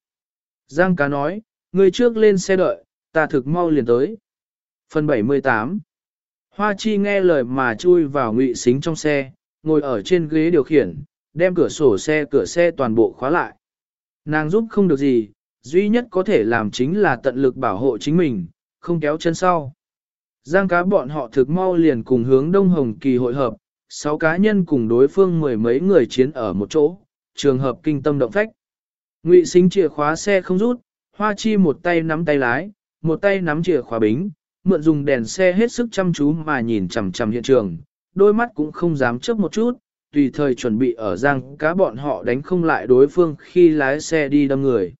Giang cá nói, ngươi trước lên xe đợi, ta thực mau liền tới. Phần 78 Hoa chi nghe lời mà chui vào ngụy xính trong xe, ngồi ở trên ghế điều khiển, đem cửa sổ xe cửa xe toàn bộ khóa lại. Nàng giúp không được gì, duy nhất có thể làm chính là tận lực bảo hộ chính mình, không kéo chân sau. Giang cá bọn họ thực mau liền cùng hướng Đông Hồng Kỳ hội hợp, sáu cá nhân cùng đối phương mười mấy người chiến ở một chỗ, trường hợp kinh tâm động phách. Ngụy xính chìa khóa xe không rút, hoa chi một tay nắm tay lái, một tay nắm chìa khóa bính, mượn dùng đèn xe hết sức chăm chú mà nhìn chằm chằm hiện trường, đôi mắt cũng không dám chớp một chút, tùy thời chuẩn bị ở giang cá bọn họ đánh không lại đối phương khi lái xe đi đâm người.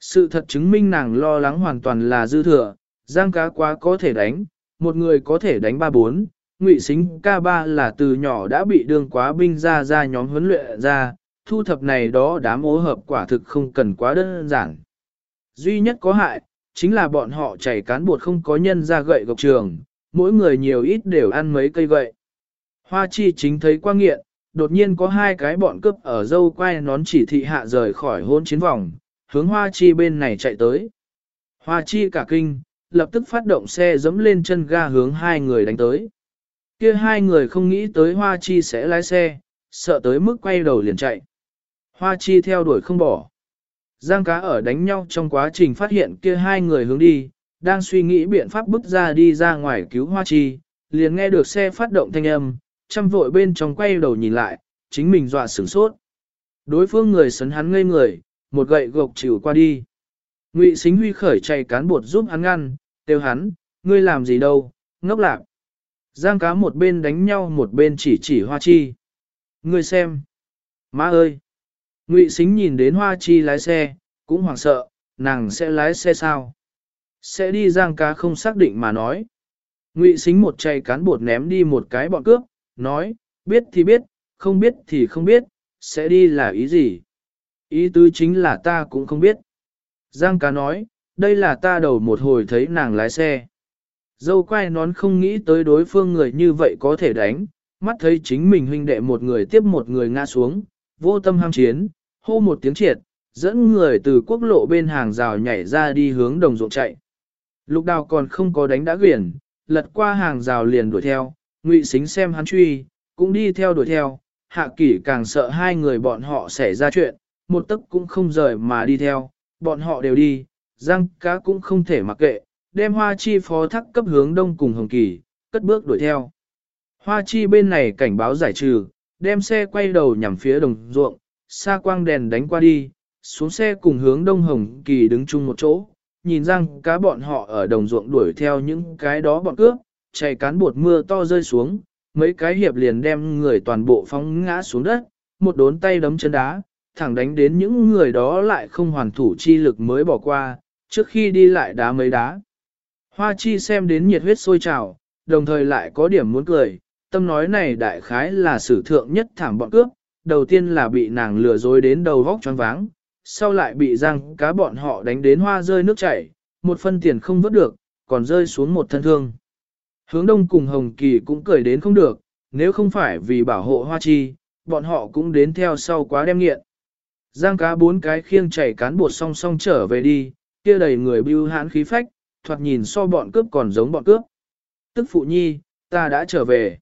Sự thật chứng minh nàng lo lắng hoàn toàn là dư thừa, giang cá quá có thể đánh, một người có thể đánh ba bốn, Ngụy xính ca ba là từ nhỏ đã bị đương quá binh ra ra nhóm huấn luyện ra, thu thập này đó đám ố hợp quả thực không cần quá đơn giản. Duy nhất có hại, chính là bọn họ chảy cán bột không có nhân ra gậy gộc trường, mỗi người nhiều ít đều ăn mấy cây gậy. Hoa chi chính thấy qua nghiện, đột nhiên có hai cái bọn cướp ở dâu quay nón chỉ thị hạ rời khỏi hôn chiến vòng, hướng hoa chi bên này chạy tới. Hoa chi cả kinh, lập tức phát động xe dẫm lên chân ga hướng hai người đánh tới. Kia hai người không nghĩ tới hoa chi sẽ lái xe, sợ tới mức quay đầu liền chạy. Hoa chi theo đuổi không bỏ. Giang cá ở đánh nhau trong quá trình phát hiện kia hai người hướng đi, đang suy nghĩ biện pháp bước ra đi ra ngoài cứu hoa chi, liền nghe được xe phát động thanh âm, chăm vội bên trong quay đầu nhìn lại, chính mình dọa sửng sốt. Đối phương người sấn hắn ngây người, một gậy gộc chịu qua đi. Ngụy Xính Huy khởi chạy cán bột giúp hắn ngăn, kêu hắn, ngươi làm gì đâu, ngốc lạc. Giang cá một bên đánh nhau một bên chỉ chỉ hoa chi. Ngươi xem. Má ơi. Ngụy Xính nhìn đến hoa chi lái xe, cũng hoảng sợ, nàng sẽ lái xe sao? Sẽ đi giang cá không xác định mà nói. Ngụy Xính một chạy cán bột ném đi một cái bọn cướp, nói, biết thì biết, không biết thì không biết, sẽ đi là ý gì? Ý tứ chính là ta cũng không biết. Giang cá nói, đây là ta đầu một hồi thấy nàng lái xe. Dâu quay nón không nghĩ tới đối phương người như vậy có thể đánh, mắt thấy chính mình huynh đệ một người tiếp một người ngã xuống, vô tâm ham chiến, hô một tiếng triệt, dẫn người từ quốc lộ bên hàng rào nhảy ra đi hướng đồng ruộng chạy. Lục đào còn không có đánh đã quyển, lật qua hàng rào liền đuổi theo, ngụy xính xem hắn truy, cũng đi theo đuổi theo, hạ kỷ càng sợ hai người bọn họ xảy ra chuyện, một tấc cũng không rời mà đi theo, bọn họ đều đi, giang cá cũng không thể mặc kệ, đem hoa chi phó thắc cấp hướng đông cùng hồng kỳ, cất bước đuổi theo. Hoa chi bên này cảnh báo giải trừ, đem xe quay đầu nhằm phía đồng ruộng, xa quang đèn đánh qua đi, xuống xe cùng hướng đông hồng kỳ đứng chung một chỗ, nhìn Giang cá bọn họ ở đồng ruộng đuổi theo những cái đó bọn cướp, chạy cán bột mưa to rơi xuống, mấy cái hiệp liền đem người toàn bộ phóng ngã xuống đất, một đốn tay đấm chân đá, thẳng đánh đến những người đó lại không hoàn thủ chi lực mới bỏ qua, trước khi đi lại đá mấy đá. Hoa chi xem đến nhiệt huyết sôi trào, đồng thời lại có điểm muốn cười, tâm nói này đại khái là sử thượng nhất thảm bọn cướp, đầu tiên là bị nàng lừa dối đến đầu vóc choáng váng, sau lại bị răng cá bọn họ đánh đến hoa rơi nước chảy, một phân tiền không vớt được, còn rơi xuống một thân thương. Hướng đông cùng Hồng Kỳ cũng cười đến không được, nếu không phải vì bảo hộ hoa chi, bọn họ cũng đến theo sau quá đem nghiện. Giang cá bốn cái khiêng chảy cán bột song song trở về đi, kia đầy người bưu hãn khí phách, thoạt nhìn so bọn cướp còn giống bọn cướp. Tức phụ nhi, ta đã trở về.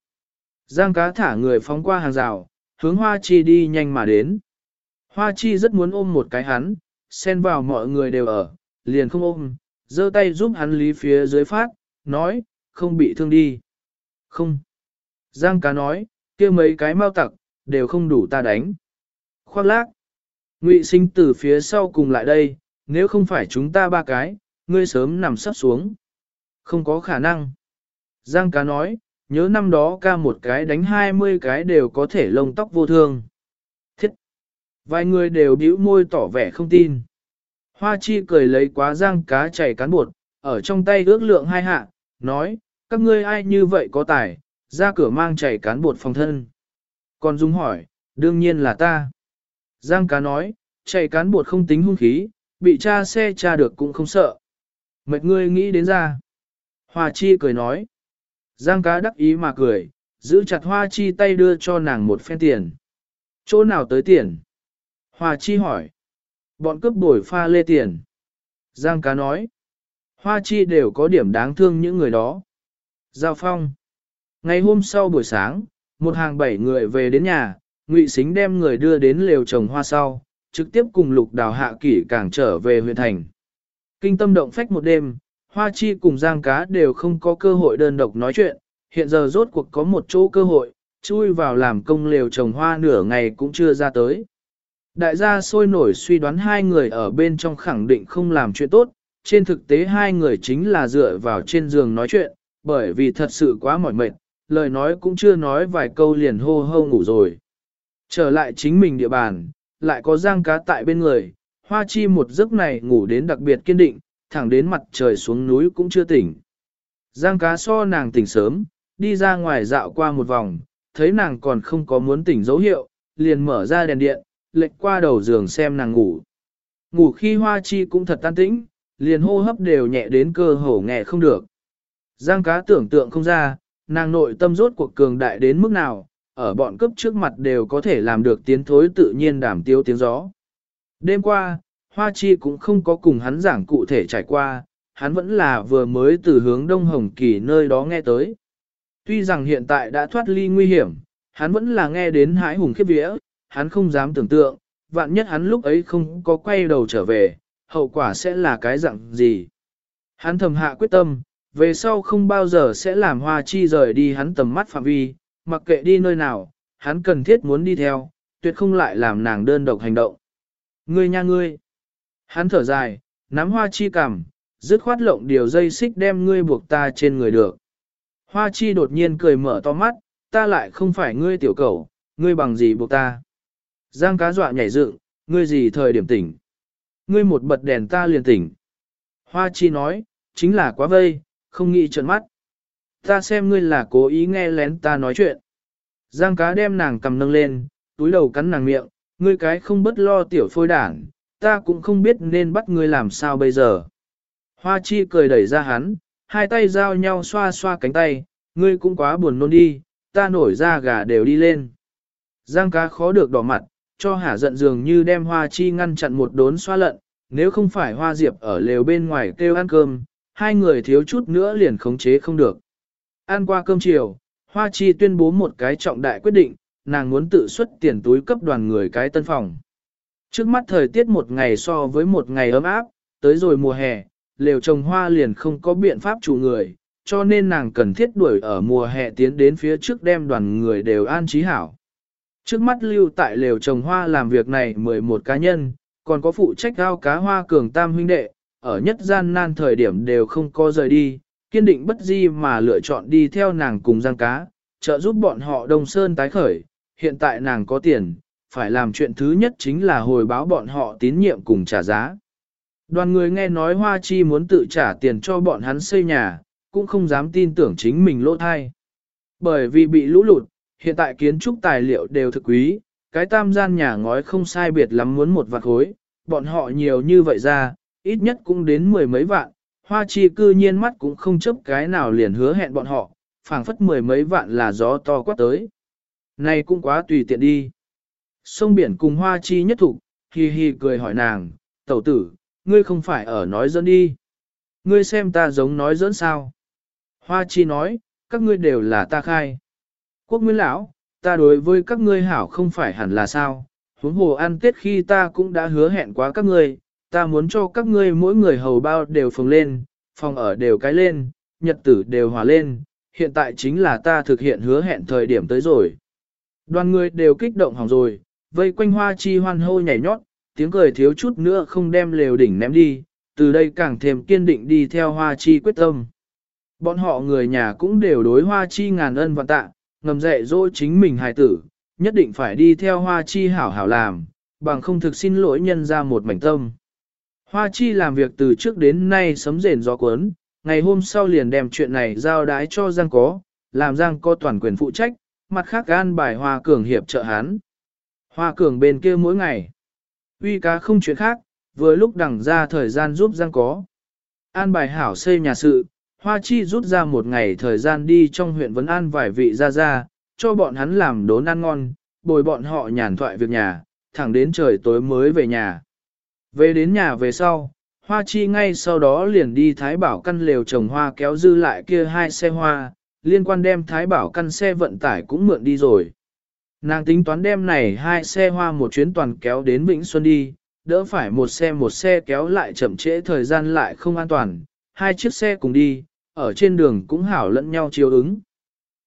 Giang cá thả người phóng qua hàng rào, hướng hoa chi đi nhanh mà đến. Hoa chi rất muốn ôm một cái hắn, xen vào mọi người đều ở, liền không ôm, giơ tay giúp hắn lý phía dưới phát, nói, không bị thương đi. Không. Giang cá nói, kia mấy cái mau tặc, đều không đủ ta đánh. Khoác lác. Ngụy sinh từ phía sau cùng lại đây, nếu không phải chúng ta ba cái, ngươi sớm nằm sắp xuống. Không có khả năng. Giang cá nói, nhớ năm đó ca một cái đánh hai mươi cái đều có thể lông tóc vô thương. Thiết! Vài người đều bĩu môi tỏ vẻ không tin. Hoa chi cười lấy quá giang cá chảy cán bột, ở trong tay ước lượng hai hạ, nói, các ngươi ai như vậy có tài, ra cửa mang chảy cán bột phòng thân. Còn Dung hỏi, đương nhiên là ta. Giang cá nói, chảy cán bột không tính hung khí, bị cha xe cha được cũng không sợ. Mệt ngươi nghĩ đến ra. Hoa chi cười nói. Giang cá đắc ý mà cười, giữ chặt hoa chi tay đưa cho nàng một phen tiền. Chỗ nào tới tiền? Hoa chi hỏi. Bọn cướp bồi pha lê tiền. Giang cá nói. Hoa chi đều có điểm đáng thương những người đó. Giao phong. Ngày hôm sau buổi sáng, một hàng bảy người về đến nhà, Ngụy Sính đem người đưa đến lều trồng hoa sau, trực tiếp cùng lục đào hạ kỷ càng trở về huyện thành. Kinh tâm động phách một đêm, Hoa Chi cùng Giang Cá đều không có cơ hội đơn độc nói chuyện, hiện giờ rốt cuộc có một chỗ cơ hội, chui vào làm công lều trồng hoa nửa ngày cũng chưa ra tới. Đại gia sôi nổi suy đoán hai người ở bên trong khẳng định không làm chuyện tốt, trên thực tế hai người chính là dựa vào trên giường nói chuyện, bởi vì thật sự quá mỏi mệt, lời nói cũng chưa nói vài câu liền hô hô ngủ rồi. Trở lại chính mình địa bàn, lại có giang cá tại bên người, hoa chi một giấc này ngủ đến đặc biệt kiên định, thẳng đến mặt trời xuống núi cũng chưa tỉnh. Giang cá so nàng tỉnh sớm, đi ra ngoài dạo qua một vòng, thấy nàng còn không có muốn tỉnh dấu hiệu, liền mở ra đèn điện, lệch qua đầu giường xem nàng ngủ. Ngủ khi hoa chi cũng thật tan tĩnh, liền hô hấp đều nhẹ đến cơ hồ nghe không được. Giang cá tưởng tượng không ra, nàng nội tâm rốt cuộc cường đại đến mức nào, ở bọn cấp trước mặt đều có thể làm được tiến thối tự nhiên đảm tiêu tiếng gió. Đêm qua, Hoa Chi cũng không có cùng hắn giảng cụ thể trải qua, hắn vẫn là vừa mới từ hướng Đông Hồng Kỳ nơi đó nghe tới. Tuy rằng hiện tại đã thoát ly nguy hiểm, hắn vẫn là nghe đến hãi hùng khiếp vía, hắn không dám tưởng tượng, vạn nhất hắn lúc ấy không có quay đầu trở về, hậu quả sẽ là cái dạng gì. Hắn thầm hạ quyết tâm, về sau không bao giờ sẽ làm hoa chi rời đi hắn tầm mắt phạm vi, mặc kệ đi nơi nào, hắn cần thiết muốn đi theo, tuyệt không lại làm nàng đơn độc hành động. Ngươi nha ngươi. Hắn thở dài, nắm hoa chi cằm, dứt khoát lộng điều dây xích đem ngươi buộc ta trên người được. Hoa chi đột nhiên cười mở to mắt, ta lại không phải ngươi tiểu cầu, ngươi bằng gì buộc ta. Giang cá dọa nhảy dựng, ngươi gì thời điểm tỉnh. Ngươi một bật đèn ta liền tỉnh. Hoa chi nói, chính là quá vây, không nghĩ trợn mắt. Ta xem ngươi là cố ý nghe lén ta nói chuyện. Giang cá đem nàng cầm nâng lên, túi đầu cắn nàng miệng, ngươi cái không bất lo tiểu phôi đảng, ta cũng không biết nên bắt ngươi làm sao bây giờ. Hoa chi cười đẩy ra hắn, hai tay giao nhau xoa xoa cánh tay, ngươi cũng quá buồn nôn đi, ta nổi ra gà đều đi lên. Giang cá khó được đỏ mặt, cho hả giận dường như đem hoa chi ngăn chặn một đốn xoa lận, nếu không phải hoa diệp ở lều bên ngoài kêu ăn cơm, hai người thiếu chút nữa liền khống chế không được. Ăn qua cơm chiều, hoa chi tuyên bố một cái trọng đại quyết định, nàng muốn tự xuất tiền túi cấp đoàn người cái tân phòng. Trước mắt thời tiết một ngày so với một ngày ấm áp, tới rồi mùa hè, lều trồng hoa liền không có biện pháp chủ người, cho nên nàng cần thiết đuổi ở mùa hè tiến đến phía trước đem đoàn người đều an trí hảo. Trước mắt lưu tại lều trồng hoa làm việc này 11 cá nhân, còn có phụ trách ao cá hoa cường tam huynh đệ, ở nhất gian nan thời điểm đều không có rời đi, kiên định bất di mà lựa chọn đi theo nàng cùng giang cá, trợ giúp bọn họ đông sơn tái khởi, hiện tại nàng có tiền, phải làm chuyện thứ nhất chính là hồi báo bọn họ tín nhiệm cùng trả giá. Đoàn người nghe nói Hoa Chi muốn tự trả tiền cho bọn hắn xây nhà, cũng không dám tin tưởng chính mình lỗ thai. Bởi vì bị lũ lụt, hiện tại kiến trúc tài liệu đều thực quý, cái tam gian nhà ngói không sai biệt lắm muốn một vạt khối, bọn họ nhiều như vậy ra, ít nhất cũng đến mười mấy vạn, hoa chi cư nhiên mắt cũng không chấp cái nào liền hứa hẹn bọn họ, phảng phất mười mấy vạn là gió to quát tới. Này cũng quá tùy tiện đi. Sông biển cùng hoa chi nhất thục, hi hi cười hỏi nàng, tẩu tử, ngươi không phải ở nói dẫn đi. Ngươi xem ta giống nói dẫn sao. Hoa chi nói, các ngươi đều là ta khai. Quốc nguyên lão, ta đối với các ngươi hảo không phải hẳn là sao, huống hồ ăn tết khi ta cũng đã hứa hẹn quá các ngươi, ta muốn cho các ngươi mỗi người hầu bao đều phồng lên, phòng ở đều cái lên, nhật tử đều hòa lên, hiện tại chính là ta thực hiện hứa hẹn thời điểm tới rồi. Đoàn người đều kích động hỏng rồi, vây quanh hoa chi hoan hô nhảy nhót, tiếng cười thiếu chút nữa không đem lều đỉnh ném đi, từ đây càng thêm kiên định đi theo hoa chi quyết tâm. Bọn họ người nhà cũng đều đối hoa chi ngàn ân và tạ, ngầm dạy dỗ chính mình hài tử, nhất định phải đi theo hoa chi hảo hảo làm, bằng không thực xin lỗi nhân ra một mảnh tâm. Hoa chi làm việc từ trước đến nay sấm rền gió cuốn, ngày hôm sau liền đem chuyện này giao đái cho Giang có, làm Giang có toàn quyền phụ trách, mặt khác gan bài Hoa Cường hiệp trợ hắn. Hoa Cường bên kia mỗi ngày, uy cá không chuyện khác, vừa lúc đẳng ra thời gian giúp Giang có. An bài hảo xây nhà sự, Hoa Chi rút ra một ngày thời gian đi trong huyện Vấn An vài vị ra ra, cho bọn hắn làm đốn ăn ngon, bồi bọn họ nhàn thoại việc nhà, thẳng đến trời tối mới về nhà. Về đến nhà về sau, Hoa Chi ngay sau đó liền đi Thái Bảo căn lều trồng hoa kéo dư lại kia hai xe hoa, liên quan đem Thái Bảo căn xe vận tải cũng mượn đi rồi. Nàng tính toán đem này hai xe hoa một chuyến toàn kéo đến Vĩnh Xuân đi, đỡ phải một xe một xe kéo lại chậm trễ thời gian lại không an toàn, hai chiếc xe cùng đi, ở trên đường cũng hảo lẫn nhau chiếu ứng.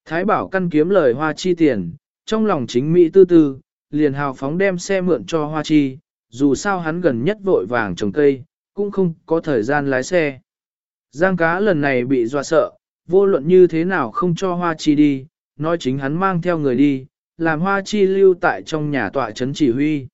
Thái bảo căn kiếm lời hoa chi tiền, trong lòng chính Mỹ tư tư, liền hào phóng đem xe mượn cho hoa chi, dù sao hắn gần nhất vội vàng trồng cây, cũng không có thời gian lái xe. Giang cá lần này bị dọa sợ, vô luận như thế nào không cho hoa chi đi, nói chính hắn mang theo người đi, làm hoa chi lưu tại trong nhà tọa trấn chỉ huy.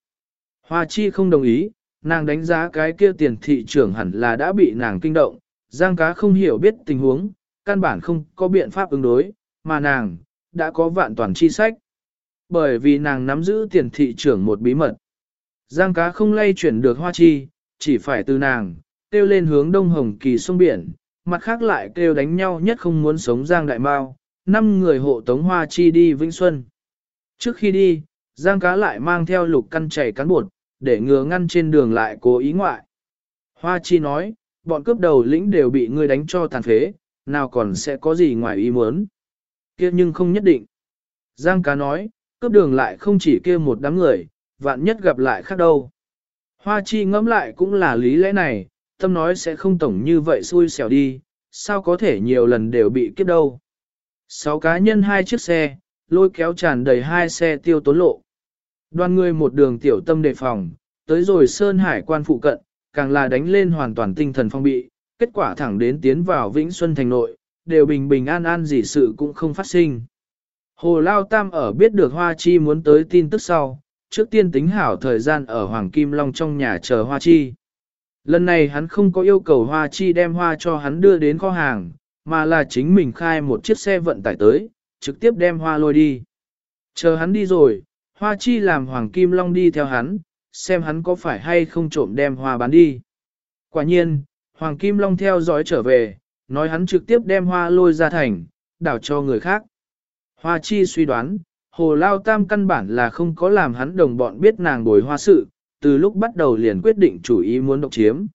Hoa chi không đồng ý, nàng đánh giá cái kia tiền thị trưởng hẳn là đã bị nàng kinh động, giang cá không hiểu biết tình huống, căn bản không có biện pháp ứng đối, mà nàng, đã có vạn toàn chi sách. Bởi vì nàng nắm giữ tiền thị trưởng một bí mật. Giang cá không lay chuyển được hoa chi, chỉ phải từ nàng, kêu lên hướng đông hồng kỳ sông biển, mặt khác lại kêu đánh nhau nhất không muốn sống Giang Đại Mao, năm người hộ tống hoa chi đi Vĩnh Xuân. Trước khi đi, Giang cá lại mang theo lục căn chảy cán bột, để ngừa ngăn trên đường lại cố ý ngoại. Hoa chi nói, bọn cướp đầu lĩnh đều bị ngươi đánh cho tàn phế, nào còn sẽ có gì ngoài ý muốn. kia nhưng không nhất định. Giang cá nói, cướp đường lại không chỉ kia một đám người, vạn nhất gặp lại khác đâu. Hoa chi ngẫm lại cũng là lý lẽ này, tâm nói sẽ không tổng như vậy xui xẻo đi, sao có thể nhiều lần đều bị kiếp đâu. Sáu cá nhân hai chiếc xe, lôi kéo tràn đầy hai xe tiêu tốn lộ. Đoàn người một đường tiểu tâm đề phòng, tới rồi Sơn Hải quan phụ cận, càng là đánh lên hoàn toàn tinh thần phong bị, kết quả thẳng đến tiến vào Vĩnh Xuân thành nội, đều bình bình an an gì sự cũng không phát sinh. Hồ Lao Tam ở biết được Hoa Chi muốn tới tin tức sau, trước tiên tính hảo thời gian ở Hoàng Kim Long trong nhà chờ Hoa Chi. Lần này hắn không có yêu cầu Hoa Chi đem hoa cho hắn đưa đến kho hàng, mà là chính mình khai một chiếc xe vận tải tới, trực tiếp đem hoa lôi đi. Chờ hắn đi rồi, Hoa Chi làm Hoàng Kim Long đi theo hắn, xem hắn có phải hay không trộm đem hoa bán đi. Quả nhiên, Hoàng Kim Long theo dõi trở về, nói hắn trực tiếp đem hoa lôi ra thành, đảo cho người khác. Hoa Chi suy đoán, Hồ Lao Tam căn bản là không có làm hắn đồng bọn biết nàng bồi hoa sự, từ lúc bắt đầu liền quyết định chủ ý muốn độc chiếm.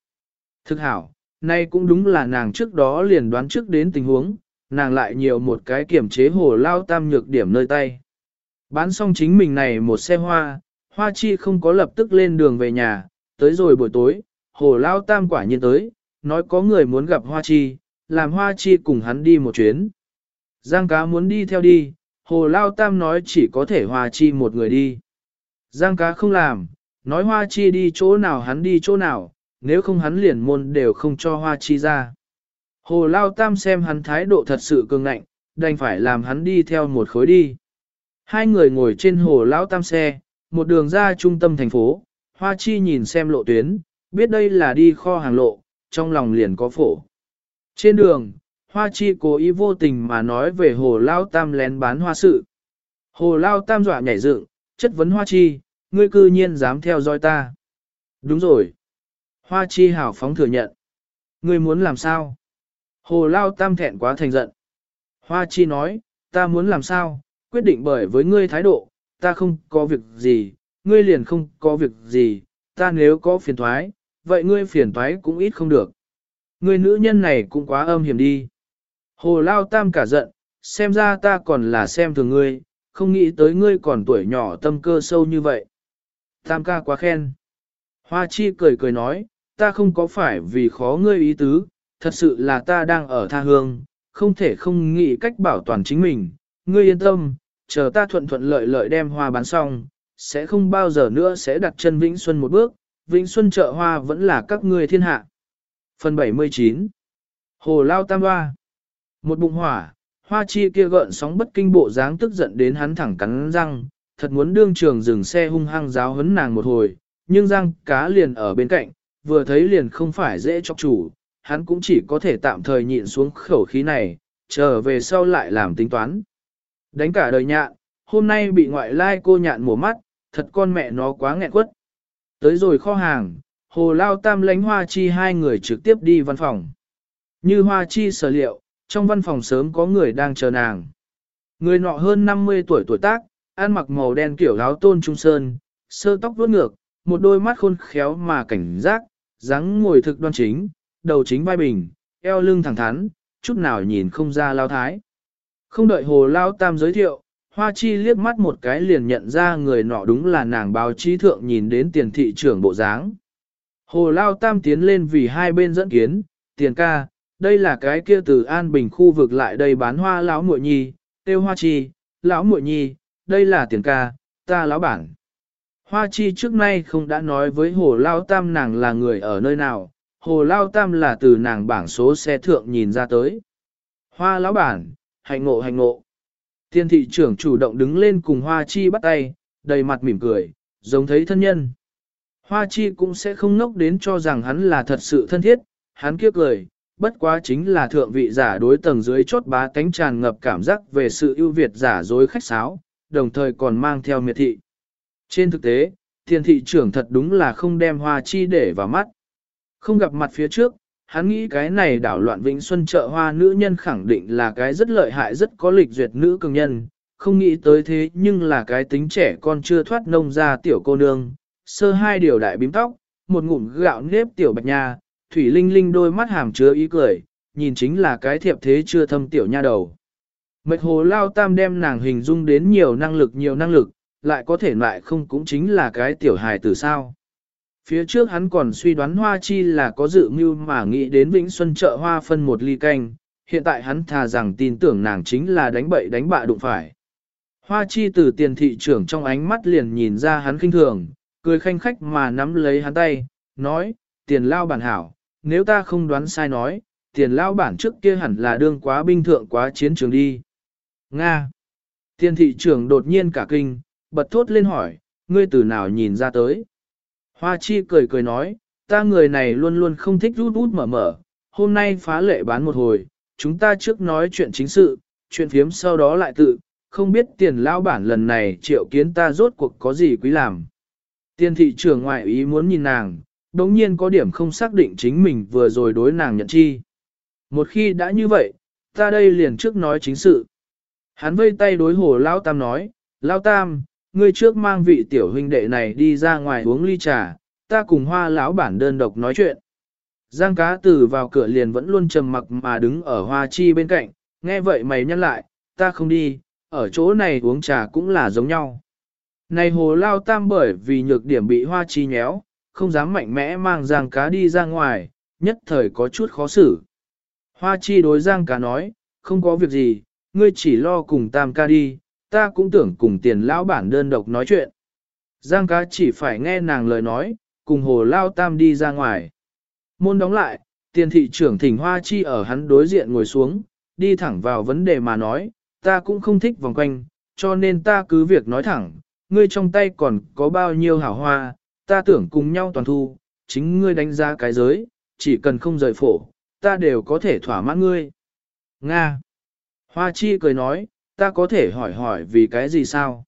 Thực hảo, nay cũng đúng là nàng trước đó liền đoán trước đến tình huống, nàng lại nhiều một cái kiểm chế Hồ Lao Tam nhược điểm nơi tay. Bán xong chính mình này một xe hoa, Hoa Chi không có lập tức lên đường về nhà, tới rồi buổi tối, Hồ Lao Tam quả nhiên tới, nói có người muốn gặp Hoa Chi, làm Hoa Chi cùng hắn đi một chuyến. Giang cá muốn đi theo đi, Hồ Lao Tam nói chỉ có thể Hoa Chi một người đi. Giang cá không làm, nói Hoa Chi đi chỗ nào hắn đi chỗ nào, nếu không hắn liền môn đều không cho Hoa Chi ra. Hồ Lao Tam xem hắn thái độ thật sự cường ngạnh, đành phải làm hắn đi theo một khối đi. Hai người ngồi trên Hồ Lao Tam xe, một đường ra trung tâm thành phố, Hoa Chi nhìn xem lộ tuyến, biết đây là đi kho hàng lộ, trong lòng liền có phổ. Trên đường, Hoa Chi cố ý vô tình mà nói về Hồ Lao Tam lén bán hoa sự. Hồ Lao Tam dọa nhảy dựng, chất vấn Hoa Chi, ngươi cư nhiên dám theo dõi ta. Đúng rồi. Hoa Chi hảo phóng thừa nhận. Ngươi muốn làm sao? Hồ Lao Tam thẹn quá thành giận. Hoa Chi nói, ta muốn làm sao, quyết định bởi với ngươi thái độ, ta không có việc gì, ngươi liền không có việc gì, ta nếu có phiền thoái, vậy ngươi phiền thoái cũng ít không được. Ngươi nữ nhân này cũng quá âm hiểm đi. Hồ Lao Tam cả giận, xem ra ta còn là xem thường ngươi, không nghĩ tới ngươi còn tuổi nhỏ tâm cơ sâu như vậy. Tam ca quá khen. Hoa Chi cười cười nói, ta không có phải vì khó ngươi ý tứ, thật sự là ta đang ở tha hương, không thể không nghĩ cách bảo toàn chính mình. Ngươi yên tâm, chờ ta thuận thuận lợi lợi đem hoa bán xong, sẽ không bao giờ nữa sẽ đặt chân Vĩnh Xuân một bước, Vĩnh Xuân chợ hoa vẫn là các ngươi thiên hạ. Phần 79 Hồ Lao Tam Hoa một bụng hỏa, hoa chi kia gợn sóng bất kinh bộ dáng tức giận đến hắn thẳng cắn răng, thật muốn đương trường dừng xe hung hăng giáo hấn nàng một hồi, nhưng răng cá liền ở bên cạnh, vừa thấy liền không phải dễ chọc chủ, hắn cũng chỉ có thể tạm thời nhịn xuống khẩu khí này, chờ về sau lại làm tính toán. Đánh cả đời nhạn, hôm nay bị ngoại lai cô nhạn mổ mắt, thật con mẹ nó quá nghẹn quất. Tới rồi kho hàng, hồ lao tam lánh hoa chi hai người trực tiếp đi văn phòng. Như hoa chi sở liệu, trong văn phòng sớm có người đang chờ nàng. Người nọ hơn 50 tuổi tuổi tác, ăn mặc màu đen kiểu áo tôn trung sơn, sơ tóc vuốt ngược, một đôi mắt khôn khéo mà cảnh giác, dáng ngồi thực đoan chính, đầu chính vai bình, eo lưng thẳng thắn, chút nào nhìn không ra lao thái. Không đợi hồ lao tam giới thiệu, Hoa Chi liếc mắt một cái liền nhận ra người nọ đúng là nàng báo chí thượng nhìn đến tiền thị trưởng bộ dáng. Hồ Lao Tam tiến lên vì hai bên dẫn kiến, tiền ca, đây là cái kia từ An Bình khu vực lại đây bán hoa lão muội nhi, tiêu Hoa Chi, lão muội nhi, đây là tiền ca, ta lão bản. Hoa Chi trước nay không đã nói với Hồ Lao Tam nàng là người ở nơi nào, Hồ Lao Tam là từ nàng bảng số xe thượng nhìn ra tới. Hoa lão bản, hạnh ngộ hạnh ngộ. Tiên thị trưởng chủ động đứng lên cùng Hoa Chi bắt tay, đầy mặt mỉm cười, giống thấy thân nhân. Hoa Chi cũng sẽ không ngốc đến cho rằng hắn là thật sự thân thiết, hắn kiếp cười, bất quá chính là thượng vị giả đối tầng dưới chốt bá tánh tràn ngập cảm giác về sự ưu việt giả dối khách sáo, đồng thời còn mang theo miệt thị. Trên thực tế, thiên thị trưởng thật đúng là không đem hoa chi để vào mắt. Không gặp mặt phía trước, hắn nghĩ cái này đảo loạn Vĩnh Xuân chợ hoa nữ nhân khẳng định là cái rất lợi hại rất có lịch duyệt nữ cường nhân, không nghĩ tới thế nhưng là cái tính trẻ con chưa thoát nông ra tiểu cô nương, sơ hai điều đại bím tóc, một ngụm gạo nếp tiểu bạch nha, thủy linh linh đôi mắt hàm chứa ý cười, nhìn chính là cái thiệp thế chưa thâm tiểu nha đầu. Mệt hồ lao tam đem nàng hình dung đến nhiều năng lực nhiều năng lực, lại có thể lại không cũng chính là cái tiểu hài tử sao. Phía trước hắn còn suy đoán hoa chi là có dự mưu mà nghĩ đến Vĩnh Xuân chợ hoa phân một ly canh, hiện tại hắn thà rằng tin tưởng nàng chính là đánh bậy đánh bạ đụng phải. Hoa chi từ tiền thị trưởng trong ánh mắt liền nhìn ra hắn khinh thường, cười khanh khách mà nắm lấy hắn tay, nói, tiền lao bản hảo, nếu ta không đoán sai nói, tiền lao bản trước kia hẳn là đương quá binh thượng quá chiến trường đi. Nga. Tiền thị trưởng đột nhiên cả kinh, bật thốt lên hỏi, ngươi từ nào nhìn ra tới. Hoa chi cười cười nói, ta người này luôn luôn không thích rút rút mở mở, hôm nay phá lệ bán một hồi, chúng ta trước nói chuyện chính sự, chuyện phiếm sau đó lại tự, không biết tiền lao bản lần này triệu kiến ta rốt cuộc có gì quý làm. Tiền thị trưởng ngoại ý muốn nhìn nàng, đống nhiên có điểm không xác định chính mình vừa rồi đối nàng nhận chi. Một khi đã như vậy, ta đây liền trước nói chính sự. Hắn vây tay đối hồ Lao Tam nói, Lao Tam, ngươi trước mang vị tiểu huynh đệ này đi ra ngoài uống ly trà, ta cùng hoa lão bản đơn độc nói chuyện. Giang cá tử vào cửa liền vẫn luôn trầm mặc mà đứng ở hoa chi bên cạnh, nghe vậy mày nhắc lại, ta không đi, ở chỗ này uống trà cũng là giống nhau. Này hồ lao tam bởi vì nhược điểm bị hoa chi nhéo, không dám mạnh mẽ mang giang cá đi ra ngoài, nhất thời có chút khó xử. Hoa chi đối giang cá nói, không có việc gì, ngươi chỉ lo cùng tam ca đi, ta cũng tưởng cùng tiền lão bản đơn độc nói chuyện. Giang cá chỉ phải nghe nàng lời nói, cùng hồ lao tam đi ra ngoài. Môn đóng lại, tiền thị trưởng thỉnh hoa chi ở hắn đối diện ngồi xuống, đi thẳng vào vấn đề mà nói, ta cũng không thích vòng quanh, cho nên ta cứ việc nói thẳng, ngươi trong tay còn có bao nhiêu hảo hoa, ta tưởng cùng nhau toàn thu, chính ngươi đánh giá cái giới, chỉ cần không rời phổ, ta đều có thể thỏa mãn ngươi. Nga. Hoa chi cười nói, ta có thể hỏi hỏi vì cái gì sao?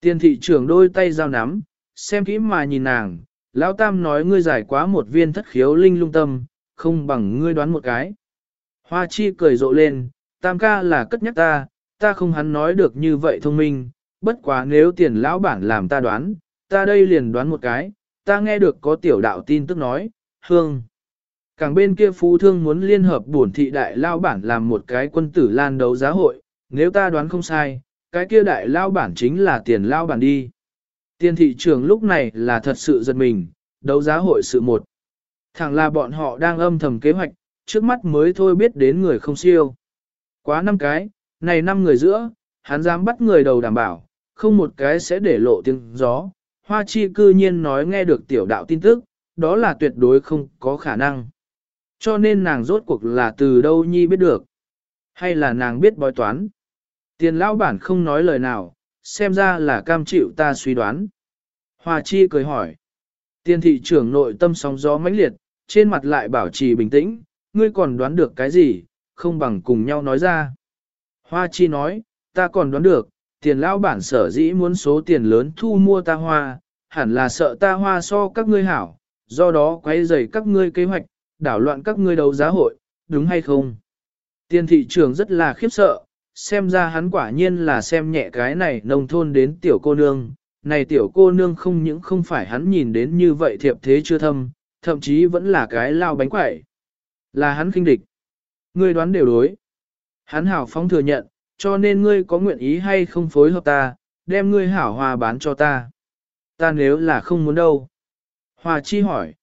Tiền thị trưởng đôi tay giao nắm, xem kỹ mà nhìn nàng, lão tam nói ngươi giải quá một viên thất khiếu linh lung tâm, không bằng ngươi đoán một cái. Hoa chi cười rộ lên, tam ca là cất nhắc ta, ta không hắn nói được như vậy thông minh, bất quá nếu tiền lão bản làm ta đoán, ta đây liền đoán một cái, ta nghe được có tiểu đạo tin tức nói, hương. Càng bên kia phú thương muốn liên hợp bổn thị đại lao bản làm một cái quân tử lan đấu giá hội, nếu ta đoán không sai, cái kia đại lao bản chính là tiền lao bản đi. Tiền thị trường lúc này là thật sự giật mình, đấu giá hội sự một. Thẳng là bọn họ đang âm thầm kế hoạch, trước mắt mới thôi biết đến người không siêu. Quá năm cái, này năm người giữa, hắn dám bắt người đầu đảm bảo, không một cái sẽ để lộ tiếng gió. Hoa chi cư nhiên nói nghe được tiểu đạo tin tức, đó là tuyệt đối không có khả năng. Cho nên nàng rốt cuộc là từ đâu nhi biết được. Hay là nàng biết bói toán. Tiền lão bản không nói lời nào, xem ra là cam chịu ta suy đoán. Hoa chi cười hỏi. Tiền thị trưởng nội tâm sóng gió mãnh liệt, trên mặt lại bảo trì bình tĩnh, ngươi còn đoán được cái gì, không bằng cùng nhau nói ra. Hoa chi nói, ta còn đoán được, tiền lão bản sở dĩ muốn số tiền lớn thu mua ta hoa, hẳn là sợ ta hoa so các ngươi hảo, do đó quay rầy các ngươi kế hoạch, đảo loạn các ngươi đấu giá hội, đúng hay không? Tiền thị trường rất là khiếp sợ, xem ra hắn quả nhiên là xem nhẹ cái này nông thôn đến tiểu cô nương. Này tiểu cô nương không những không phải hắn nhìn đến như vậy thiệp thế chưa thâm, thậm chí vẫn là cái lao bánh quẩy. Là hắn khinh địch. Ngươi đoán đều đối. Hắn hảo phóng thừa nhận, cho nên ngươi có nguyện ý hay không phối hợp ta, đem ngươi hảo hòa bán cho ta. Ta nếu là không muốn đâu. Hòa chi hỏi.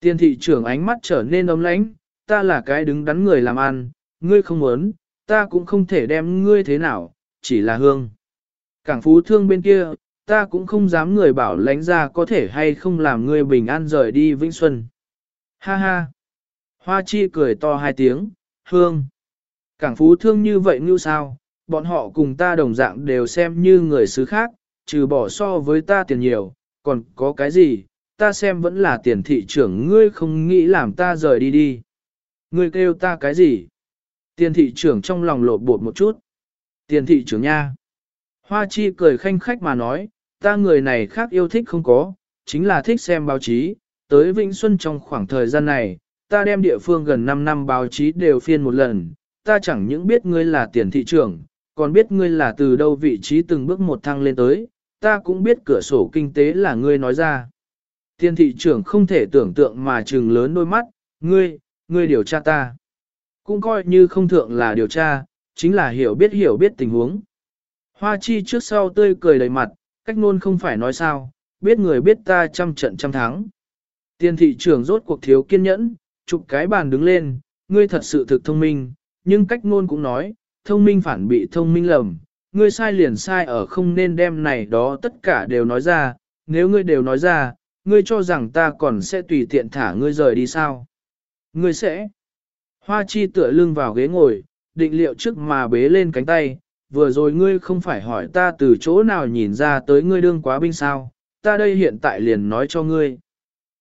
Tiên thị trưởng ánh mắt trở nên ấm lãnh, ta là cái đứng đắn người làm ăn, ngươi không muốn, ta cũng không thể đem ngươi thế nào, chỉ là hương. Cảng phú thương bên kia, ta cũng không dám người bảo lãnh ra có thể hay không làm ngươi bình an rời đi Vĩnh Xuân. Ha ha! Hoa chi cười to hai tiếng, hương. Cảng phú thương như vậy như sao, bọn họ cùng ta đồng dạng đều xem như người xứ khác, trừ bỏ so với ta tiền nhiều, còn có cái gì, ta xem vẫn là tiền thị trưởng ngươi không nghĩ làm ta rời đi đi. Ngươi kêu ta cái gì? Tiền thị trưởng trong lòng lột bột một chút. Tiền thị trưởng nha. Hoa chi cười khanh khách mà nói, ta người này khác yêu thích không có, chính là thích xem báo chí. Tới Vĩnh Xuân trong khoảng thời gian này, ta đem địa phương gần 5 năm báo chí đều phiên một lần, ta chẳng những biết ngươi là tiền thị trưởng, còn biết ngươi là từ đâu vị trí từng bước một thăng lên tới, ta cũng biết cửa sổ kinh tế là ngươi nói ra. thiên thị trưởng không thể tưởng tượng mà trừng lớn đôi mắt, ngươi, ngươi điều tra ta. Cũng coi như không thượng là điều tra, chính là hiểu biết hiểu biết tình huống. Hoa chi trước sau tươi cười đầy mặt, cách ngôn không phải nói sao, biết người biết ta trăm trận trăm thắng. Tiên thị trưởng rốt cuộc thiếu kiên nhẫn, chụp cái bàn đứng lên, ngươi thật sự thực thông minh, nhưng cách ngôn cũng nói, thông minh phản bị thông minh lầm, ngươi sai liền sai ở không nên đem này đó tất cả đều nói ra, nếu ngươi đều nói ra, ngươi cho rằng ta còn sẽ tùy tiện thả ngươi rời đi sao? Ngươi sẽ. Hoa chi tựa lưng vào ghế ngồi, định liệu trước mà bế lên cánh tay, vừa rồi ngươi không phải hỏi ta từ chỗ nào nhìn ra tới ngươi đương quá binh sao, ta đây hiện tại liền nói cho ngươi.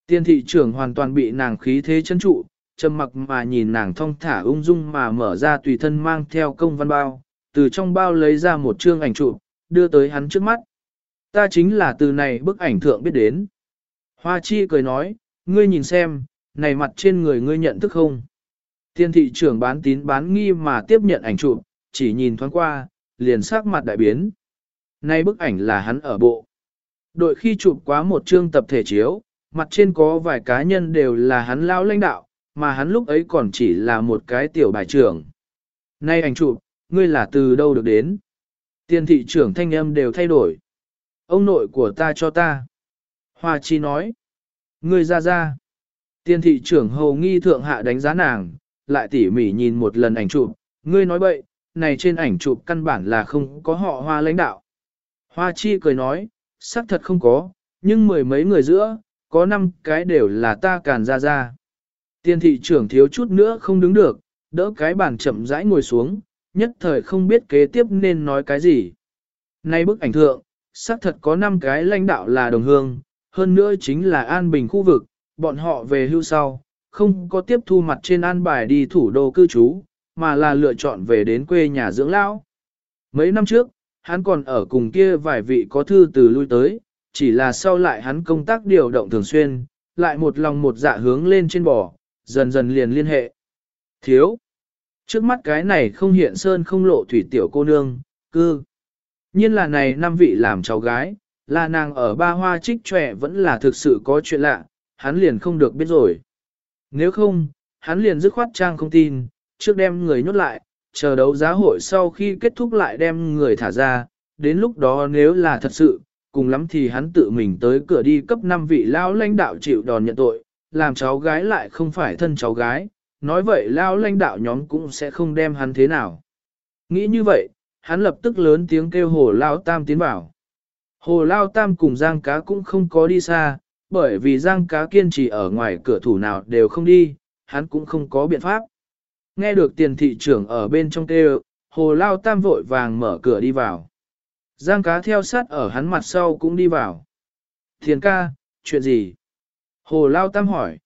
Tiên thị trưởng hoàn toàn bị nàng khí thế chấn trụ, trầm mặc mà nhìn nàng thong thả ung dung mà mở ra tùy thân mang theo công văn bao, từ trong bao lấy ra một chương ảnh chụp, đưa tới hắn trước mắt. Ta chính là từ này bức ảnh thượng biết đến. Hoa chi cười nói, ngươi nhìn xem, này mặt trên người ngươi nhận thức không? Tiên thị trưởng bán tín bán nghi mà tiếp nhận ảnh chụp, chỉ nhìn thoáng qua, liền sắc mặt đại biến. Nay bức ảnh là hắn ở bộ. Đội khi chụp quá một chương tập thể chiếu, mặt trên có vài cá nhân đều là hắn lao lãnh đạo, mà hắn lúc ấy còn chỉ là một cái tiểu bài trưởng. Nay ảnh chụp, ngươi là từ đâu được đến? Tiên thị trưởng thanh âm đều thay đổi. Ông nội của ta cho ta. Hoa chi nói. Ngươi ra ra. Tiên thị trưởng hầu nghi thượng hạ đánh giá nàng, lại tỉ mỉ nhìn một lần ảnh chụp. Ngươi nói bậy, này trên ảnh chụp căn bản là không có họ hoa lãnh đạo. Hoa chi cười nói, xác thật không có, nhưng mười mấy người giữa, có năm cái đều là ta càn ra ra. Tiên thị trưởng thiếu chút nữa không đứng được, đỡ cái bàn chậm rãi ngồi xuống, nhất thời không biết kế tiếp nên nói cái gì. Nay bức ảnh thượng, xác thật có 5 cái lãnh đạo là đồng hương, hơn nữa chính là an bình khu vực, bọn họ về hưu sau, không có tiếp thu mặt trên an bài đi thủ đô cư trú, mà là lựa chọn về đến quê nhà dưỡng lão. Mấy năm trước, hắn còn ở cùng kia vài vị có thư từ lui tới, chỉ là sau lại hắn công tác điều động thường xuyên, lại một lòng một dạ hướng lên trên bò, dần dần liền liên hệ. Thiếu. Trước mắt cái này không hiện sơn không lộ thủy tiểu cô nương, cư. Nhiên là này năm vị làm cháu gái, là nàng ở ba hoa trích trẻ vẫn là thực sự có chuyện lạ, hắn liền không được biết rồi. Nếu không, hắn liền dứt khoát trang không tin, trước đem người nhốt lại, chờ đấu giá hội sau khi kết thúc lại đem người thả ra, đến lúc đó nếu là thật sự, cùng lắm thì hắn tự mình tới cửa đi cấp 5 vị lao lãnh đạo chịu đòn nhận tội, làm cháu gái lại không phải thân cháu gái, nói vậy lao lãnh đạo nhóm cũng sẽ không đem hắn thế nào. Nghĩ như vậy, hắn lập tức lớn tiếng kêu hồ lao tam tiến vào. Hồ lao tam cùng giang cá cũng không có đi xa, bởi vì giang cá kiên trì ở ngoài cửa thủ nào đều không đi, hắn cũng không có biện pháp. Nghe được tiền thị trưởng ở bên trong kêu, hồ lao tam vội vàng mở cửa đi vào. Giang cá theo sát ở hắn mặt sau cũng đi vào. Thiền ca, chuyện gì? Hồ lao tam hỏi.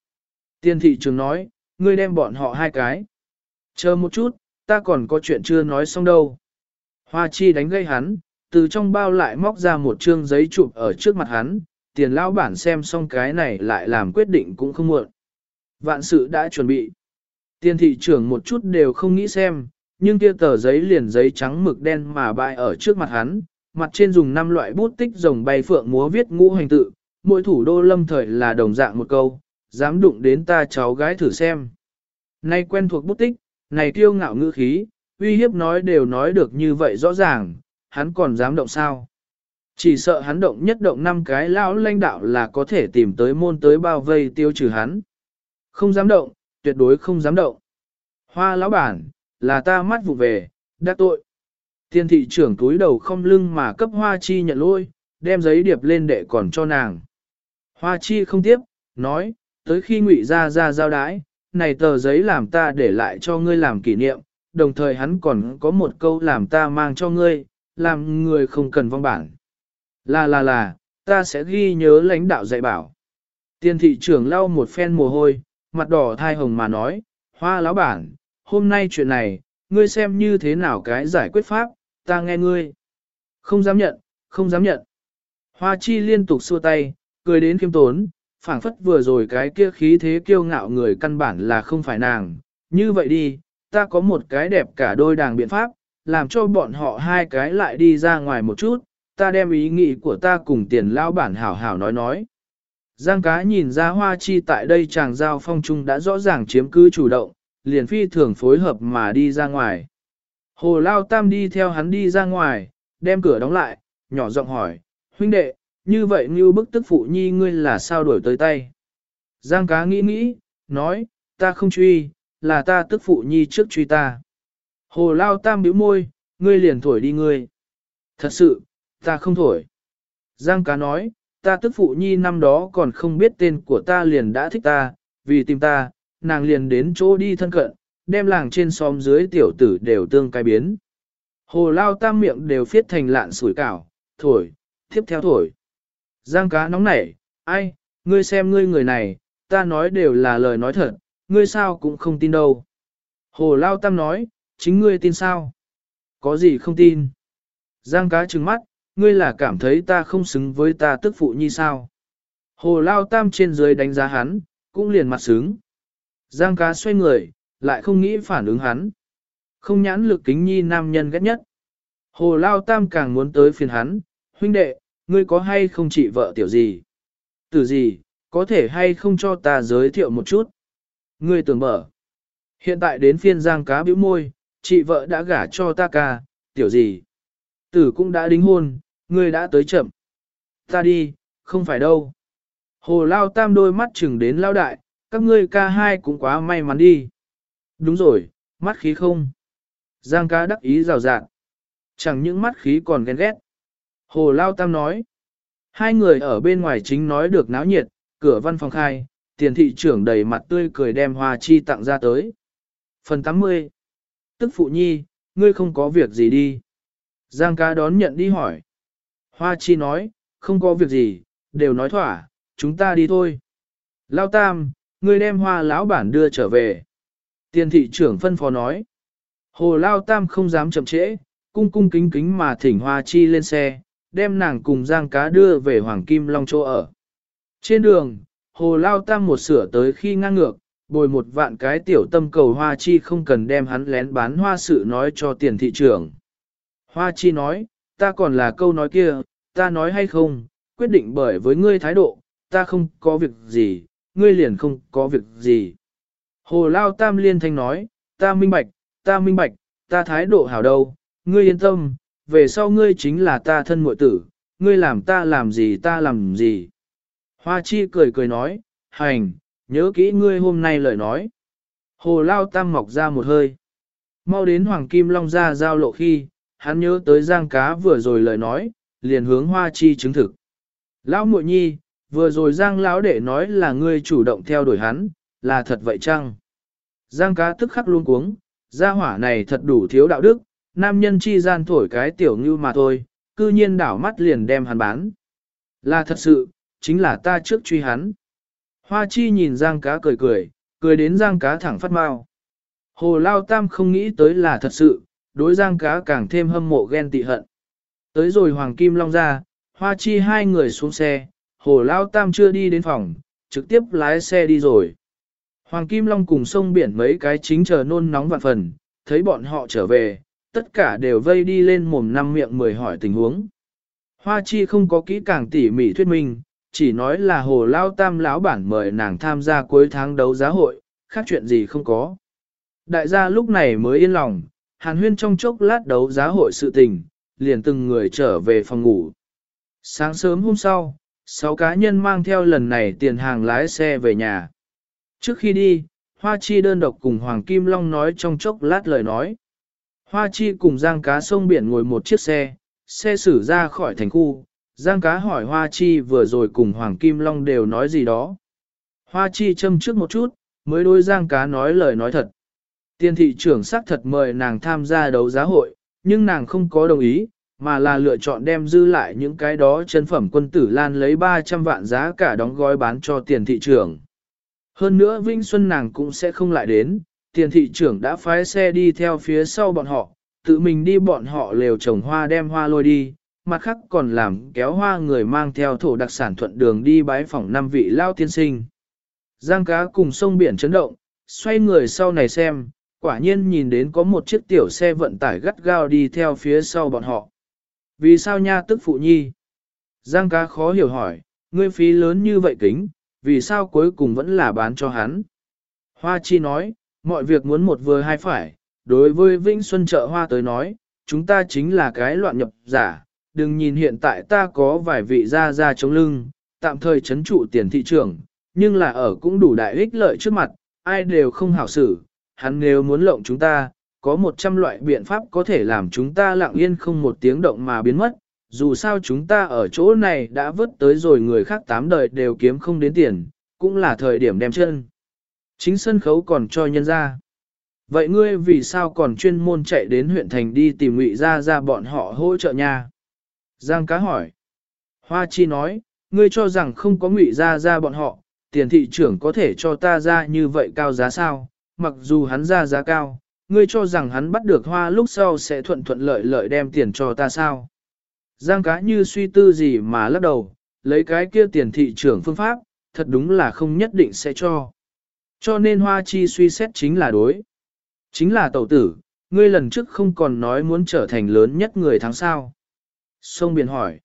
Tiền thị trưởng nói, ngươi đem bọn họ hai cái. Chờ một chút, ta còn có chuyện chưa nói xong đâu. Hoa chi đánh gây hắn, từ trong bao lại móc ra một chương giấy chụp ở trước mặt hắn, tiền lao bản xem xong cái này lại làm quyết định cũng không muộn. Vạn sự đã chuẩn bị. Tiền thị trưởng một chút đều không nghĩ xem, nhưng kia tờ giấy liền giấy trắng mực đen mà bại ở trước mặt hắn, mặt trên dùng năm loại bút tích rồng bay phượng múa viết ngũ hành tự, mỗi thủ đô lâm thời là đồng dạng một câu, dám đụng đến ta cháu gái thử xem. Nay quen thuộc bút tích, này kiêu ngạo ngữ khí, uy hiếp nói đều nói được như vậy rõ ràng, hắn còn dám động sao. Chỉ sợ hắn động nhất động năm cái lão lãnh đạo là có thể tìm tới môn tới bao vây tiêu trừ hắn. Không dám động, tuyệt đối không dám động. Hoa lão bản, là ta mắt vụ về, đã tội. Tiên thị trưởng túi đầu không lưng mà cấp hoa chi nhận lôi, đem giấy điệp lên để còn cho nàng. Hoa chi không tiếp, nói, tới khi ngụy ra ra giao đái, này tờ giấy làm ta để lại cho ngươi làm kỷ niệm, đồng thời hắn còn có một câu làm ta mang cho ngươi, làm người không cần vong bản. Là là là, ta sẽ ghi nhớ lãnh đạo dạy bảo. Tiên thị trưởng lau một phen mồ hôi, mặt đỏ thai hồng mà nói, hoa lão bản, hôm nay chuyện này, ngươi xem như thế nào cái giải quyết pháp, ta nghe ngươi. Không dám nhận, không dám nhận. Hoa chi liên tục xua tay, cười đến khiêm tốn, phảng phất vừa rồi cái kia khí thế kiêu ngạo người căn bản là không phải nàng. Như vậy đi, ta có một cái đẹp cả đôi đàng biện pháp, làm cho bọn họ hai cái lại đi ra ngoài một chút, ta đem ý nghĩ của ta cùng tiền lao bản hảo hảo nói nói. Giang cá nhìn ra hoa chi tại đây chàng giao phong trung đã rõ ràng chiếm cứ chủ động, liền phi thường phối hợp mà đi ra ngoài. Hồ Lao Tam đi theo hắn đi ra ngoài, đem cửa đóng lại, nhỏ giọng hỏi, huynh đệ, như vậy như bức tức phụ nhi ngươi là sao đổi tới tay. Giang cá nghĩ nghĩ, nói, ta không truy, là ta tức phụ nhi trước truy ta. Hồ Lao Tam biểu môi, ngươi liền thổi đi ngươi. Thật sự, ta không thổi. Giang cá nói, ta tức phụ nhi năm đó còn không biết tên của ta liền đã thích ta, vì tìm ta, nàng liền đến chỗ đi thân cận, đem làng trên xóm dưới tiểu tử đều tương cai biến. Hồ lao tam miệng đều phiết thành lạn sủi cảo, thổi, tiếp theo thổi. Giang cá nóng nảy, ai, ngươi xem ngươi người này, ta nói đều là lời nói thật, ngươi sao cũng không tin đâu. Hồ lao tam nói, chính ngươi tin sao? Có gì không tin? Giang cá trừng mắt, ngươi là cảm thấy ta không xứng với ta tức phụ nhi sao? Hồ lao tam trên dưới đánh giá hắn, cũng liền mặt sướng. Giang cá xoay người, lại không nghĩ phản ứng hắn. Không nhãn lực kính nhi nam nhân ghét nhất. Hồ Lao Tam càng muốn tới phiền hắn, huynh đệ, ngươi có hay không chị vợ tiểu gì? Từ gì, có thể hay không cho ta giới thiệu một chút? Ngươi tưởng mở. Hiện tại đến phiên giang cá bĩu môi, chị vợ đã gả cho ta ca, tiểu gì? Tử cũng đã đính hôn, ngươi đã tới chậm. Ta đi, không phải đâu. Hồ Lao Tam đôi mắt chừng đến lao đại, các ngươi ca hai cũng quá may mắn đi. Đúng rồi, mắt khí không. Giang ca đắc ý rào rạng. Chẳng những mắt khí còn ghen ghét. Hồ Lao Tam nói. Hai người ở bên ngoài chính nói được náo nhiệt, cửa văn phòng khai, tiền thị trưởng đầy mặt tươi cười đem hoa chi tặng ra tới. Phần 80. Tức phụ nhi, ngươi không có việc gì đi. Giang ca đón nhận đi hỏi. Hoa chi nói, không có việc gì, đều nói thỏa, chúng ta đi thôi. Lao Tam, ngươi đem hoa lão bản đưa trở về. Tiền thị trưởng phân phó nói. Hồ Lao Tam không dám chậm trễ, cung cung kính kính mà thỉnh Hoa Chi lên xe, đem nàng cùng Giang Cá đưa về Hoàng Kim Long chỗ ở. Trên đường, Hồ Lao Tam một sửa tới khi ngang ngược, bồi một vạn cái tiểu tâm cầu Hoa Chi không cần đem hắn lén bán hoa sự nói cho tiền thị trưởng. Hoa Chi nói, ta còn là câu nói kia, ta nói hay không, quyết định bởi với ngươi thái độ, ta không có việc gì, ngươi liền không có việc gì. Hồ Lao Tam liên thanh nói, ta minh bạch, ta minh bạch, ta thái độ hảo đâu, ngươi yên tâm, về sau ngươi chính là ta thân muội tử, ngươi làm ta làm gì ta làm gì. Hoa chi cười cười nói, hành, nhớ kỹ ngươi hôm nay lời nói. Hồ Lao Tam mọc ra một hơi. Mau đến Hoàng Kim Long ra giao lộ khi, hắn nhớ tới giang cá vừa rồi lời nói, liền hướng hoa chi chứng thực. Lão muội nhi, vừa rồi giang lão đệ nói là ngươi chủ động theo đuổi hắn, là thật vậy chăng? Giang cá tức khắc luôn cuống, gia hỏa này thật đủ thiếu đạo đức, nam nhân chi gian thổi cái tiểu ngưu mà thôi, cư nhiên đảo mắt liền đem hắn bán. Là thật sự, chính là ta trước truy hắn. Hoa chi nhìn giang cá cười cười, cười đến giang cá thẳng phát mau. Hồ Lao Tam không nghĩ tới là thật sự, đối giang cá càng thêm hâm mộ ghen tị hận. Tới rồi Hoàng Kim Long ra, Hoa Chi hai người xuống xe, Hồ Lao Tam chưa đi đến phòng, trực tiếp lái xe đi rồi. Hoàng Kim Long cùng sông biển mấy cái chính chờ nôn nóng vạn phần, thấy bọn họ trở về, tất cả đều vây đi lên mồm năm miệng mười hỏi tình huống. Hoa Chi không có kỹ càng tỉ mỉ thuyết minh, chỉ nói là hồ lao tam lão bản mời nàng tham gia cuối tháng đấu giá hội, khác chuyện gì không có. Đại gia lúc này mới yên lòng, hàn huyên trong chốc lát đấu giá hội sự tình, liền từng người trở về phòng ngủ. Sáng sớm hôm sau, sáu cá nhân mang theo lần này tiền hàng lái xe về nhà. Trước khi đi, Hoa Chi đơn độc cùng Hoàng Kim Long nói trong chốc lát lời nói. Hoa Chi cùng Giang Cá sông biển ngồi một chiếc xe, xe xử ra khỏi thành khu. Giang Cá hỏi Hoa Chi vừa rồi cùng Hoàng Kim Long đều nói gì đó. Hoa Chi châm trước một chút, mới đôi Giang Cá nói lời nói thật. Tiên thị trưởng xác thật mời nàng tham gia đấu giá hội, nhưng nàng không có đồng ý, mà là lựa chọn đem dư lại những cái đó chân phẩm quân tử lan lấy 300 vạn giá cả đóng gói bán cho tiền thị trưởng. Hơn nữa Vinh Xuân nàng cũng sẽ không lại đến, tiền thị trưởng đã phái xe đi theo phía sau bọn họ, tự mình đi bọn họ lều trồng hoa đem hoa lôi đi, mặt khác còn làm kéo hoa người mang theo thổ đặc sản thuận đường đi bái phỏng năm vị lao tiên sinh. Giang cá cùng sông biển chấn động, xoay người sau này xem, quả nhiên nhìn đến có một chiếc tiểu xe vận tải gắt gao đi theo phía sau bọn họ. Vì sao nha tức phụ nhi? Giang cá khó hiểu hỏi, ngươi phí lớn như vậy kính, vì sao cuối cùng vẫn là bán cho hắn? Hoa chi nói, mọi việc muốn một vừa hai phải, đối với Vĩnh Xuân chợ hoa tới nói, chúng ta chính là cái loạn nhập giả, đừng nhìn hiện tại ta có vài vị gia gia chống lưng, tạm thời chấn trụ tiền thị trường, nhưng là ở cũng đủ đại ích lợi trước mặt, ai đều không hảo xử, hắn nếu muốn lộng chúng ta, có một trăm loại biện pháp có thể làm chúng ta lặng yên không một tiếng động mà biến mất, dù sao chúng ta ở chỗ này đã vớt tới rồi người khác tám đời đều kiếm không đến tiền, cũng là thời điểm đem chân. Chính sân khấu còn cho nhân ra. Vậy ngươi vì sao còn chuyên môn chạy đến huyện thành đi tìm ngụy ra ra bọn họ hỗ trợ nha? Giang cá hỏi. Hoa chi nói, ngươi cho rằng không có ngụy ra ra bọn họ, tiền thị trưởng có thể cho ta ra như vậy cao giá sao, mặc dù hắn ra giá cao, ngươi cho rằng hắn bắt được hoa lúc sau sẽ thuận thuận lợi lợi đem tiền cho ta sao. Giang cá như suy tư gì mà lắc đầu, lấy cái kia tiền thị trưởng phương pháp, thật đúng là không nhất định sẽ cho. Cho nên hoa chi suy xét chính là đối. Chính là tẩu tử, ngươi lần trước không còn nói muốn trở thành lớn nhất người tháng sau. Sông Biển hỏi.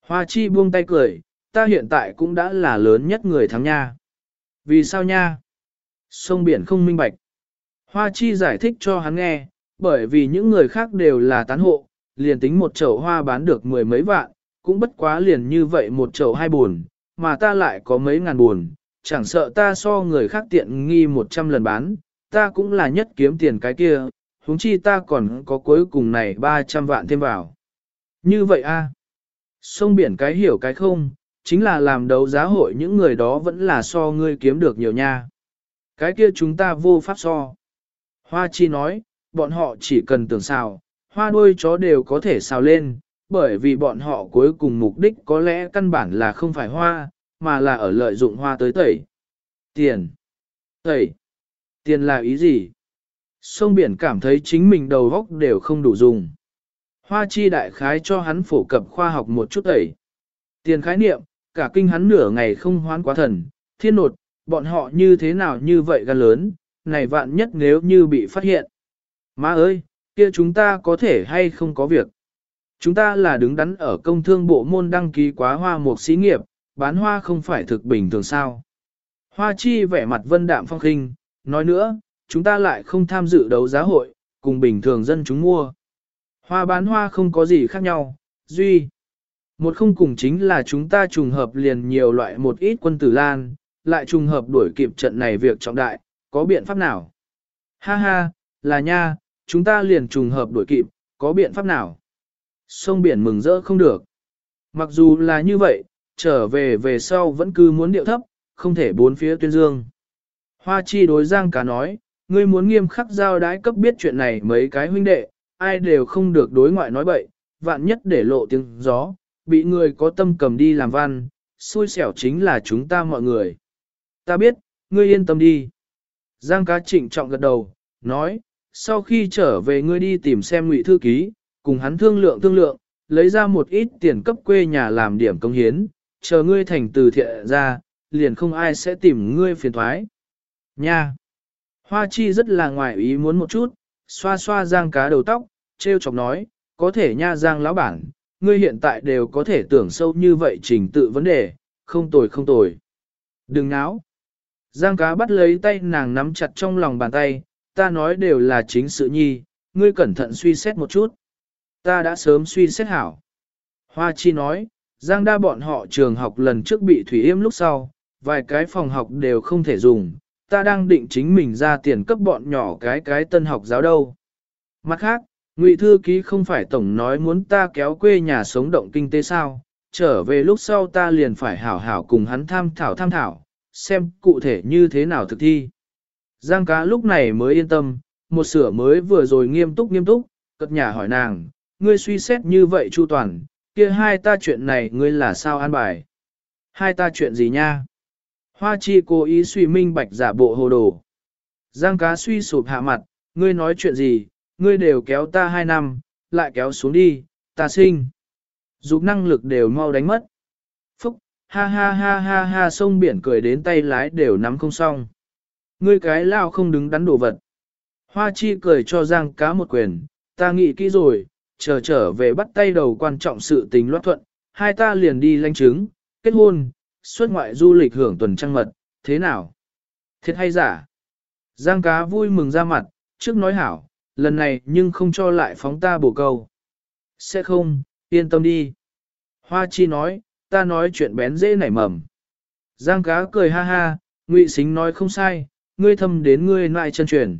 Hoa chi buông tay cười, ta hiện tại cũng đã là lớn nhất người tháng nha. Vì sao nha? Sông Biển không minh bạch. Hoa chi giải thích cho hắn nghe, bởi vì những người khác đều là tán hộ, liền tính một chậu hoa bán được mười mấy vạn, cũng bất quá liền như vậy một chậu hai buồn, mà ta lại có mấy ngàn buồn, chẳng sợ ta so người khác tiện nghi một trăm lần bán, ta cũng là nhất kiếm tiền cái kia, huống chi ta còn có cuối cùng này ba trăm vạn thêm vào. Như vậy a Sông biển cái hiểu cái không, chính là làm đấu giá hội những người đó vẫn là so ngươi kiếm được nhiều nha. Cái kia chúng ta vô pháp so. Hoa chi nói, bọn họ chỉ cần tưởng xào, hoa đuôi chó đều có thể xào lên, bởi vì bọn họ cuối cùng mục đích có lẽ căn bản là không phải hoa, mà là ở lợi dụng hoa tới tẩy. Tiền. Tẩy. Tiền là ý gì? Sông biển cảm thấy chính mình đầu góc đều không đủ dùng. Hoa chi đại khái cho hắn phổ cập khoa học một chút tẩy. Tiền khái niệm, cả kinh hắn nửa ngày không hoán quá thần, thiên nột, bọn họ như thế nào như vậy gan lớn, này vạn nhất nếu như bị phát hiện. Má ơi, kia chúng ta có thể hay không có việc. Chúng ta là đứng đắn ở công thương bộ môn đăng ký quá hoa một xí nghiệp, bán hoa không phải thực bình thường sao. Hoa chi vẻ mặt vân đạm phong khinh, nói nữa, chúng ta lại không tham dự đấu giá hội, cùng bình thường dân chúng mua. Hoa bán hoa không có gì khác nhau, duy. Một không cùng chính là chúng ta trùng hợp liền nhiều loại một ít quân tử lan, lại trùng hợp đuổi kịp trận này việc trọng đại, có biện pháp nào? Ha ha, là nha, chúng ta liền trùng hợp đuổi kịp, có biện pháp nào? Sông biển mừng rỡ không được. Mặc dù là như vậy, trở về về sau vẫn cứ muốn điệu thấp, không thể bốn phía tuyên dương. Hoa chi đối giang cá nói, ngươi muốn nghiêm khắc giao đái cấp biết chuyện này mấy cái huynh đệ, ai đều không được đối ngoại nói bậy, vạn nhất để lộ tiếng gió, bị người có tâm cầm đi làm văn, xui xẻo chính là chúng ta mọi người. Ta biết, ngươi yên tâm đi. Giang cá trịnh trọng gật đầu, nói, sau khi trở về ngươi đi tìm xem ngụy thư ký, cùng hắn thương lượng thương lượng, lấy ra một ít tiền cấp quê nhà làm điểm công hiến, chờ ngươi thành từ thiện ra, liền không ai sẽ tìm ngươi phiền thoái. Nha! Hoa chi rất là ngoài ý muốn một chút, xoa xoa giang cá đầu tóc, treo chọc nói, có thể nha giang lão bản, ngươi hiện tại đều có thể tưởng sâu như vậy trình tự vấn đề, không tồi không tồi. Đừng náo. Giang cá bắt lấy tay nàng nắm chặt trong lòng bàn tay, ta nói đều là chính sự nhi, ngươi cẩn thận suy xét một chút. Ta đã sớm suy xét hảo. Hoa chi nói, Giang đa bọn họ trường học lần trước bị thủy yêm lúc sau, vài cái phòng học đều không thể dùng, ta đang định chính mình ra tiền cấp bọn nhỏ cái cái tân học giáo đâu. Mặt khác, Ngụy thư ký không phải tổng nói muốn ta kéo quê nhà sống động kinh tế sao, trở về lúc sau ta liền phải hảo hảo cùng hắn tham thảo tham thảo, xem cụ thể như thế nào thực thi. Giang cá lúc này mới yên tâm, một sửa mới vừa rồi nghiêm túc nghiêm túc, cất nhà hỏi nàng, ngươi suy xét như vậy chu toàn, kia hai ta chuyện này ngươi là sao an bài? Hai ta chuyện gì nha? Hoa chi cố ý suy minh bạch giả bộ hồ đồ. Giang cá suy sụp hạ mặt, ngươi nói chuyện gì, ngươi đều kéo ta hai năm, lại kéo xuống đi, ta sinh. Dục năng lực đều mau đánh mất. Phúc, ha ha ha ha ha sông biển cười đến tay lái đều nắm không xong. Ngươi cái lao không đứng đắn đồ vật. Hoa chi cười cho Giang cá một quyền, ta nghĩ kỹ rồi, chờ trở về bắt tay đầu quan trọng sự tình loát thuận, hai ta liền đi lanh chứng, kết hôn, xuất ngoại du lịch hưởng tuần trăng mật, thế nào? Thiệt hay giả? Giang cá vui mừng ra mặt, trước nói hảo, lần này nhưng không cho lại phóng ta bổ câu. Sẽ không, yên tâm đi. Hoa chi nói, ta nói chuyện bén dễ nảy mầm. Giang cá cười ha ha, ngụy xính nói không sai, ngươi thâm đến ngươi lại chân truyền.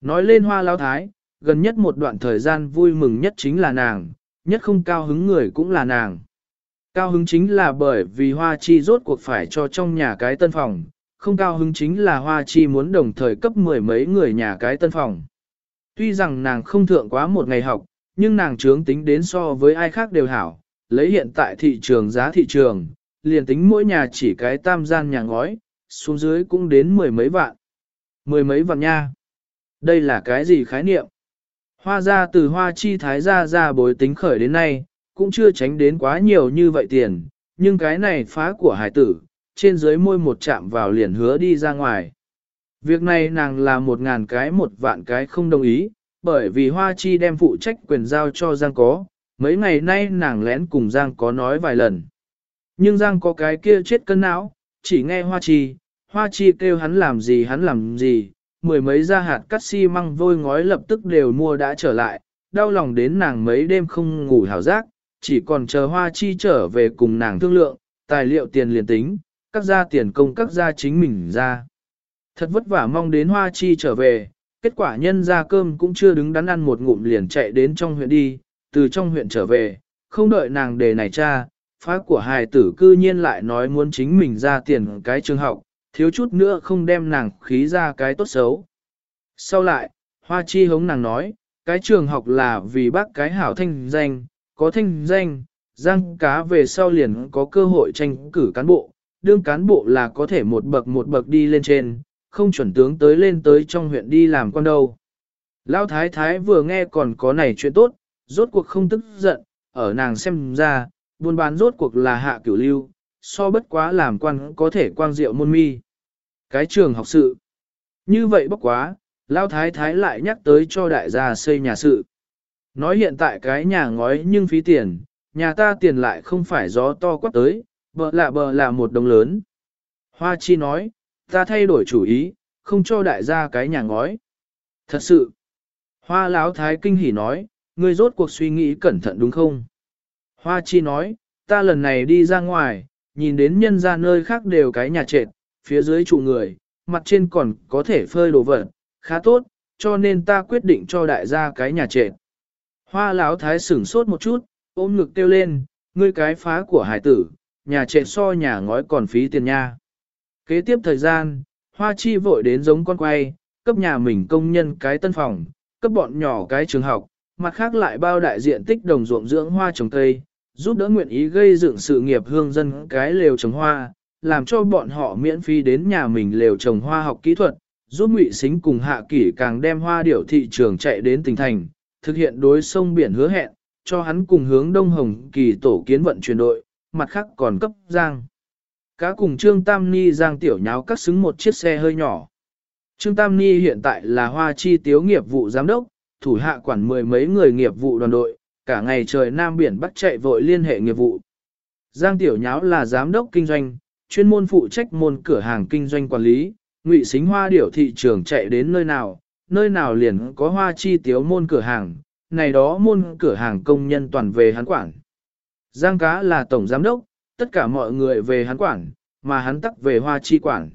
Nói lên hoa lao thái, gần nhất một đoạn thời gian vui mừng nhất chính là nàng, nhất không cao hứng người cũng là nàng. Cao hứng chính là bởi vì hoa chi rốt cuộc phải cho trong nhà cái tân phòng, không cao hứng chính là hoa chi muốn đồng thời cấp mười mấy người nhà cái tân phòng. Tuy rằng nàng không thượng quá một ngày học, nhưng nàng trướng tính đến so với ai khác đều hảo, lấy hiện tại thị trường giá thị trường, liền tính mỗi nhà chỉ cái tam gian nhà ngói, xuống dưới cũng đến mười mấy vạn. Mười mấy vạn nha. Đây là cái gì khái niệm? Hoa ra từ hoa chi thái ra ra bối tính khởi đến nay, cũng chưa tránh đến quá nhiều như vậy tiền, nhưng cái này phá của hải tử, trên dưới môi một chạm vào liền hứa đi ra ngoài. Việc này nàng là một ngàn cái một vạn cái không đồng ý, bởi vì Hoa Chi đem phụ trách quyền giao cho Giang có, mấy ngày nay nàng lén cùng Giang có nói vài lần. Nhưng Giang có cái kia chết cân não, chỉ nghe Hoa Chi, Hoa Chi kêu hắn làm gì hắn làm gì, mười mấy gia hạt cắt xi măng vôi ngói lập tức đều mua đã trở lại, đau lòng đến nàng mấy đêm không ngủ hảo giác, chỉ còn chờ Hoa Chi trở về cùng nàng thương lượng, tài liệu tiền liền tính, các gia tiền công các gia chính mình ra. Thật vất vả mong đến Hoa Chi trở về, kết quả nhân ra cơm cũng chưa đứng đắn ăn một ngụm liền chạy đến trong huyện đi, từ trong huyện trở về, không đợi nàng đề này cha, phá của hài tử cư nhiên lại nói muốn chính mình ra tiền cái trường học, thiếu chút nữa không đem nàng khí ra cái tốt xấu. Sau lại, Hoa Chi hống nàng nói, cái trường học là vì bác cái hảo thanh danh, có thanh danh, giang cá về sau liền có cơ hội tranh cử cán bộ, đương cán bộ là có thể một bậc một bậc đi lên trên, không chuẩn tướng tới lên tới trong huyện đi làm con đâu. Lão thái thái vừa nghe còn có này chuyện tốt, rốt cuộc không tức giận, ở nàng xem ra, buôn bán rốt cuộc là hạ cửu lưu, so bất quá làm quan có thể quang diệu môn mi. Cái trường học sự. Như vậy bốc quá, Lão thái thái lại nhắc tới cho đại gia xây nhà sự. Nói hiện tại cái nhà ngói nhưng phí tiền, nhà ta tiền lại không phải gió to quát tới, bờ lạ bờ là một đồng lớn. Hoa chi nói, ta thay đổi chủ ý, không cho đại gia cái nhà ngói. Thật sự, hoa lão thái kinh hỉ nói, ngươi rốt cuộc suy nghĩ cẩn thận đúng không? Hoa chi nói, ta lần này đi ra ngoài, nhìn đến nhân ra nơi khác đều cái nhà trệt, phía dưới trụ người, mặt trên còn có thể phơi đồ vật, khá tốt, cho nên ta quyết định cho đại gia cái nhà trệt. Hoa lão thái sửng sốt một chút, ôm ngực kêu lên, ngươi cái phá của hải tử, nhà trệt so nhà ngói còn phí tiền nha. Kế tiếp thời gian, Hoa Chi vội đến giống con quay, cấp nhà mình công nhân cái tân phòng, cấp bọn nhỏ cái trường học, mặt khác lại bao đại diện tích đồng ruộng dưỡng hoa trồng cây, giúp đỡ nguyện ý gây dựng sự nghiệp hương dân cái lều trồng hoa, làm cho bọn họ miễn phí đến nhà mình lều trồng hoa học kỹ thuật, giúp Ngụy Sính cùng Hạ Kỷ càng đem hoa điểu thị trường chạy đến tỉnh thành, thực hiện đối sông biển hứa hẹn, cho hắn cùng hướng Đông Hồng Kỳ tổ kiến vận chuyển đội, mặt khác còn cấp giang. Cá cùng Trương Tam Ni giang tiểu nháo cắt xứng một chiếc xe hơi nhỏ. Trương Tam Ni hiện tại là hoa chi tiếu nghiệp vụ giám đốc, thủ hạ quản mười mấy người nghiệp vụ đoàn đội, cả ngày trời Nam Biển bắt chạy vội liên hệ nghiệp vụ. Giang Tiểu Nháo là giám đốc kinh doanh, chuyên môn phụ trách môn cửa hàng kinh doanh quản lý, ngụy xính hoa điểu thị trường chạy đến nơi nào, nơi nào liền có hoa chi tiếu môn cửa hàng, này đó môn cửa hàng công nhân toàn về hắn quản. Giang Cá là tổng giám đốc, tất cả mọi người về hắn quản, mà hắn tắc về hoa chi quản.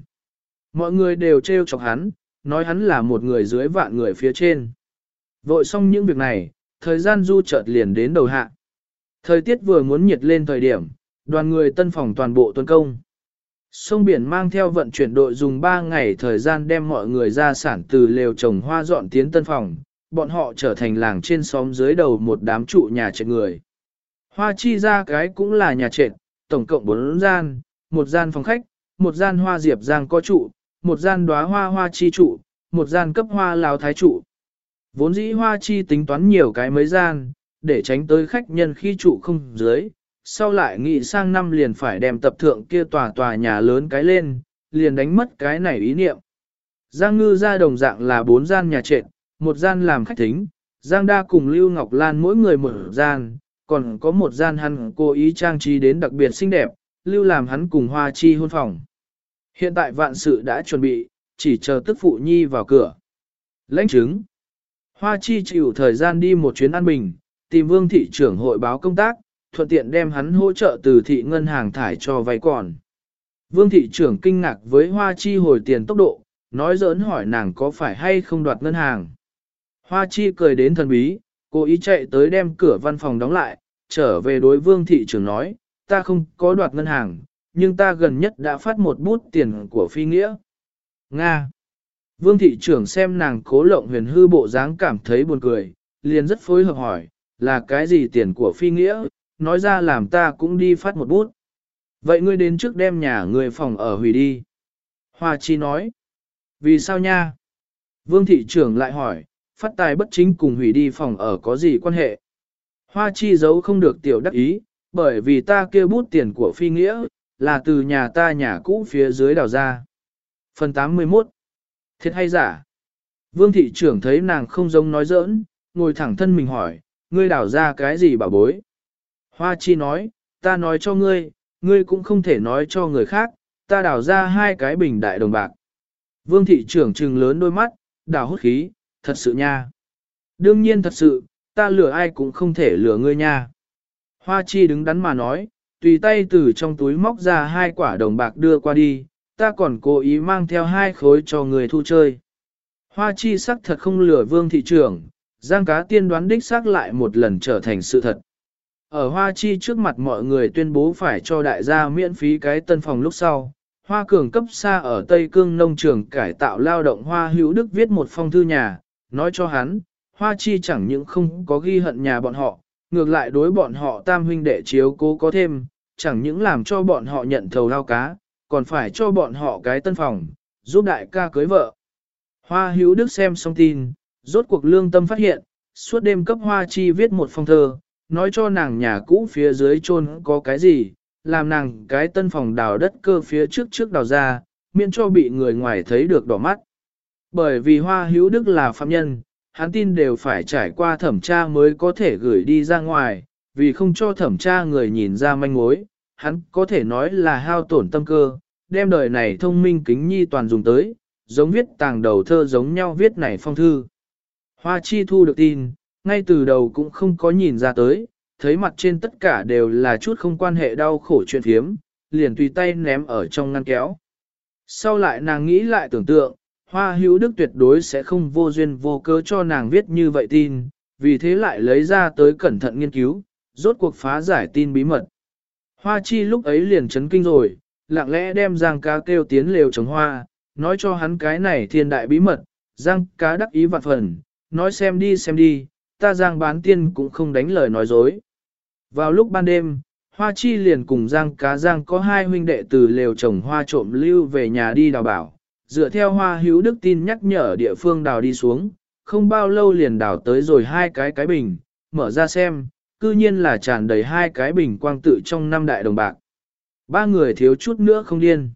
Mọi người đều trêu chọc hắn, nói hắn là một người dưới vạn người phía trên. Vội xong những việc này, thời gian du chợt liền đến đầu hạ. Thời tiết vừa muốn nhiệt lên thời điểm, đoàn người tân phòng toàn bộ tuần công. Sông biển mang theo vận chuyển đội dùng 3 ngày thời gian đem mọi người ra sản từ lều trồng hoa dọn tiến tân phòng, bọn họ trở thành làng trên xóm dưới đầu một đám trụ nhà trệt người. Hoa chi ra cái cũng là nhà trệt, tổng cộng 4 gian, một gian phòng khách, một gian hoa diệp giang có trụ, một gian đóa hoa hoa chi trụ, một gian cấp hoa lào thái trụ. Vốn dĩ hoa chi tính toán nhiều cái mấy gian, để tránh tới khách nhân khi trụ không dưới, sau lại nghĩ sang năm liền phải đem tập thượng kia tòa tòa nhà lớn cái lên, liền đánh mất cái này ý niệm. Giang ngư ra đồng dạng là bốn gian nhà trệt, một gian làm khách thính, Giang đa cùng Lưu Ngọc Lan mỗi người một gian, còn có một gian hắn cố ý trang trí đến đặc biệt xinh đẹp, Lưu làm hắn cùng Hoa Chi hôn phòng. Hiện tại vạn sự đã chuẩn bị, chỉ chờ tức phụ nhi vào cửa. Lãnh chứng. Hoa Chi chịu thời gian đi một chuyến an bình, tìm vương thị trưởng hội báo công tác, thuận tiện đem hắn hỗ trợ từ thị ngân hàng thải cho vay còn. Vương thị trưởng kinh ngạc với Hoa Chi hồi tiền tốc độ, nói giỡn hỏi nàng có phải hay không đoạt ngân hàng. Hoa Chi cười đến thần bí, cố ý chạy tới đem cửa văn phòng đóng lại, trở về đối vương thị trưởng nói, ta không có đoạt ngân hàng, nhưng ta gần nhất đã phát một bút tiền của phi nghĩa. Nga. Vương thị trưởng xem nàng cố lộng huyền hư bộ dáng cảm thấy buồn cười, liền rất phối hợp hỏi, là cái gì tiền của phi nghĩa, nói ra làm ta cũng đi phát một bút. Vậy ngươi đến trước đem nhà người phòng ở hủy đi. Hoa Chi nói, vì sao nha? Vương thị trưởng lại hỏi, phát tài bất chính cùng hủy đi phòng ở có gì quan hệ? Hoa Chi giấu không được tiểu đắc ý, bởi vì ta kêu bút tiền của phi nghĩa, là từ nhà ta nhà cũ phía dưới đào ra. Phần 81 Thiệt hay giả? Vương thị trưởng thấy nàng không giống nói giỡn, ngồi thẳng thân mình hỏi, ngươi đào ra cái gì bảo bối? Hoa chi nói, ta nói cho ngươi, ngươi cũng không thể nói cho người khác, ta đào ra hai cái bình đại đồng bạc. Vương thị trưởng trừng lớn đôi mắt, đào hút khí, thật sự nha. Đương nhiên thật sự, ta lừa ai cũng không thể lừa ngươi nha. Hoa chi đứng đắn mà nói, tùy tay từ trong túi móc ra hai quả đồng bạc đưa qua đi, ta còn cố ý mang theo hai khối cho người thu chơi. Hoa chi sắc thật không lừa vương thị trưởng, giang cá tiên đoán đích xác lại một lần trở thành sự thật. Ở Hoa Chi trước mặt mọi người tuyên bố phải cho đại gia miễn phí cái tân phòng lúc sau, Hoa Cường cấp xa ở Tây Cương nông trường cải tạo lao động Hoa Hữu Đức viết một phong thư nhà, nói cho hắn, Hoa Chi chẳng những không có ghi hận nhà bọn họ, ngược lại đối bọn họ tam huynh đệ chiếu cố có thêm, chẳng những làm cho bọn họ nhận thầu lao cá, còn phải cho bọn họ cái tân phòng, giúp đại ca cưới vợ. Hoa hữu đức xem xong tin, rốt cuộc lương tâm phát hiện, suốt đêm cấp hoa chi viết một phong thơ, nói cho nàng nhà cũ phía dưới chôn có cái gì, làm nàng cái tân phòng đào đất cơ phía trước trước đào ra, miễn cho bị người ngoài thấy được đỏ mắt. Bởi vì hoa hữu đức là phạm nhân, hắn tin đều phải trải qua thẩm tra mới có thể gửi đi ra ngoài, vì không cho thẩm tra người nhìn ra manh mối, hắn có thể nói là hao tổn tâm cơ, đem đời này thông minh kính nhi toàn dùng tới, giống viết tàng đầu thơ giống nhau viết này phong thư. Hoa chi thu được tin, ngay từ đầu cũng không có nhìn ra tới, thấy mặt trên tất cả đều là chút không quan hệ đau khổ chuyện thiếm, liền tùy tay ném ở trong ngăn kéo. Sau lại nàng nghĩ lại tưởng tượng, hoa hữu đức tuyệt đối sẽ không vô duyên vô cớ cho nàng viết như vậy tin, vì thế lại lấy ra tới cẩn thận nghiên cứu, rốt cuộc phá giải tin bí mật. Hoa chi lúc ấy liền chấn kinh rồi, lặng lẽ đem giang cá kêu tiến lều trồng hoa, nói cho hắn cái này thiên đại bí mật, giang cá đắc ý vạn phần, nói xem đi xem đi, ta giang bán tiên cũng không đánh lời nói dối. Vào lúc ban đêm, Hoa Chi liền cùng Giang Cá Giang có hai huynh đệ từ lều trồng hoa trộm lưu về nhà đi đào bảo, dựa theo Hoa Hữu Đức tin nhắc nhở địa phương đào đi xuống, không bao lâu liền đào tới rồi hai cái cái bình, mở ra xem, cư nhiên là tràn đầy hai cái bình quang tự trong năm đại đồng bạc. Ba người thiếu chút nữa không điên.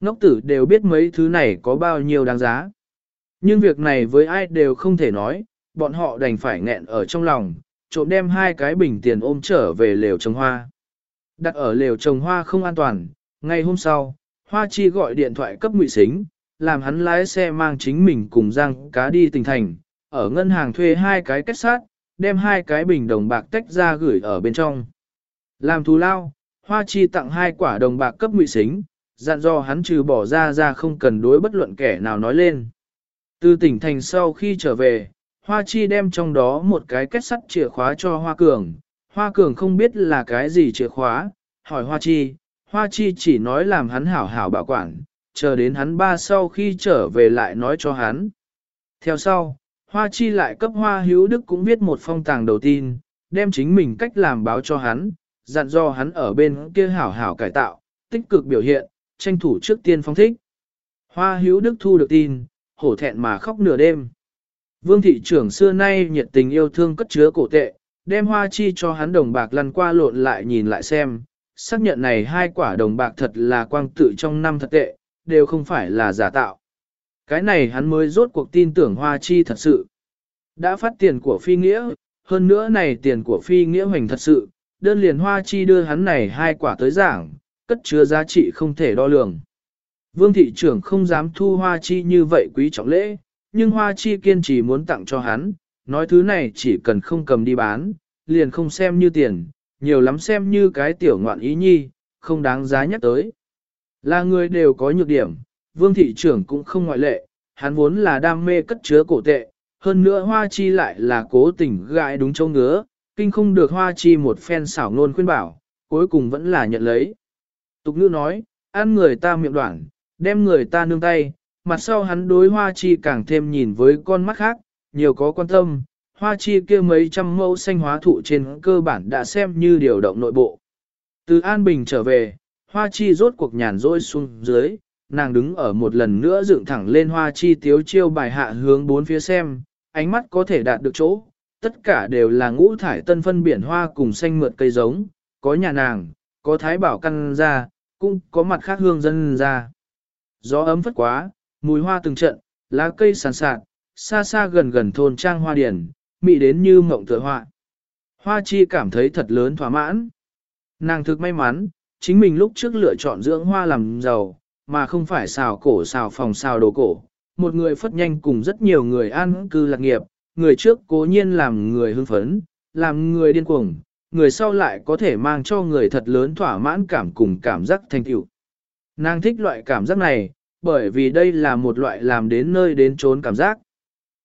Ngốc tử đều biết mấy thứ này có bao nhiêu đáng giá. Nhưng việc này với ai đều không thể nói, bọn họ đành phải nghẹn ở trong lòng, trộm đem hai cái bình tiền ôm trở về lều trồng hoa. Đặt ở lều trồng hoa không an toàn, ngày hôm sau, Hoa Chi gọi điện thoại cấp ngụy xính, làm hắn lái xe mang chính mình cùng Giang cá đi tỉnh thành, ở ngân hàng thuê hai cái kết sát, đem hai cái bình đồng bạc tách ra gửi ở bên trong. Làm thù lao, Hoa Chi tặng hai quả đồng bạc cấp ngụy xính, dặn dò hắn trừ bỏ ra ra không cần đối bất luận kẻ nào nói lên. Từ tỉnh thành sau khi trở về, Hoa Chi đem trong đó một cái kết sắt chìa khóa cho Hoa Cường. Hoa Cường không biết là cái gì chìa khóa, hỏi Hoa Chi. Hoa Chi chỉ nói làm hắn hảo hảo bảo quản, chờ đến hắn ba sau khi trở về lại nói cho hắn. Theo sau, Hoa Chi lại cấp Hoa Hữu Đức cũng viết một phong tàng đầu tin, đem chính mình cách làm báo cho hắn, dặn do hắn ở bên kia hảo hảo cải tạo, tích cực biểu hiện, tranh thủ trước tiên phong thích. Hoa Hữu Đức thu được tin, hổ thẹn mà khóc nửa đêm. Vương thị trưởng xưa nay nhiệt tình yêu thương cất chứa cổ tệ, đem hoa chi cho hắn đồng bạc lăn qua lộn lại nhìn lại xem, xác nhận này hai quả đồng bạc thật là quang tự trong năm thật tệ, đều không phải là giả tạo. Cái này hắn mới rốt cuộc tin tưởng hoa chi thật sự. Đã phát tiền của phi nghĩa, hơn nữa này tiền của phi nghĩa hoành thật sự, đơn liền hoa chi đưa hắn này hai quả tới giảng, cất chứa giá trị không thể đo lường. Vương thị trưởng không dám thu hoa chi như vậy quý trọng lễ, nhưng hoa chi kiên trì muốn tặng cho hắn, nói thứ này chỉ cần không cầm đi bán, liền không xem như tiền, nhiều lắm xem như cái tiểu ngoạn ý nhi, không đáng giá nhắc tới. Là người đều có nhược điểm, vương thị trưởng cũng không ngoại lệ, hắn vốn là đam mê cất chứa cổ tệ, hơn nữa hoa chi lại là cố tình gãi đúng châu ngứa, kinh không được hoa chi một phen xảo ngôn khuyên bảo, cuối cùng vẫn là nhận lấy. Tục ngữ nói, ăn người ta miệng đoạn, đem người ta nương tay, mặt sau hắn đối hoa chi càng thêm nhìn với con mắt khác, nhiều có quan tâm, hoa chi kia mấy trăm mẫu xanh hóa thụ trên cơ bản đã xem như điều động nội bộ. Từ An Bình trở về, hoa chi rốt cuộc nhàn rỗi xuống dưới, nàng đứng ở một lần nữa dựng thẳng lên hoa chi tiếu chiêu bài hạ hướng bốn phía xem, ánh mắt có thể đạt được chỗ, tất cả đều là ngũ thải tân phân biển hoa cùng xanh mượt cây giống, có nhà nàng, có thái bảo căn ra, cũng có mặt khác hương dân ra. Gió ấm phất quá, mùi hoa từng trận, lá cây sàn sạt, xa xa gần gần thôn trang hoa điển, mị đến như mộng tựa họa. Hoa chi cảm thấy thật lớn thỏa mãn. Nàng thực may mắn, chính mình lúc trước lựa chọn dưỡng hoa làm giàu, mà không phải xào cổ xào phòng xào đồ cổ. Một người phất nhanh cùng rất nhiều người an cư lạc nghiệp, người trước cố nhiên làm người hưng phấn, làm người điên cuồng, người sau lại có thể mang cho người thật lớn thỏa mãn cảm cùng cảm giác thành tựu. Nàng thích loại cảm giác này, bởi vì đây là một loại làm đến nơi đến trốn cảm giác.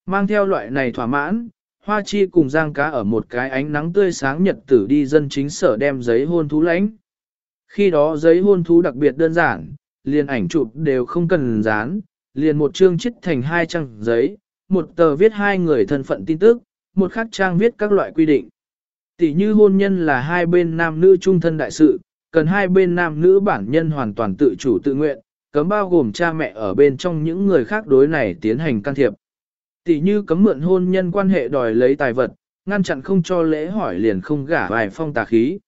Mang theo loại này thỏa mãn, Hoa Chi cùng Giang Cá ở một cái ánh nắng tươi sáng nhật tử đi dân chính sở đem giấy hôn thú lãnh. Khi đó giấy hôn thú đặc biệt đơn giản, liền ảnh chụp đều không cần dán, liền một chương chít thành hai trang giấy, một tờ viết hai người thân phận tin tức, một khác trang viết các loại quy định. Tỷ như hôn nhân là hai bên nam nữ trung thân đại sự, cần hai bên nam nữ bản nhân hoàn toàn tự chủ tự nguyện, cấm bao gồm cha mẹ ở bên trong những người khác đối này tiến hành can thiệp. Tỷ như cấm mượn hôn nhân quan hệ đòi lấy tài vật, ngăn chặn không cho lễ hỏi liền không gả vài phong tà khí.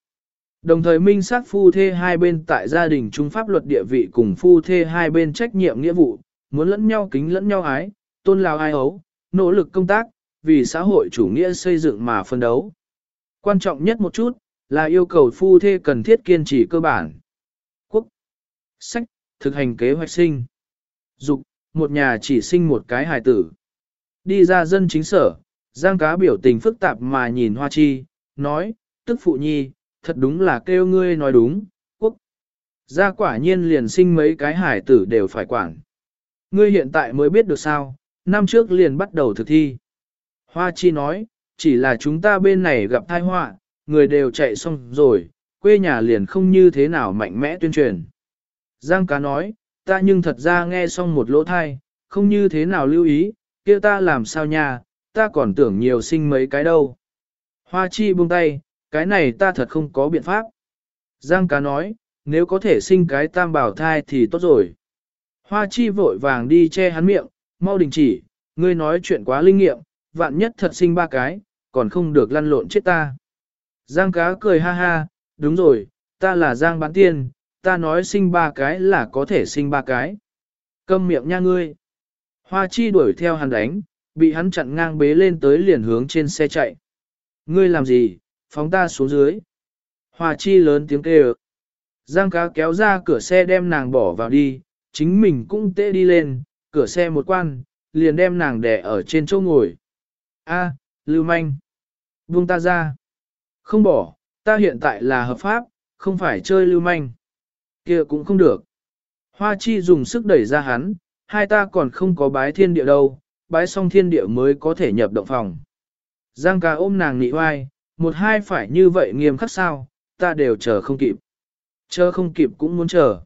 Đồng thời minh sát phu thê hai bên tại gia đình trung pháp luật địa vị cùng phu thê hai bên trách nhiệm nghĩa vụ, muốn lẫn nhau kính lẫn nhau ái, tôn lao ai ấu, nỗ lực công tác, vì xã hội chủ nghĩa xây dựng mà phân đấu. Quan trọng nhất một chút, là yêu cầu phu thê cần thiết kiên trì cơ bản. Quốc, sách, thực hành kế hoạch sinh. Dục, một nhà chỉ sinh một cái hài tử. Đi ra dân chính sở, Giang cá biểu tình phức tạp mà nhìn Hoa Chi, nói, tức phụ nhi, thật đúng là kêu ngươi nói đúng, quốc. Ra quả nhiên liền sinh mấy cái hải tử đều phải quản. Ngươi hiện tại mới biết được sao, năm trước liền bắt đầu thực thi. Hoa Chi nói, chỉ là chúng ta bên này gặp tai họa, người đều chạy xong rồi, quê nhà liền không như thế nào mạnh mẽ tuyên truyền. Giang cá nói, ta nhưng thật ra nghe xong một lỗ thai, không như thế nào lưu ý, kia ta làm sao nha, ta còn tưởng nhiều sinh mấy cái đâu. Hoa chi buông tay, cái này ta thật không có biện pháp. Giang cá nói, nếu có thể sinh cái tam bảo thai thì tốt rồi. Hoa chi vội vàng đi che hắn miệng, mau đình chỉ, ngươi nói chuyện quá linh nghiệm, vạn nhất thật sinh ba cái, còn không được lăn lộn chết ta. Giang cá cười ha ha, đúng rồi, ta là Giang bán tiên, ta nói sinh ba cái là có thể sinh ba cái. Câm miệng nha ngươi. Hoa chi đuổi theo hắn đánh, bị hắn chặn ngang bế lên tới liền hướng trên xe chạy. Ngươi làm gì, phóng ta xuống dưới. Hoa chi lớn tiếng kêu. Giang cá kéo ra cửa xe đem nàng bỏ vào đi, chính mình cũng tê đi lên, cửa xe một quan, liền đem nàng đè ở trên chỗ ngồi. A, lưu manh. Buông ta ra. Không bỏ, ta hiện tại là hợp pháp, không phải chơi lưu manh kia cũng không được. Hoa chi dùng sức đẩy ra hắn, hai ta còn không có bái thiên địa đâu, bái xong thiên địa mới có thể nhập động phòng. Giang ca ôm nàng nị oai, một hai phải như vậy nghiêm khắc sao, ta đều chờ không kịp. Chờ không kịp cũng muốn chờ.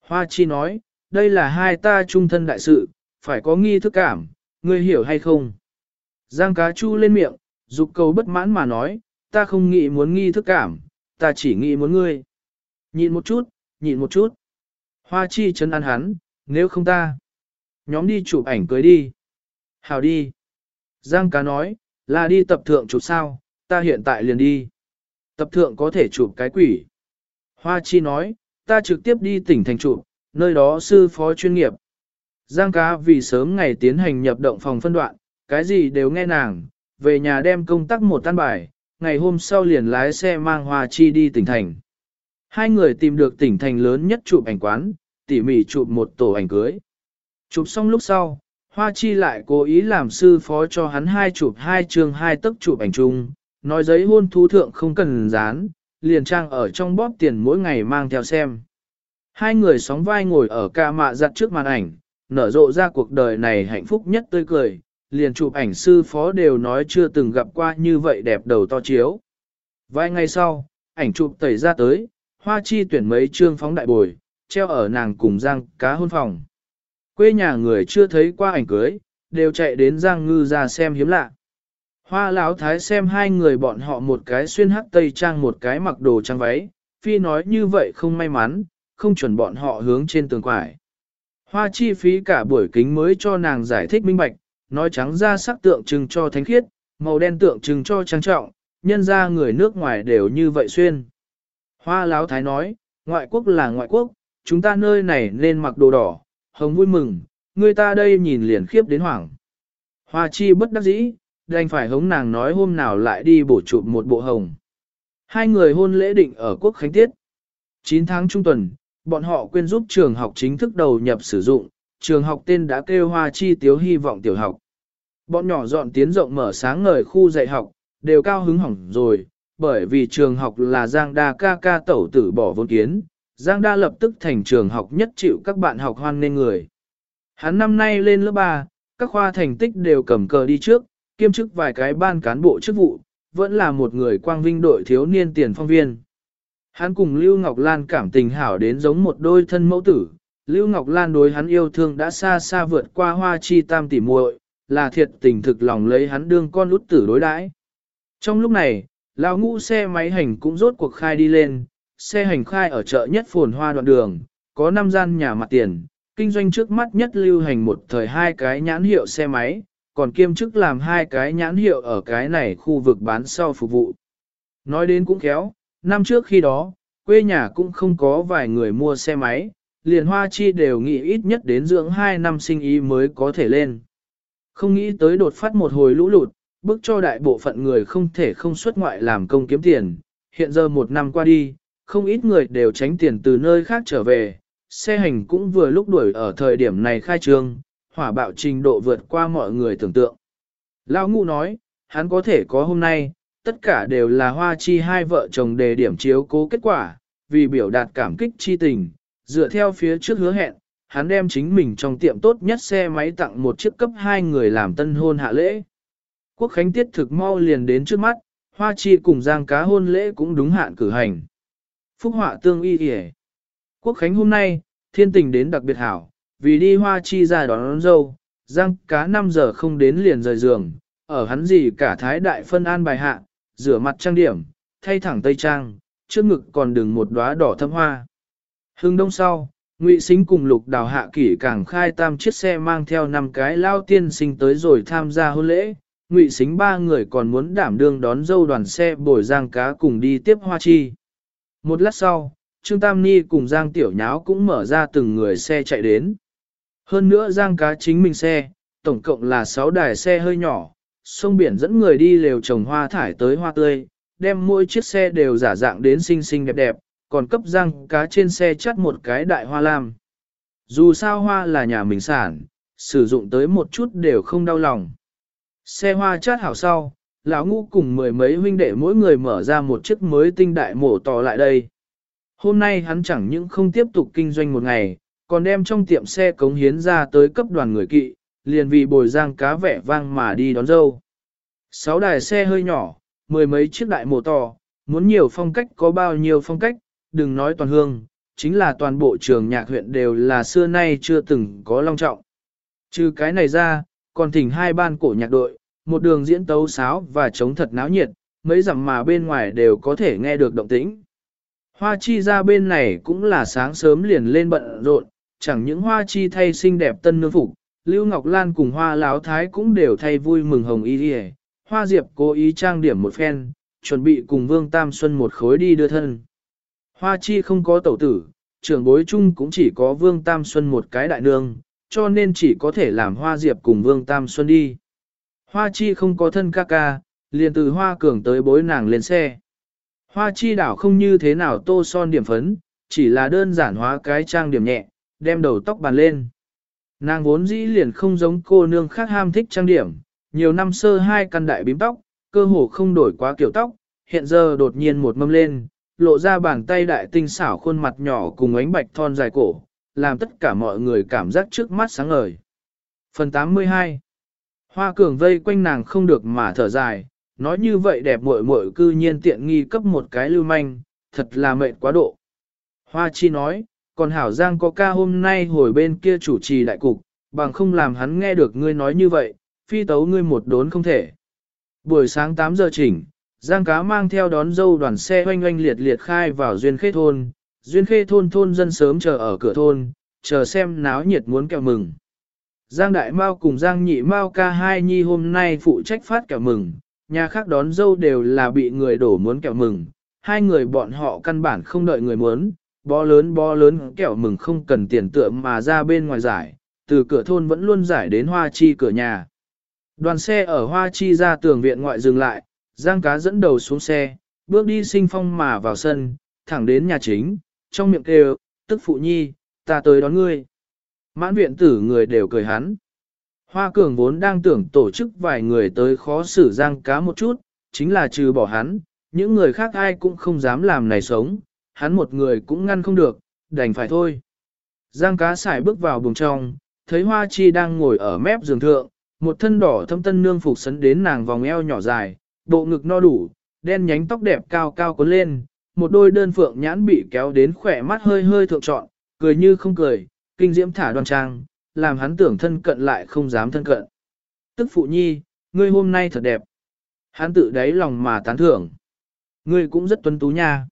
Hoa chi nói, đây là hai ta trung thân đại sự, phải có nghi thức cảm, ngươi hiểu hay không? Giang cá chu lên miệng, dục cầu bất mãn mà nói, ta không nghĩ muốn nghi thức cảm, ta chỉ nghĩ muốn ngươi. nhìn một chút, nhịn một chút. Hoa chi chân ăn hắn, nếu không ta. Nhóm đi chụp ảnh cưới đi. Hào đi. Giang cá nói, là đi tập thượng chụp sao, ta hiện tại liền đi. Tập thượng có thể chụp cái quỷ. Hoa chi nói, ta trực tiếp đi tỉnh thành chụp, nơi đó sư phó chuyên nghiệp. Giang cá vì sớm ngày tiến hành nhập động phòng phân đoạn, cái gì đều nghe nàng, về nhà đem công tác một tan bài, ngày hôm sau liền lái xe mang Hoa Chi đi tỉnh thành. Hai người tìm được tỉnh thành lớn nhất chụp ảnh quán, tỉ mỉ chụp một tổ ảnh cưới. Chụp xong lúc sau, Hoa Chi lại cố ý làm sư phó cho hắn hai chụp hai trường hai tấc chụp ảnh chung, nói giấy hôn thú thượng không cần dán, liền trang ở trong bóp tiền mỗi ngày mang theo xem. Hai người sóng vai ngồi ở ca mạ giặt trước màn ảnh, nở rộ ra cuộc đời này hạnh phúc nhất tươi cười, liền chụp ảnh sư phó đều nói chưa từng gặp qua như vậy đẹp đầu to chiếu. Vài ngày sau, ảnh chụp tẩy ra tới, hoa chi tuyển mấy trương phóng đại bồi, treo ở nàng cùng Giang cá hôn phòng. Quê nhà người chưa thấy qua ảnh cưới, đều chạy đến Giang ngư ra xem hiếm lạ. Hoa lão thái xem hai người bọn họ một cái xuyên hắc tây trang một cái mặc đồ trang váy, phi nói như vậy không may mắn, không chuẩn bọn họ hướng trên tường quải. Hoa chi phí cả buổi kính mới cho nàng giải thích minh bạch, nói trắng ra sắc tượng trưng cho thánh khiết, màu đen tượng trưng cho trang trọng, nhân ra người nước ngoài đều như vậy xuyên. Hoa Láo Thái nói, ngoại quốc là ngoại quốc, chúng ta nơi này nên mặc đồ đỏ, hồng vui mừng, người ta đây nhìn liền khiếp đến hoảng. Hoa chi bất đắc dĩ, đành phải hống nàng nói hôm nào lại đi bổ chụp một bộ hồng. Hai người hôn lễ định ở quốc khánh tiết. 9 tháng trung tuần, bọn họ quên giúp trường học chính thức đầu nhập sử dụng, trường học tên đã kêu Hoa Chi Tiếu Hy vọng tiểu học. Bọn nhỏ dọn tiến rộng mở sáng ngời khu dạy học, đều cao hứng hỏng rồi, bởi vì trường học là Giang Đa ca ca tẩu tử bỏ vốn kiến, Giang Đa lập tức thành trường học nhất chịu các bạn học hoan nên người. Hắn năm nay lên lớp 3, các khoa thành tích đều cầm cờ đi trước, kiêm chức vài cái ban cán bộ chức vụ, vẫn là một người quang vinh đội thiếu niên tiền phong viên. Hắn cùng Lưu Ngọc Lan cảm tình hảo đến giống một đôi thân mẫu tử, Lưu Ngọc Lan đối hắn yêu thương đã xa xa vượt qua hoa chi tam tỷ muội, là thiệt tình thực lòng lấy hắn đương con út tử đối đãi. Trong lúc này, lão ngũ xe máy hành cũng rốt cuộc khai đi lên, xe hành khai ở chợ nhất phồn hoa đoạn đường, có năm gian nhà mặt tiền, kinh doanh trước mắt nhất lưu hành một thời hai cái nhãn hiệu xe máy, còn kiêm chức làm hai cái nhãn hiệu ở cái này khu vực bán sau phục vụ. Nói đến cũng khéo, năm trước khi đó, quê nhà cũng không có vài người mua xe máy, liền hoa chi đều nghĩ ít nhất đến dưỡng 2 năm sinh ý mới có thể lên. Không nghĩ tới đột phát một hồi lũ lụt, bức cho đại bộ phận người không thể không xuất ngoại làm công kiếm tiền. Hiện giờ một năm qua đi, không ít người đều tránh tiền từ nơi khác trở về, xe hành cũng vừa lúc đuổi ở thời điểm này khai trương, hỏa bạo trình độ vượt qua mọi người tưởng tượng. Lão ngũ nói, hắn có thể có hôm nay, tất cả đều là hoa chi hai vợ chồng đề điểm chiếu cố kết quả, vì biểu đạt cảm kích chi tình, dựa theo phía trước hứa hẹn, hắn đem chính mình trong tiệm tốt nhất xe máy tặng một chiếc cấp hai người làm tân hôn hạ lễ. Quốc khánh tiết thực mau liền đến trước mắt, hoa chi cùng giang cá hôn lễ cũng đúng hạn cử hành. Phúc họa tương y kìa. Quốc khánh hôm nay, thiên tình đến đặc biệt hảo, vì đi hoa chi ra đón, đón dâu, giang cá 5 giờ không đến liền rời giường, ở hắn gì cả thái đại phân an bài hạ, rửa mặt trang điểm, thay thẳng tây trang, trước ngực còn đừng một đóa đỏ thâm hoa. Hưng đông sau, Ngụy Sính cùng Lục Đào Hạ Kỷ càng khai tam chiếc xe mang theo năm cái lao tiên sinh tới rồi tham gia hôn lễ. Ngụy xính ba người còn muốn đảm đương đón dâu đoàn xe bồi Giang Cá cùng đi tiếp Hoa Chi. Một lát sau, Trương Tam Ni cùng Giang Tiểu Nháo cũng mở ra từng người xe chạy đến. Hơn nữa Giang Cá chính mình xe, tổng cộng là 6 đài xe hơi nhỏ, sông biển dẫn người đi lều trồng hoa thải tới hoa tươi, đem mỗi chiếc xe đều giả dạng đến xinh xinh đẹp đẹp, còn cấp Giang cá trên xe chắt một cái đại hoa lam. Dù sao hoa là nhà mình sản, sử dụng tới một chút đều không đau lòng. Xe hoa chát hảo sau, lão ngũ cùng mười mấy huynh đệ mỗi người mở ra một chiếc mới tinh đại mổ tỏ lại đây. Hôm nay hắn chẳng những không tiếp tục kinh doanh một ngày, còn đem trong tiệm xe cống hiến ra tới cấp đoàn người kỵ, liền vì bồi giang cá vẻ vang mà đi đón dâu. Sáu đài xe hơi nhỏ, mười mấy chiếc đại mổ tỏ, muốn nhiều phong cách có bao nhiêu phong cách, đừng nói toàn hương, chính là toàn bộ trường nhạc huyện đều là xưa nay chưa từng có long trọng. Trừ cái này ra, còn thỉnh hai ban cổ nhạc đội, một đường diễn tấu sáo và chống thật náo nhiệt, mấy dặm mà bên ngoài đều có thể nghe được động tĩnh. Hoa chi ra bên này cũng là sáng sớm liền lên bận rộn, chẳng những hoa chi thay xinh đẹp tân nương phục, Lưu Ngọc Lan cùng hoa láo thái cũng đều thay vui mừng hồng y đi hoa diệp cố ý trang điểm một phen, chuẩn bị cùng Vương Tam Xuân một khối đi đưa thân. Hoa chi không có tẩu tử, trưởng bối chung cũng chỉ có Vương Tam Xuân một cái đại nương, cho nên chỉ có thể làm hoa diệp cùng Vương Tam Xuân đi. Hoa chi không có thân ca ca, liền từ hoa cường tới bối nàng lên xe. Hoa chi đảo không như thế nào tô son điểm phấn, chỉ là đơn giản hóa cái trang điểm nhẹ, đem đầu tóc bàn lên. Nàng vốn dĩ liền không giống cô nương khác ham thích trang điểm, nhiều năm sơ hai căn đại bím tóc, cơ hồ không đổi quá kiểu tóc, hiện giờ đột nhiên một mâm lên, lộ ra bàn tay đại tinh xảo khuôn mặt nhỏ cùng ánh bạch thon dài cổ, làm tất cả mọi người cảm giác trước mắt sáng ngời. Phần 82 Hoa cường vây quanh nàng không được mà thở dài, nói như vậy đẹp muội muội cư nhiên tiện nghi cấp một cái lưu manh, thật là mệt quá độ. Hoa chi nói, còn Hảo Giang có ca hôm nay hồi bên kia chủ trì đại cục, bằng không làm hắn nghe được ngươi nói như vậy, phi tấu ngươi một đốn không thể. Buổi sáng 8 giờ chỉnh, Giang cá mang theo đón dâu đoàn xe oanh oanh liệt liệt khai vào Duyên khế Thôn, Duyên Khê Thôn thôn dân sớm chờ ở cửa thôn, chờ xem náo nhiệt muốn kẹo mừng. Giang Đại Mao cùng Giang Nhị Mao ca hai nhi hôm nay phụ trách phát kẹo mừng, nhà khác đón dâu đều là bị người đổ muốn kẹo mừng, hai người bọn họ căn bản không đợi người muốn, bó lớn bó lớn kẹo mừng không cần tiền tượng mà ra bên ngoài giải, từ cửa thôn vẫn luôn giải đến hoa chi cửa nhà. Đoàn xe ở hoa chi ra tường viện ngoại dừng lại, Giang cá dẫn đầu xuống xe, bước đi sinh phong mà vào sân, thẳng đến nhà chính, trong miệng kêu, tức phụ nhi, ta tới đón ngươi. Mãn viện tử người đều cười hắn. Hoa cường vốn đang tưởng tổ chức vài người tới khó xử giang cá một chút, chính là trừ bỏ hắn, những người khác ai cũng không dám làm này sống, hắn một người cũng ngăn không được, đành phải thôi. Giang cá xài bước vào buồng trong, thấy hoa chi đang ngồi ở mép giường thượng, một thân đỏ thâm tân nương phục sấn đến nàng vòng eo nhỏ dài, bộ ngực no đủ, đen nhánh tóc đẹp cao cao cuốn lên, một đôi đơn phượng nhãn bị kéo đến khỏe mắt hơi hơi thượng trọn, cười như không cười, kinh diễm thả đoan trang, làm hắn tưởng thân cận lại không dám thân cận. Tức phụ nhi, ngươi hôm nay thật đẹp. Hắn tự đáy lòng mà tán thưởng. Ngươi cũng rất tuấn tú nha.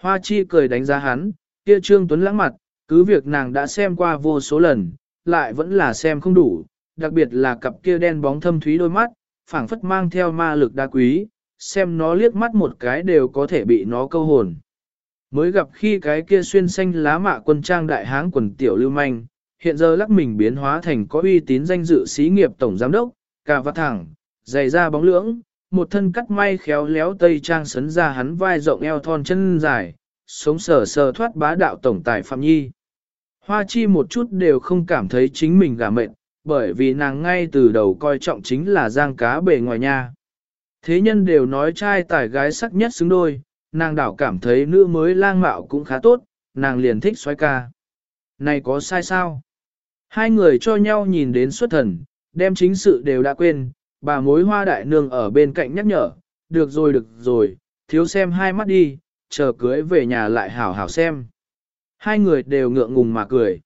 Hoa chi cười đánh giá hắn, kia trương tuấn lãng mặt, cứ việc nàng đã xem qua vô số lần, lại vẫn là xem không đủ, đặc biệt là cặp kia đen bóng thâm thúy đôi mắt, phảng phất mang theo ma lực đa quý, xem nó liếc mắt một cái đều có thể bị nó câu hồn. Mới gặp khi cái kia xuyên xanh lá mạ quân trang đại háng quần tiểu lưu manh, hiện giờ lắc mình biến hóa thành có uy tín danh dự xí nghiệp tổng giám đốc, cà vạt thẳng, dày da bóng lưỡng, một thân cắt may khéo léo tây trang sấn ra hắn vai rộng eo thon chân dài, sống sờ sờ thoát bá đạo tổng tài Phạm Nhi. Hoa chi một chút đều không cảm thấy chính mình gả mệnh, bởi vì nàng ngay từ đầu coi trọng chính là giang cá bề ngoài nha. Thế nhân đều nói trai tài gái sắc nhất xứng đôi, nàng đảo cảm thấy nữ mới lang mạo cũng khá tốt, nàng liền thích xoay ca. Này có sai sao? Hai người cho nhau nhìn đến xuất thần, đem chính sự đều đã quên, bà mối hoa đại nương ở bên cạnh nhắc nhở, được rồi được rồi, thiếu xem hai mắt đi, chờ cưới về nhà lại hảo hảo xem. Hai người đều ngượng ngùng mà cười.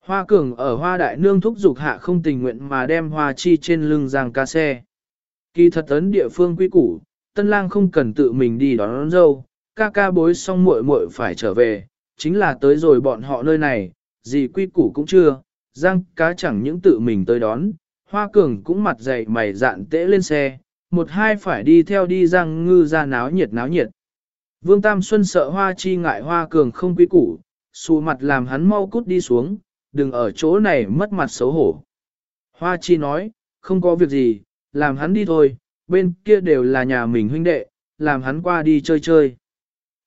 Hoa cường ở hoa đại nương thúc giục hạ không tình nguyện mà đem hoa chi trên lưng giang ca xe. Kỳ thật ấn địa phương quy củ, tân lang không cần tự mình đi đón, đón dâu, ca ca bối xong muội muội phải trở về, chính là tới rồi bọn họ nơi này, gì quy củ cũng chưa, giang cá chẳng những tự mình tới đón, hoa cường cũng mặt dày mày dạn tễ lên xe, một hai phải đi theo đi giang ngư ra náo nhiệt náo nhiệt. Vương Tam Xuân sợ hoa chi ngại hoa cường không quy củ, xù mặt làm hắn mau cút đi xuống, đừng ở chỗ này mất mặt xấu hổ. Hoa chi nói, không có việc gì, làm hắn đi thôi, bên kia đều là nhà mình huynh đệ, làm hắn qua đi chơi chơi.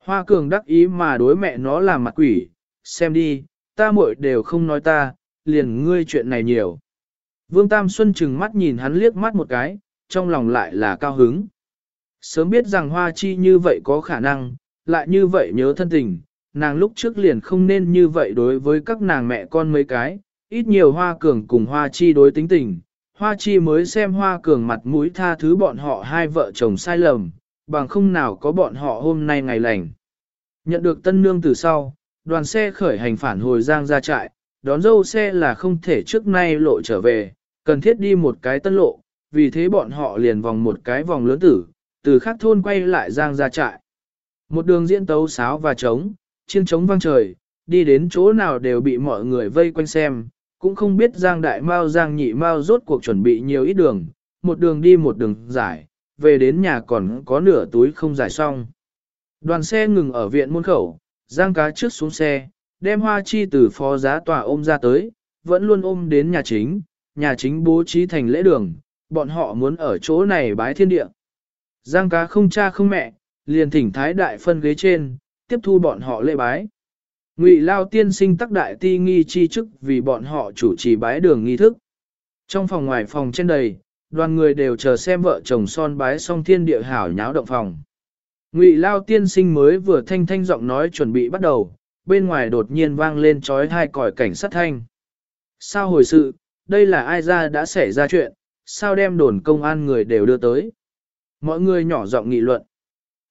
Hoa cường đắc ý mà đối mẹ nó làm mặt quỷ, xem đi, ta muội đều không nói ta, liền ngươi chuyện này nhiều. Vương Tam Xuân chừng mắt nhìn hắn liếc mắt một cái, trong lòng lại là cao hứng. Sớm biết rằng Hoa Chi như vậy có khả năng, lại như vậy nhớ thân tình, nàng lúc trước liền không nên như vậy đối với các nàng mẹ con mấy cái, ít nhiều Hoa Cường cùng Hoa Chi đối tính tình. Hoa Chi mới xem Hoa Cường mặt mũi tha thứ bọn họ hai vợ chồng sai lầm, bằng không nào có bọn họ hôm nay ngày lành. Nhận được tân nương từ sau, đoàn xe khởi hành phản hồi giang ra trại, đón dâu xe là không thể trước nay lộ trở về, cần thiết đi một cái tân lộ, vì thế bọn họ liền vòng một cái vòng lớn tử, từ khắc thôn quay lại giang ra trại. Một đường diễn tấu sáo và trống, chiên trống vang trời, đi đến chỗ nào đều bị mọi người vây quanh xem, cũng không biết Giang Đại Mao Giang Nhị Mao rốt cuộc chuẩn bị nhiều ít đường, một đường đi một đường giải, về đến nhà còn có nửa túi không giải xong. Đoàn xe ngừng ở viện môn khẩu, Giang cá trước xuống xe, đem hoa chi từ phó giá tòa ôm ra tới, vẫn luôn ôm đến nhà chính, nhà chính bố trí thành lễ đường, bọn họ muốn ở chỗ này bái thiên địa. Giang cá không cha không mẹ, liền thỉnh thái đại phân ghế trên, tiếp thu bọn họ lễ bái. Ngụy Lao tiên sinh tắc đại ti nghi chi chức vì bọn họ chủ trì bái đường nghi thức. Trong phòng ngoài phòng trên đầy, đoàn người đều chờ xem vợ chồng son bái xong thiên địa hảo nháo động phòng. Ngụy Lao tiên sinh mới vừa thanh thanh giọng nói chuẩn bị bắt đầu, bên ngoài đột nhiên vang lên trói hai còi cảnh sát thanh. Sao hồi sự, đây là ai ra đã xảy ra chuyện, sao đem đồn công an người đều đưa tới. Mọi người nhỏ giọng nghị luận.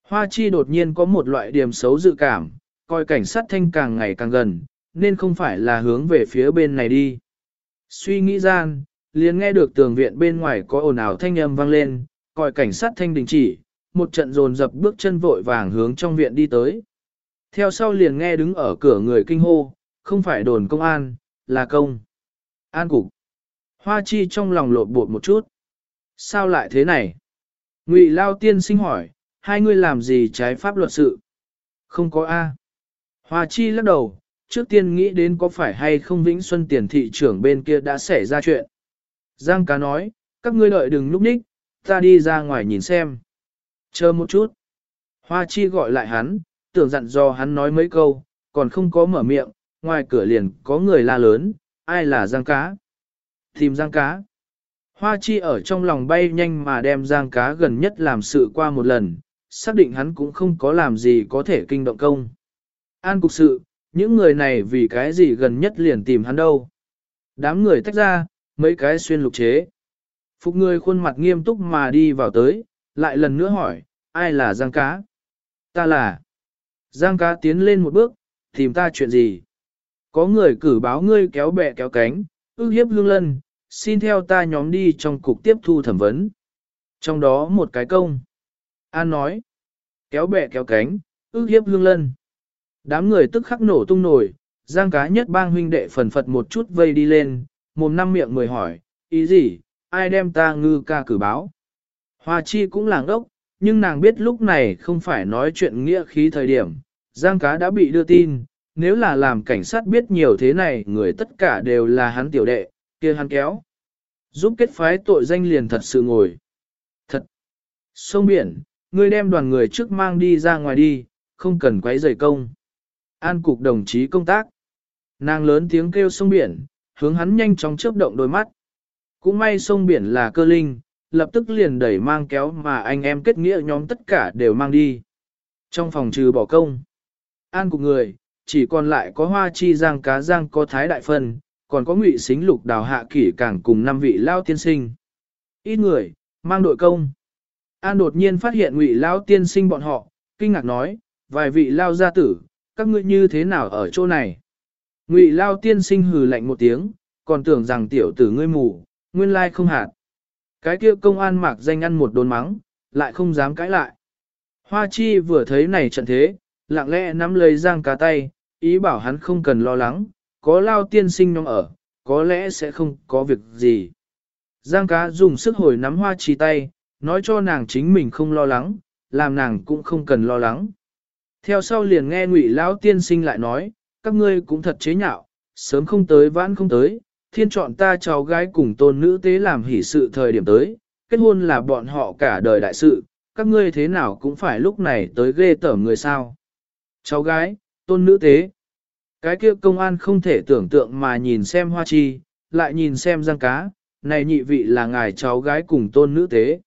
Hoa chi đột nhiên có một loại điểm xấu dự cảm, coi cảnh sát thanh càng ngày càng gần, nên không phải là hướng về phía bên này đi. Suy nghĩ gian, liền nghe được tường viện bên ngoài có ồn ào thanh âm vang lên, coi cảnh sát thanh đình chỉ, một trận dồn dập bước chân vội vàng hướng trong viện đi tới. Theo sau liền nghe đứng ở cửa người kinh hô, không phải đồn công an, là công. An cục. Hoa chi trong lòng lộn bột một chút. Sao lại thế này? Ngụy Lao tiên sinh hỏi, hai người làm gì trái pháp luật sự? Không có A. Hoa chi lắc đầu, trước tiên nghĩ đến có phải hay không Vĩnh Xuân tiền thị trưởng bên kia đã xảy ra chuyện. Giang cá nói, các ngươi đợi đừng lúc ních, ta đi ra ngoài nhìn xem. Chờ một chút. Hoa chi gọi lại hắn, tưởng dặn do hắn nói mấy câu, còn không có mở miệng, ngoài cửa liền có người la lớn, ai là Giang cá? Tìm Giang cá. Hoa chi ở trong lòng bay nhanh mà đem Giang cá gần nhất làm sự qua một lần, xác định hắn cũng không có làm gì có thể kinh động công. An cục sự, những người này vì cái gì gần nhất liền tìm hắn đâu. Đám người tách ra, mấy cái xuyên lục chế. Phục người khuôn mặt nghiêm túc mà đi vào tới, lại lần nữa hỏi, ai là Giang cá? Ta là. Giang cá tiến lên một bước, tìm ta chuyện gì? Có người cử báo ngươi kéo bè kéo cánh, ước hiếp hương lân, xin theo ta nhóm đi trong cục tiếp thu thẩm vấn. Trong đó một cái công. An nói, kéo bè kéo cánh, ước hiếp hương lân. Đám người tức khắc nổ tung nổi, giang cá nhất bang huynh đệ phần phật một chút vây đi lên, mồm năm miệng mười hỏi, ý gì, ai đem ta ngư ca cử báo. Hoa chi cũng làng ốc, nhưng nàng biết lúc này không phải nói chuyện nghĩa khí thời điểm, giang cá đã bị đưa tin, nếu là làm cảnh sát biết nhiều thế này người tất cả đều là hắn tiểu đệ, kia hắn kéo. Giúp kết phái tội danh liền thật sự ngồi. Thật. Sông biển, ngươi đem đoàn người trước mang đi ra ngoài đi, không cần quấy rầy công. An cục đồng chí công tác. Nàng lớn tiếng kêu sông biển, hướng hắn nhanh chóng chớp động đôi mắt. Cũng may sông biển là cơ linh, lập tức liền đẩy mang kéo mà anh em kết nghĩa nhóm tất cả đều mang đi. Trong phòng trừ bỏ công. An cục người, chỉ còn lại có hoa chi giang cá giang có thái đại phân, còn có ngụy xính lục đào hạ kỷ cảng cùng năm vị lao tiên sinh. Ít người, mang đội công. An đột nhiên phát hiện ngụy lao tiên sinh bọn họ, kinh ngạc nói, vài vị lao gia tử, các ngươi như thế nào ở chỗ này? Ngụy lao tiên sinh hừ lạnh một tiếng, còn tưởng rằng tiểu tử ngươi mù, nguyên lai không hạt. Cái kia công an mạc danh ăn một đồn mắng, lại không dám cãi lại. Hoa chi vừa thấy này trận thế, lặng lẽ nắm lấy giang cá tay, ý bảo hắn không cần lo lắng, có lao tiên sinh nhóm ở, có lẽ sẽ không có việc gì. Giang cá dùng sức hồi nắm hoa chi tay, nói cho nàng chính mình không lo lắng, làm nàng cũng không cần lo lắng. Theo sau liền nghe ngụy lão tiên sinh lại nói, các ngươi cũng thật chế nhạo, sớm không tới vãn không tới, thiên chọn ta cháu gái cùng tôn nữ tế làm hỷ sự thời điểm tới, kết hôn là bọn họ cả đời đại sự, các ngươi thế nào cũng phải lúc này tới ghê tởm người sao. Cháu gái, tôn nữ tế. Cái kia công an không thể tưởng tượng mà nhìn xem hoa chi, lại nhìn xem giang cá, này nhị vị là ngài cháu gái cùng tôn nữ tế.